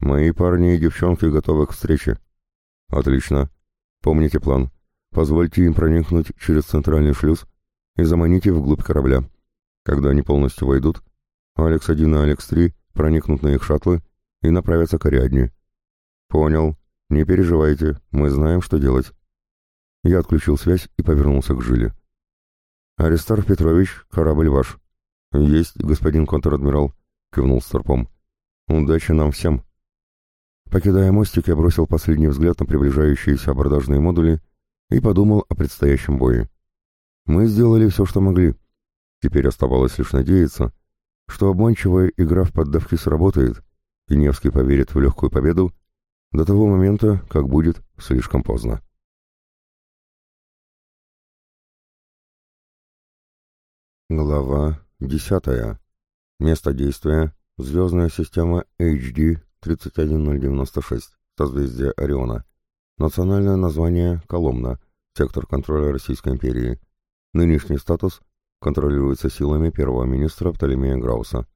«Мои парни и девчонки готовы к встрече». «Отлично. Помните план. Позвольте им проникнуть через центральный шлюз и заманите вглубь корабля. Когда они полностью войдут, Алекс-1 и Алекс-3 проникнут на их шаттлы и направятся к Ариадне. Понял. Не переживайте, мы знаем, что делать. Я отключил связь и повернулся к Жиле. «Аристарх Петрович, корабль ваш». «Есть, господин контр-адмирал», — кивнул Старпом. «Удачи нам всем». Покидая мостик, я бросил последний взгляд на приближающиеся абордажные модули и подумал о предстоящем бое. Мы сделали все, что могли. Теперь оставалось лишь надеяться, что обманчивая игра в поддавки сработает, и Невский поверит в легкую победу до того момента, как будет слишком поздно. Глава десятая. Место действия. Звездная система HD 31096, созвездие Ориона. Национальное название Коломна, сектор контроля Российской империи. Нынешний статус контролируется силами первого министра Птолемея Грауса.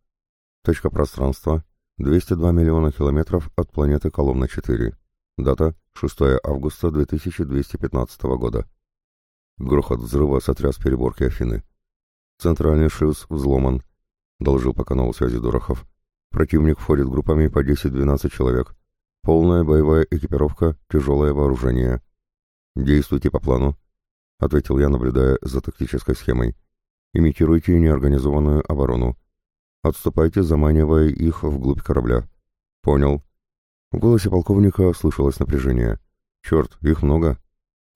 Точка пространства 202 миллиона километров от планеты Коломна-4. Дата 6 августа 2215 года. Грохот взрыва сотряс переборки Афины. Центральный шлюз взломан, доложил по каналу связи Дорохов. Противник входит группами по 10-12 человек. Полная боевая экипировка, тяжелое вооружение. Действуйте по плану, ответил я, наблюдая за тактической схемой. Имитируйте неорганизованную оборону. Отступайте, заманивая их вглубь корабля. Понял. В голосе полковника слышалось напряжение. Черт, их много.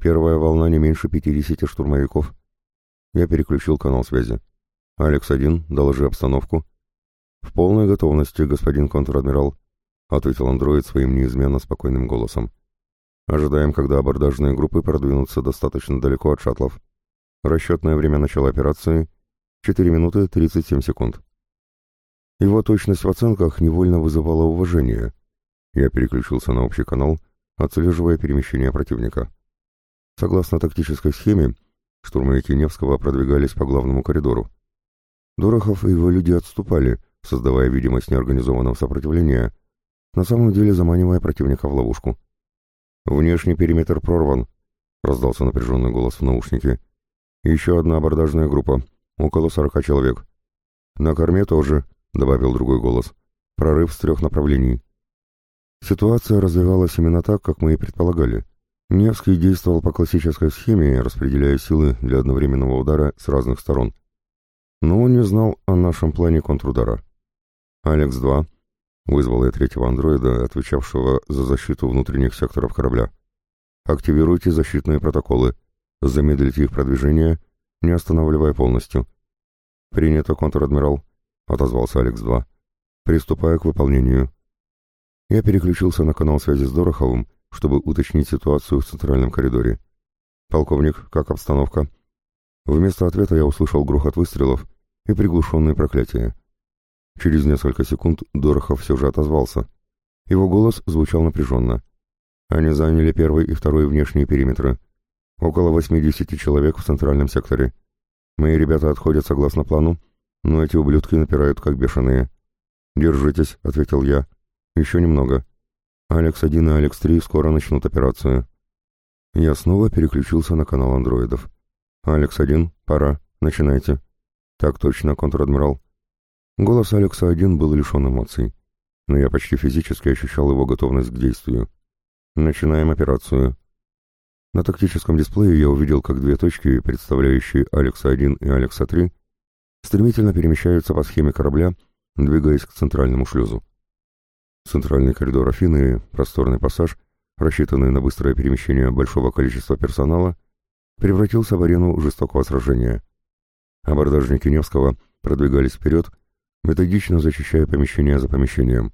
Первая волна не меньше 50 штурмовиков. Я переключил канал связи. «Алекс-1, доложи обстановку». «В полной готовности, господин контр-адмирал», — ответил андроид своим неизменно спокойным голосом. «Ожидаем, когда абордажные группы продвинутся достаточно далеко от шаттлов. Расчетное время начала операции — 4 минуты 37 секунд». Его точность в оценках невольно вызывала уважение. Я переключился на общий канал, отслеживая перемещение противника. Согласно тактической схеме, штурмовики Невского продвигались по главному коридору. Дорохов и его люди отступали, создавая видимость неорганизованного сопротивления, на самом деле заманивая противника в ловушку. «Внешний периметр прорван», — раздался напряженный голос в наушнике. «Еще одна абордажная группа, около сорока человек». «На корме тоже», — добавил другой голос. «Прорыв с трех направлений». Ситуация развивалась именно так, как мы и предполагали. Невский действовал по классической схеме, распределяя силы для одновременного удара с разных сторон но он не знал о нашем плане контрудара. «Алекс-2», — вызвал я третьего андроида, отвечавшего за защиту внутренних секторов корабля. «Активируйте защитные протоколы, замедлите их продвижение, не останавливая полностью». «Принято, контр-адмирал», — отозвался Алекс-2. «Приступая к выполнению». Я переключился на канал связи с Дороховым, чтобы уточнить ситуацию в центральном коридоре. «Полковник, как обстановка?» Вместо ответа я услышал грохот выстрелов и приглушенные проклятия. Через несколько секунд Дорохов все же отозвался. Его голос звучал напряженно. Они заняли первый и второй внешние периметры. Около 80 человек в центральном секторе. Мои ребята отходят согласно плану, но эти ублюдки напирают как бешеные. «Держитесь», — ответил я. «Еще немного. Алекс-1 и Алекс-3 скоро начнут операцию». Я снова переключился на канал андроидов. «Алекс-1, пора. Начинайте». «Так точно, контр-адмирал». Голос Алекса-1 был лишен эмоций, но я почти физически ощущал его готовность к действию. «Начинаем операцию». На тактическом дисплее я увидел, как две точки, представляющие Алекса-1 и Алекса-3, стремительно перемещаются по схеме корабля, двигаясь к центральному шлюзу. Центральный коридор Афины, просторный пассаж, рассчитанный на быстрое перемещение большого количества персонала — превратился в арену жестокого сражения. Абордажники Невского продвигались вперед, методично защищая помещение за помещением.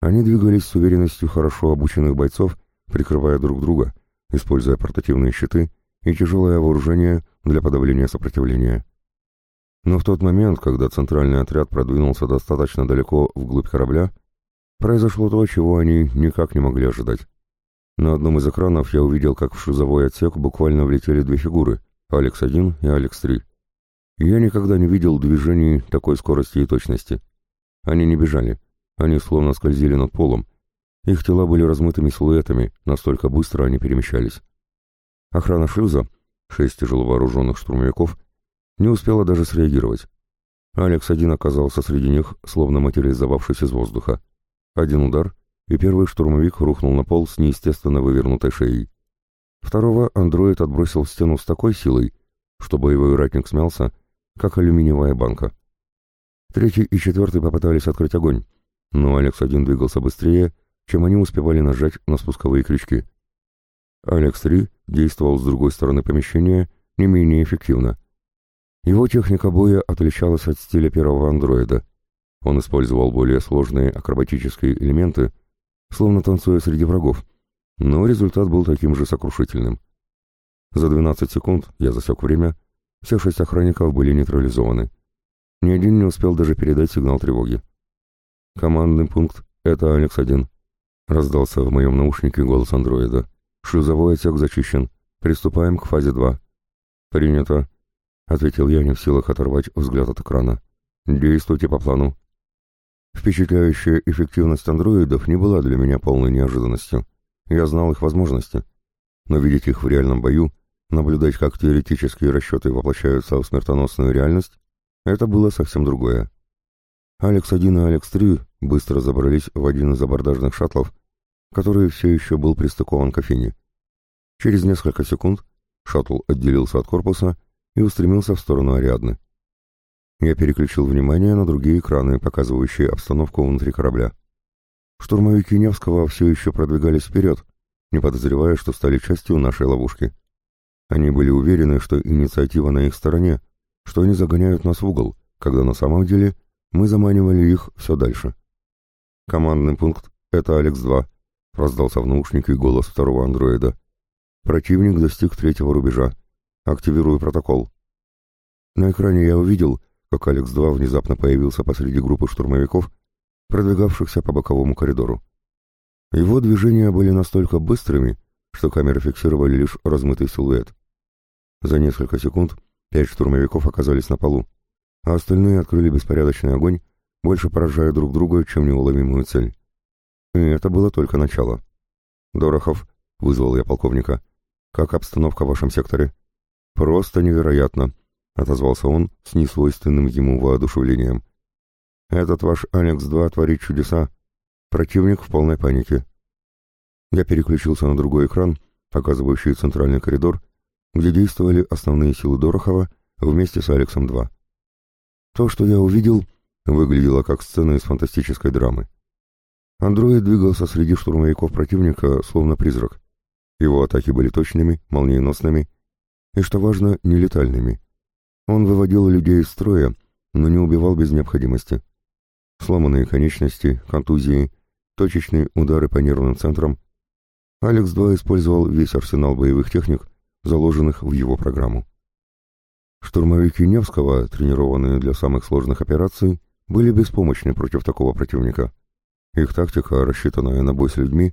Они двигались с уверенностью хорошо обученных бойцов, прикрывая друг друга, используя портативные щиты и тяжелое вооружение для подавления сопротивления. Но в тот момент, когда центральный отряд продвинулся достаточно далеко вглубь корабля, произошло то, чего они никак не могли ожидать. На одном из экранов я увидел, как в шлюзовой отсек буквально влетели две фигуры — Алекс-1 и Алекс-3. Я никогда не видел движений такой скорости и точности. Они не бежали, они словно скользили над полом. Их тела были размытыми силуэтами, настолько быстро они перемещались. Охрана шлюза, шесть тяжело вооруженных штурмовиков, не успела даже среагировать. Алекс один оказался среди них, словно материализовавшись из воздуха. Один удар, и первый штурмовик рухнул на пол с неестественно вывернутой шеей. Второго андроид отбросил в стену с такой силой, что боевой ратник смялся, как алюминиевая банка. Третий и четвертый попытались открыть огонь, но Алекс один двигался быстрее, чем они успевали нажать на спусковые крючки. Алекс-3 действовал с другой стороны помещения не менее эффективно. Его техника боя отличалась от стиля первого андроида. Он использовал более сложные акробатические элементы, словно танцуя среди врагов, но результат был таким же сокрушительным. За 12 секунд, я засек время, все шесть охранников были нейтрализованы. Ни один не успел даже передать сигнал тревоги. «Командный пункт — это Алекс-1», — раздался в моем наушнике голос андроида. «Шлюзовой отсек зачищен. Приступаем к фазе 2». «Принято», — ответил я, не в силах оторвать взгляд от экрана. «Действуйте по плану». Впечатляющая эффективность андроидов не была для меня полной неожиданностью. Я знал их возможности. Но видеть их в реальном бою, наблюдать, как теоретические расчеты воплощаются в смертоносную реальность, это было совсем другое. Алекс-1 и Алекс-3 быстро забрались в один из абордажных шаттлов, который все еще был пристыкован к Афине. Через несколько секунд шаттл отделился от корпуса и устремился в сторону Ариадны. Я переключил внимание на другие экраны, показывающие обстановку внутри корабля. Штурмовики Невского все еще продвигались вперед, не подозревая, что стали частью нашей ловушки. Они были уверены, что инициатива на их стороне, что они загоняют нас в угол, когда на самом деле мы заманивали их все дальше. «Командный пункт — это Алекс-2», — раздался в наушнике голос второго андроида. «Противник достиг третьего рубежа. Активирую протокол». На экране я увидел, как Алекс-2 внезапно появился посреди группы штурмовиков, продвигавшихся по боковому коридору. Его движения были настолько быстрыми, что камеры фиксировали лишь размытый силуэт. За несколько секунд пять штурмовиков оказались на полу, а остальные открыли беспорядочный огонь, больше поражая друг друга, чем неуловимую цель. И это было только начало. «Дорохов», — вызвал я полковника, — «как обстановка в вашем секторе?» «Просто невероятно», отозвался он с несвойственным ему воодушевлением. «Этот ваш Алекс-2 творит чудеса. Противник в полной панике». Я переключился на другой экран, показывающий центральный коридор, где действовали основные силы Дорохова вместе с Алексом-2. То, что я увидел, выглядело как сцена из фантастической драмы. Андроид двигался среди штурмовиков противника, словно призрак. Его атаки были точными, молниеносными и, что важно, нелетальными. Он выводил людей из строя, но не убивал без необходимости. Сломанные конечности, контузии, точечные удары по нервным центрам. Алекс-2 использовал весь арсенал боевых техник, заложенных в его программу. Штурмовики Невского, тренированные для самых сложных операций, были беспомощны против такого противника. Их тактика, рассчитанная на бой с людьми,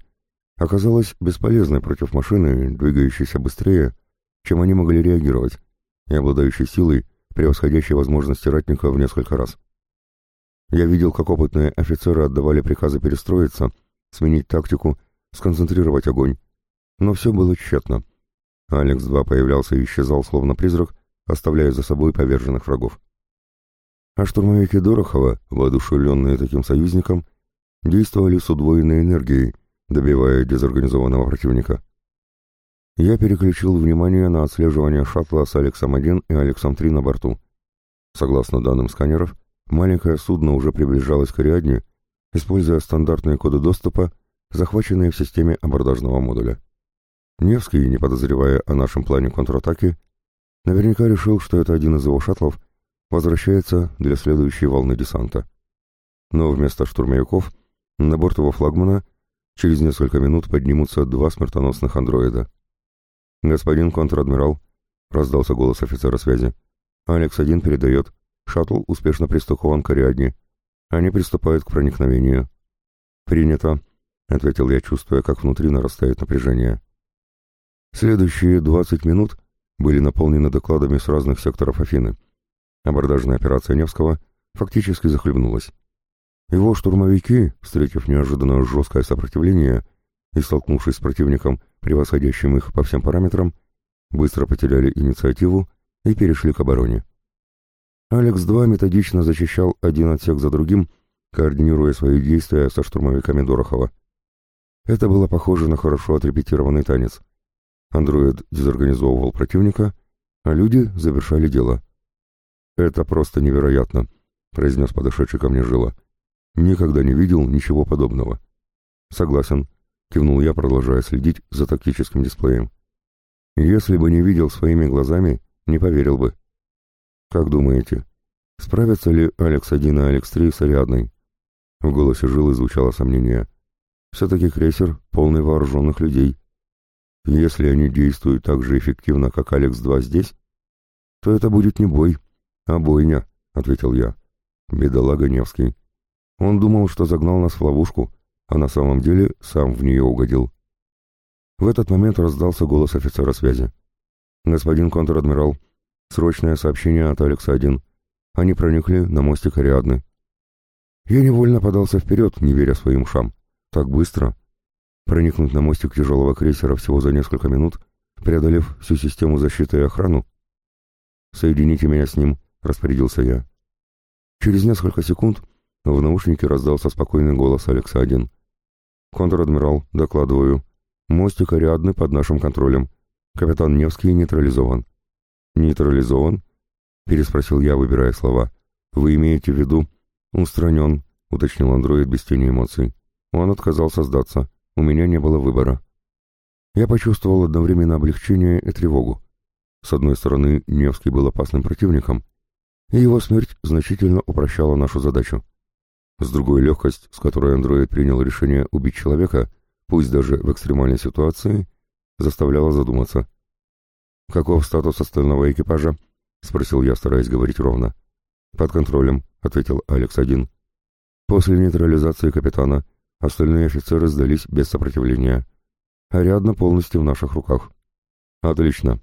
оказалась бесполезной против машины, двигающейся быстрее, чем они могли реагировать, и обладающей силой, превосходящей возможности ратника в несколько раз. Я видел, как опытные офицеры отдавали приказы перестроиться, сменить тактику, сконцентрировать огонь. Но все было тщетно. Алекс-2 появлялся и исчезал, словно призрак, оставляя за собой поверженных врагов. А штурмовики Дорохова, воодушевленные таким союзником, действовали с удвоенной энергией, добивая дезорганизованного противника. Я переключил внимание на отслеживание шаттла с Алексом-1 и Алексом-3 на борту. Согласно данным сканеров, маленькое судно уже приближалось к Ариадне, используя стандартные коды доступа, захваченные в системе абордажного модуля. Невский, не подозревая о нашем плане контратаки, наверняка решил, что это один из его шаттлов, возвращается для следующей волны десанта. Но вместо штурмовиков на борт его флагмана через несколько минут поднимутся два смертоносных андроида. «Господин контр-адмирал», — раздался голос офицера связи. «Алекс-1 передает. Шаттл успешно пристыкован к Ариадне. Они приступают к проникновению». «Принято», — ответил я, чувствуя, как внутри нарастает напряжение. Следующие 20 минут были наполнены докладами с разных секторов Афины. Абордажная операция Невского фактически захлебнулась. Его штурмовики, встретив неожиданно жесткое сопротивление и столкнувшись с противником, превосходящим их по всем параметрам, быстро потеряли инициативу и перешли к обороне. Алекс-2 методично зачищал один отсек за другим, координируя свои действия со штурмовиками Дорохова. Это было похоже на хорошо отрепетированный танец. Андроид дезорганизовывал противника, а люди завершали дело. «Это просто невероятно», — произнес подошедший ко мне Жила. «Никогда не видел ничего подобного». «Согласен», — кивнул я, продолжая следить за тактическим дисплеем. «Если бы не видел своими глазами, не поверил бы». «Как думаете, справятся ли Алекс-1 и Алекс-3 с Ариадной?» В голосе Жилы звучало сомнение. «Все-таки крейсер полный вооруженных людей. Если они действуют так же эффективно, как Алекс-2 здесь, то это будет не бой, а бойня», — ответил я. Бедолага Невский. Он думал, что загнал нас в ловушку, а на самом деле сам в нее угодил. В этот момент раздался голос офицера связи. «Господин контр-адмирал, срочное сообщение от Алекса-1. Они проникли на мостик Ариадны». Я невольно подался вперед, не веря своим ушам. Так быстро. Проникнуть на мостик тяжелого крейсера всего за несколько минут, преодолев всю систему защиты и охрану. «Соедините меня с ним», — распорядился я. Через несколько секунд в наушнике раздался спокойный голос Алекса-1. «Контр-адмирал, докладываю. Мостик Ариадны под нашим контролем. Капитан Невский нейтрализован». «Нейтрализован?» — переспросил я, выбирая слова. «Вы имеете в виду...» «Устранен», — уточнил андроид без тени эмоций. Он отказался сдаться. У меня не было выбора. Я почувствовал одновременно облегчение и тревогу. С одной стороны, Невский был опасным противником, и его смерть значительно упрощала нашу задачу. С другой легкость, с которой андроид принял решение убить человека, пусть даже в экстремальной ситуации, заставляла задуматься. «Каков статус остального экипажа?» — спросил я, стараясь говорить ровно. «Под контролем», — ответил Алекс-1. «После нейтрализации капитана остальные офицеры сдались без сопротивления. Ариадна полностью в наших руках». «Отлично».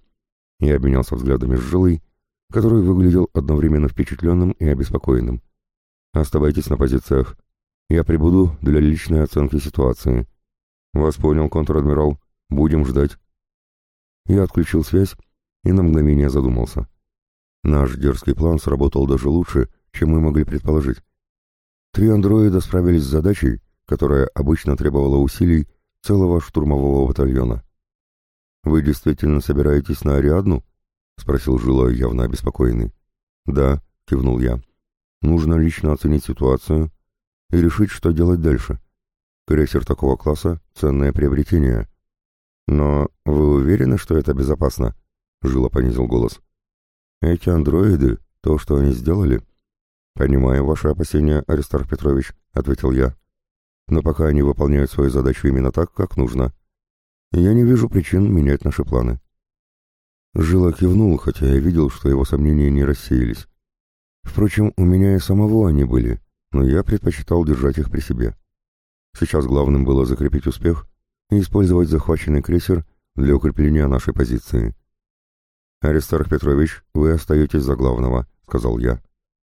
Я обменялся взглядами с Жилой, который выглядел одновременно впечатленным и обеспокоенным. Оставайтесь на позициях. Я прибуду для личной оценки ситуации. Вас понял, контр-адмирал. Будем ждать. Я отключил связь и на мгновение задумался. Наш дерзкий план сработал даже лучше, чем мы могли предположить. Три андроида справились с задачей, которая обычно требовала усилий целого штурмового батальона. «Вы действительно собираетесь на Ариадну?» — спросил Жила, явно обеспокоенный. «Да», — кивнул я. Нужно лично оценить ситуацию и решить, что делать дальше. Крейсер такого класса — ценное приобретение. Но вы уверены, что это безопасно? Жила понизил голос. Эти андроиды, то, что они сделали... Понимаю ваши опасения, Аристарх Петрович, ответил я. Но пока они выполняют свою задачу именно так, как нужно. Я не вижу причин менять наши планы. Жила кивнул, хотя я видел, что его сомнения не рассеялись. Впрочем, у меня и самого они были, но я предпочитал держать их при себе. Сейчас главным было закрепить успех и использовать захваченный крейсер для укрепления нашей позиции. «Аристарх Петрович, вы остаетесь за главного», — сказал я.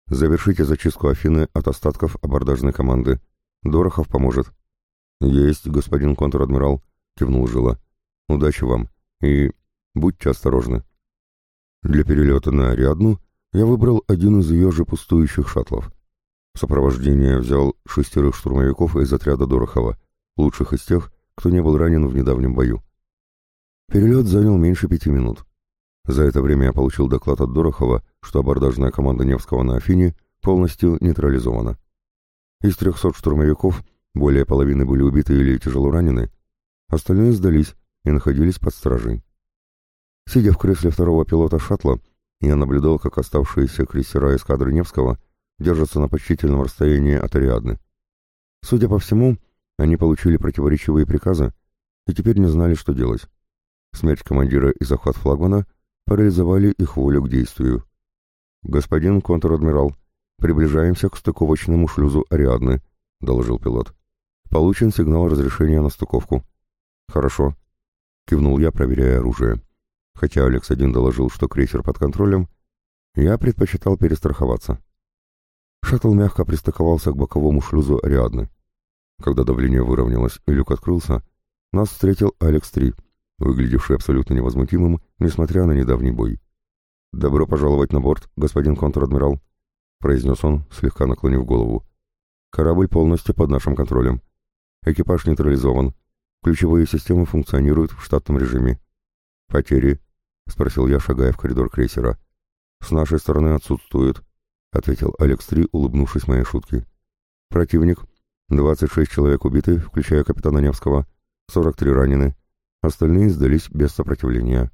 «Завершите зачистку Афины от остатков абордажной команды. Дорохов поможет». «Есть, господин контр-адмирал», — кивнул Жила. «Удачи вам и будьте осторожны». Для перелета на Ариадну я выбрал один из ее же пустующих шаттлов. В сопровождение взял шестерых штурмовиков из отряда Дорохова, лучших из тех, кто не был ранен в недавнем бою. Перелет занял меньше пяти минут. За это время я получил доклад от Дорохова, что абордажная команда Невского на Афине полностью нейтрализована. Из трехсот штурмовиков более половины были убиты или тяжело ранены, остальные сдались и находились под стражей. Сидя в кресле второго пилота шаттла, я наблюдал, как оставшиеся крейсера эскадры Невского держатся на почтительном расстоянии от Ариадны. Судя по всему, они получили противоречивые приказы и теперь не знали, что делать. Смерть командира и захват флагмана парализовали их волю к действию. «Господин контр-адмирал, приближаемся к стыковочному шлюзу Ариадны», — доложил пилот. «Получен сигнал разрешения на стыковку». «Хорошо», — кивнул я, проверяя оружие. Хотя Алекс-1 доложил, что крейсер под контролем, я предпочитал перестраховаться. Шаттл мягко пристыковался к боковому шлюзу Ариадны. Когда давление выровнялось и люк открылся, нас встретил Алекс-3, выглядевший абсолютно невозмутимым, несмотря на недавний бой. «Добро пожаловать на борт, господин контр-адмирал», — произнес он, слегка наклонив голову. «Корабль полностью под нашим контролем. Экипаж нейтрализован. Ключевые системы функционируют в штатном режиме. Потери?» — спросил я, шагая в коридор крейсера. «С нашей стороны отсутствуют», — ответил Алекс-3, улыбнувшись моей шутке. «Противник. 26 человек убиты, включая капитана Невского. 43 ранены. Остальные сдались без сопротивления».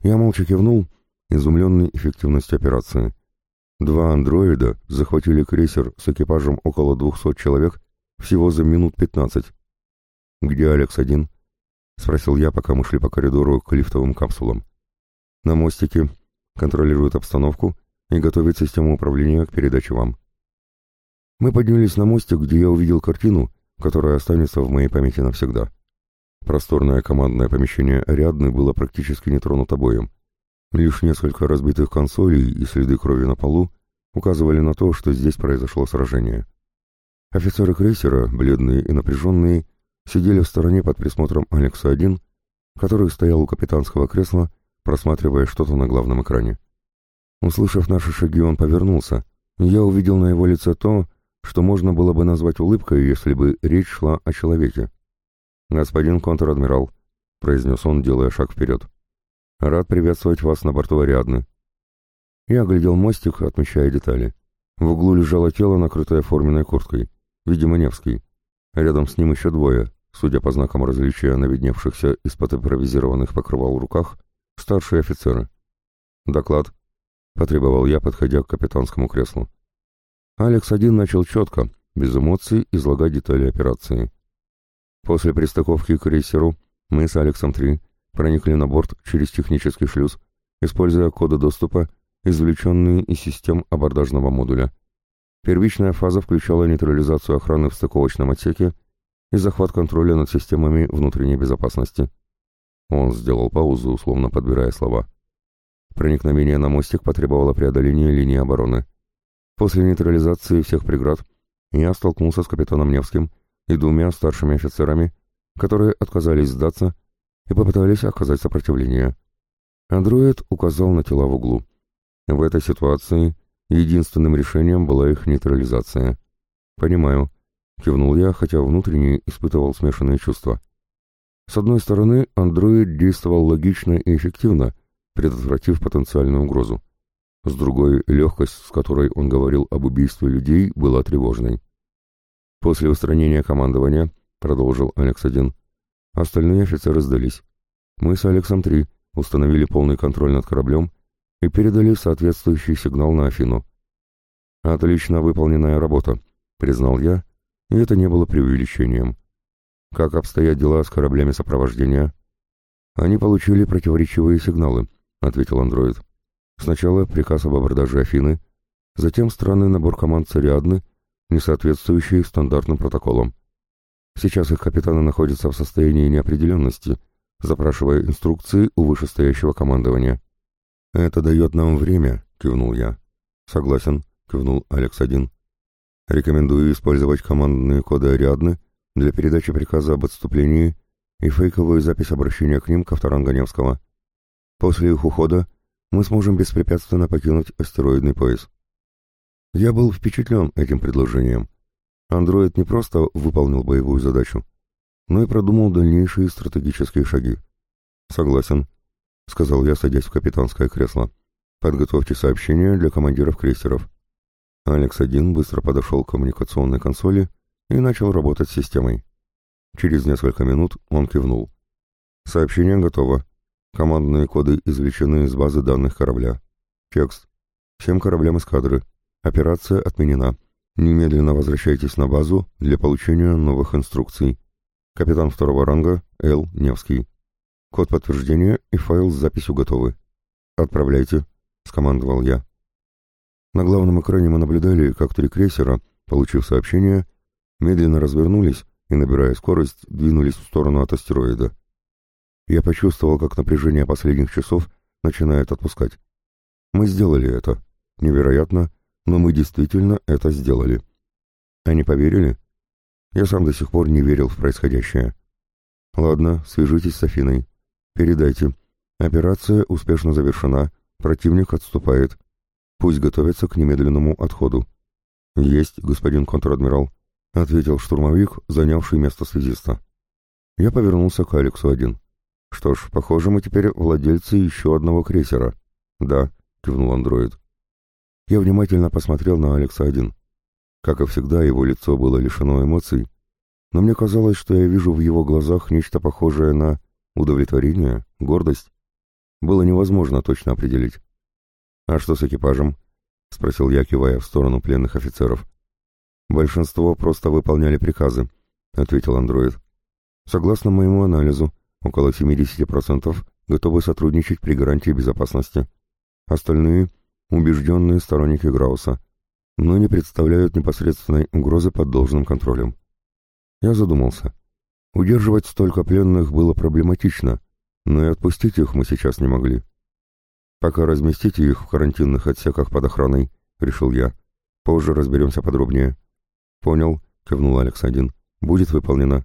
Я молча кивнул, изумленный эффективностью операции. Два андроида захватили крейсер с экипажем около 200 человек всего за минут 15. «Где Алекс-1?» — спросил я, пока мы шли по коридору к лифтовым капсулам. «На мостике. Контролирует обстановку и готовит систему управления к передаче вам». Мы поднялись на мостик, где я увидел картину, которая останется в моей памяти навсегда. Просторное командное помещение Ариадны было практически не тронуто боем. Лишь несколько разбитых консолей и следы крови на полу указывали на то, что здесь произошло сражение. Офицеры крейсера, бледные и напряженные, сидели в стороне под присмотром Алекса-1, который стоял у капитанского кресла, просматривая что-то на главном экране. Услышав наши шаги, он повернулся, и я увидел на его лице то, что можно было бы назвать улыбкой, если бы речь шла о человеке. «Господин контр-адмирал», — произнес он, делая шаг вперед, — «рад приветствовать вас на борту Ариадны». Я оглядел мостик, отмечая детали. В углу лежало тело, накрытое форменной курткой, видимо, Невский. Рядом с ним еще двое, судя по знакам различия наведневшихся из-под импровизированных покрывал руках, старшие офицеры. «Доклад», — потребовал я, подходя к капитанскому креслу. Алекс один начал четко, без эмоций, излагать детали операции. После пристыковки к крейсеру мы с Алексом-3 проникли на борт через технический шлюз, используя коды доступа, извлеченные из систем абордажного модуля. Первичная фаза включала нейтрализацию охраны в стыковочном отсеке и захват контроля над системами внутренней безопасности. Он сделал паузу, условно подбирая слова. Проникновение на мостик потребовало преодоления линии обороны. После нейтрализации всех преград я столкнулся с капитаном Невским, и двумя старшими офицерами, которые отказались сдаться и попытались оказать сопротивление. Андроид указал на тела в углу. В этой ситуации единственным решением была их нейтрализация. «Понимаю», — кивнул я, хотя внутренне испытывал смешанные чувства. С одной стороны, андроид действовал логично и эффективно, предотвратив потенциальную угрозу. С другой, легкость, с которой он говорил об убийстве людей, была тревожной. После устранения командования, продолжил Алекс-1, остальные офицеры сдались. Мы с Алексом-3 установили полный контроль над кораблем и передали соответствующий сигнал на Афину. «Отлично выполненная работа», — признал я, и это не было преувеличением. «Как обстоят дела с кораблями сопровождения?» «Они получили противоречивые сигналы», — ответил андроид. «Сначала приказ об абордаже Афины, затем странный набор команд Цариадны — не соответствующие стандартным протоколам. Сейчас их капитаны находятся в состоянии неопределенности, запрашивая инструкции у вышестоящего командования. «Это дает нам время», — кивнул я. «Согласен», — кивнул Алекс-1. «Рекомендую использовать командные коды Ариадны для передачи приказа об отступлении и фейковую запись обращения к ним Ковторанга Невского. После их ухода мы сможем беспрепятственно покинуть астероидный пояс». Я был впечатлен этим предложением. Андроид не просто выполнил боевую задачу, но и продумал дальнейшие стратегические шаги. «Согласен», — сказал я, садясь в капитанское кресло. «Подготовьте сообщение для командиров крейсеров». Алекс-1 быстро подошел к коммуникационной консоли и начал работать с системой. Через несколько минут он кивнул. «Сообщение готово. Командные коды извлечены из базы данных корабля. Текст. Всем кораблям эскадры. Операция отменена. Немедленно возвращайтесь на базу для получения новых инструкций. Капитан второго ранга Л. Невский. Код подтверждения и файл с записью готовы. Отправляйте, скомандовал я. На главном экране мы наблюдали, как три крейсера, получив сообщение, медленно развернулись и, набирая скорость, двинулись в сторону от астероида. Я почувствовал, как напряжение последних часов начинает отпускать. Мы сделали это. Невероятно, но мы действительно это сделали. Они поверили? Я сам до сих пор не верил в происходящее. Ладно, свяжитесь с Афиной. Передайте. Операция успешно завершена Противник отступает. Пусть готовится к немедленному отходу. Есть, господин контр-адмирал, ответил штурмовик, занявший место связиста. Я повернулся к Алексу один. Что ж, похоже, мы теперь владельцы еще одного крейсера. Да, кивнул андроид. Я внимательно посмотрел на Алекса один. Как и всегда, его лицо было лишено эмоций, но мне казалось, что я вижу в его глазах нечто похожее на удовлетворение, гордость. Было невозможно точно определить. «А что с экипажем?» — спросил я, кивая в сторону пленных офицеров. «Большинство просто выполняли приказы», — ответил андроид. «Согласно моему анализу, около 70% готовы сотрудничать при гарантии безопасности. Остальные — убежденные сторонники Грауса, но не представляют непосредственной угрозы под должным контролем. Я задумался. Удерживать столько пленных было проблематично, но и отпустить их мы сейчас не могли. «Пока разместите их в карантинных отсеках под охраной», — решил я. «Позже разберемся подробнее». «Понял», — кивнул Алекс-1. «Будет выполнено».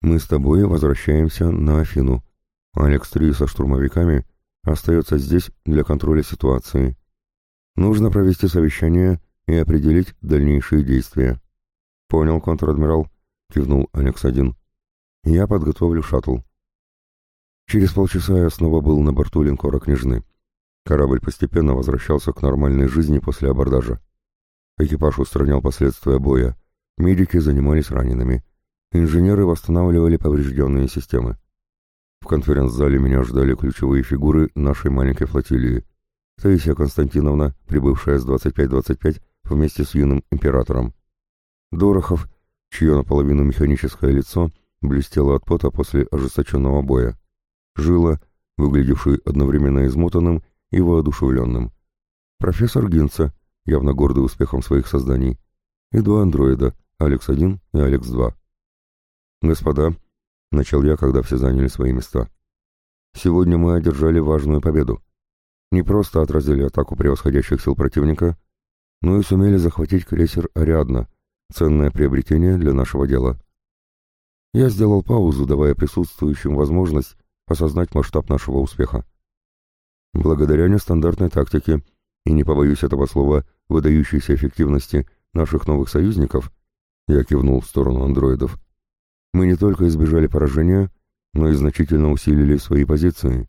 «Мы с тобой возвращаемся на Афину. Алекс-3 со штурмовиками остается здесь для контроля ситуации. Нужно провести совещание и определить дальнейшие действия». «Понял, контр-адмирал», — кивнул Алекс-1. «Я подготовлю шаттл». Через полчаса я снова был на борту линкора «Княжны». Корабль постепенно возвращался к нормальной жизни после абордажа. Экипаж устранял последствия боя, медики занимались ранеными, инженеры восстанавливали поврежденные системы. В конференц-зале меня ждали ключевые фигуры нашей маленькой флотилии. Таисия Константиновна, прибывшая с 25-25 вместе с юным императором. Дорохов, чье наполовину механическое лицо блестело от пота после ожесточенного боя. Жила, выглядевший одновременно измотанным и воодушевленным. Профессор Гинца, явно гордый успехом своих созданий. И два андроида, Алекс-1 и Алекс-2. «Господа», — начал я, когда все заняли свои места, — «сегодня мы одержали важную победу. Не просто отразили атаку превосходящих сил противника, но и сумели захватить крейсер «Ариадна», ценное приобретение для нашего дела». Я сделал паузу, давая присутствующим возможность осознать масштаб нашего успеха. Благодаря нестандартной тактике и, не побоюсь этого слова, выдающейся эффективности наших новых союзников, я кивнул в сторону андроидов, мы не только избежали поражения, но и значительно усилили свои позиции.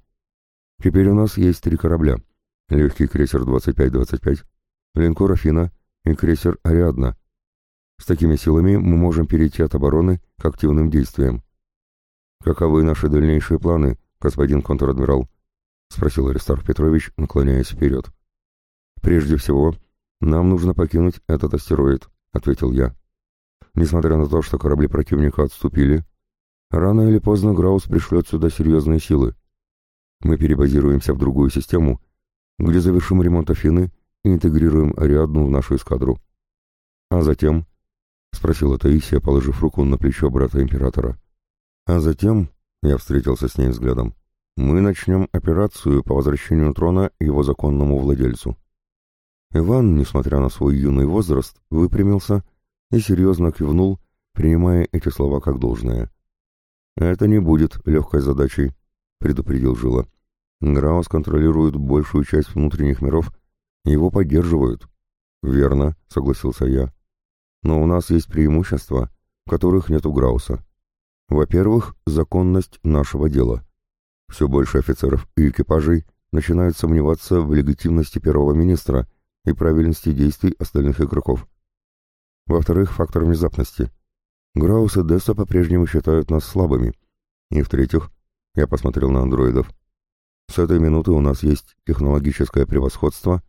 Теперь у нас есть три корабля. Легкий крейсер 25-25, линкор «Афина» и крейсер «Ариадна». С такими силами мы можем перейти от обороны к активным действиям. Каковы наши дальнейшие планы, господин контр-адмирал? — спросил Аристарх Петрович, наклоняясь вперед. «Прежде всего, нам нужно покинуть этот астероид», — ответил я. «Несмотря на то, что корабли противника отступили, рано или поздно Граус пришлет сюда серьезные силы. Мы перебазируемся в другую систему, где завершим ремонт Афины и интегрируем Ариадну в нашу эскадру. А затем...» — спросила Таисия, положив руку на плечо брата императора. «А затем...» — я встретился с ней взглядом мы начнем операцию по возвращению трона его законному владельцу. Иван, несмотря на свой юный возраст, выпрямился и серьезно кивнул, принимая эти слова как должное. «Это не будет легкой задачей», — предупредил Жила. «Граус контролирует большую часть внутренних миров, его поддерживают». «Верно», — согласился я. «Но у нас есть преимущества, которых нет у Грауса. Во-первых, законность нашего дела». Все больше офицеров и экипажей начинают сомневаться в легитимности первого министра и правильности действий остальных игроков. Во-вторых, фактор внезапности. Граус и Десса по-прежнему считают нас слабыми. И в-третьих, я посмотрел на андроидов. С этой минуты у нас есть технологическое превосходство,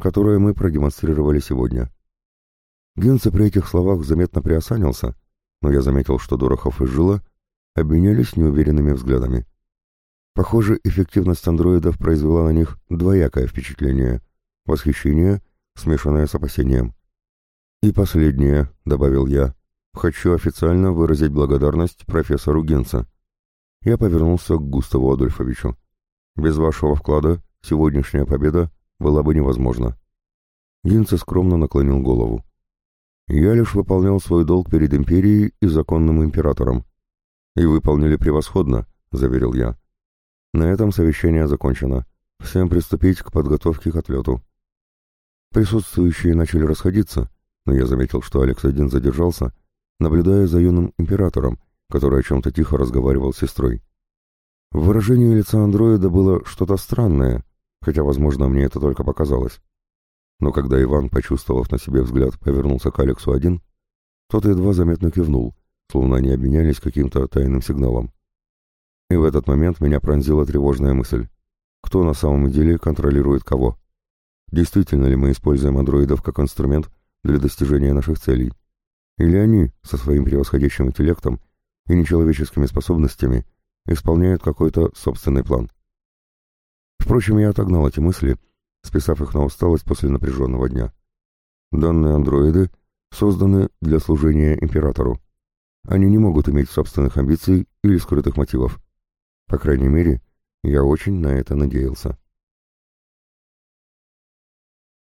которое мы продемонстрировали сегодня. Гинце при этих словах заметно приосанился, но я заметил, что Дорохов и Жила обменялись неуверенными взглядами. Похоже, эффективность андроидов произвела на них двоякое впечатление — восхищение, смешанное с опасением. «И последнее», — добавил я, — «хочу официально выразить благодарность профессору Генца». Я повернулся к Густаву Адольфовичу. «Без вашего вклада сегодняшняя победа была бы невозможна». Гинце скромно наклонил голову. «Я лишь выполнял свой долг перед империей и законным императором». «И выполнили превосходно», — заверил я. На этом совещание закончено. Всем приступить к подготовке к отлету. Присутствующие начали расходиться, но я заметил, что Алекс один задержался, наблюдая за юным императором, который о чем-то тихо разговаривал с сестрой. В выражении лица андроида было что-то странное, хотя, возможно, мне это только показалось. Но когда Иван, почувствовав на себе взгляд, повернулся к Алексу один, тот едва заметно кивнул, словно они обменялись каким-то тайным сигналом. И в этот момент меня пронзила тревожная мысль. Кто на самом деле контролирует кого? Действительно ли мы используем андроидов как инструмент для достижения наших целей? Или они, со своим превосходящим интеллектом и нечеловеческими способностями, исполняют какой-то собственный план? Впрочем, я отогнал эти мысли, списав их на усталость после напряженного дня. Данные андроиды созданы для служения императору. Они не могут иметь собственных амбиций или скрытых мотивов. По крайней мере, я очень на это надеялся.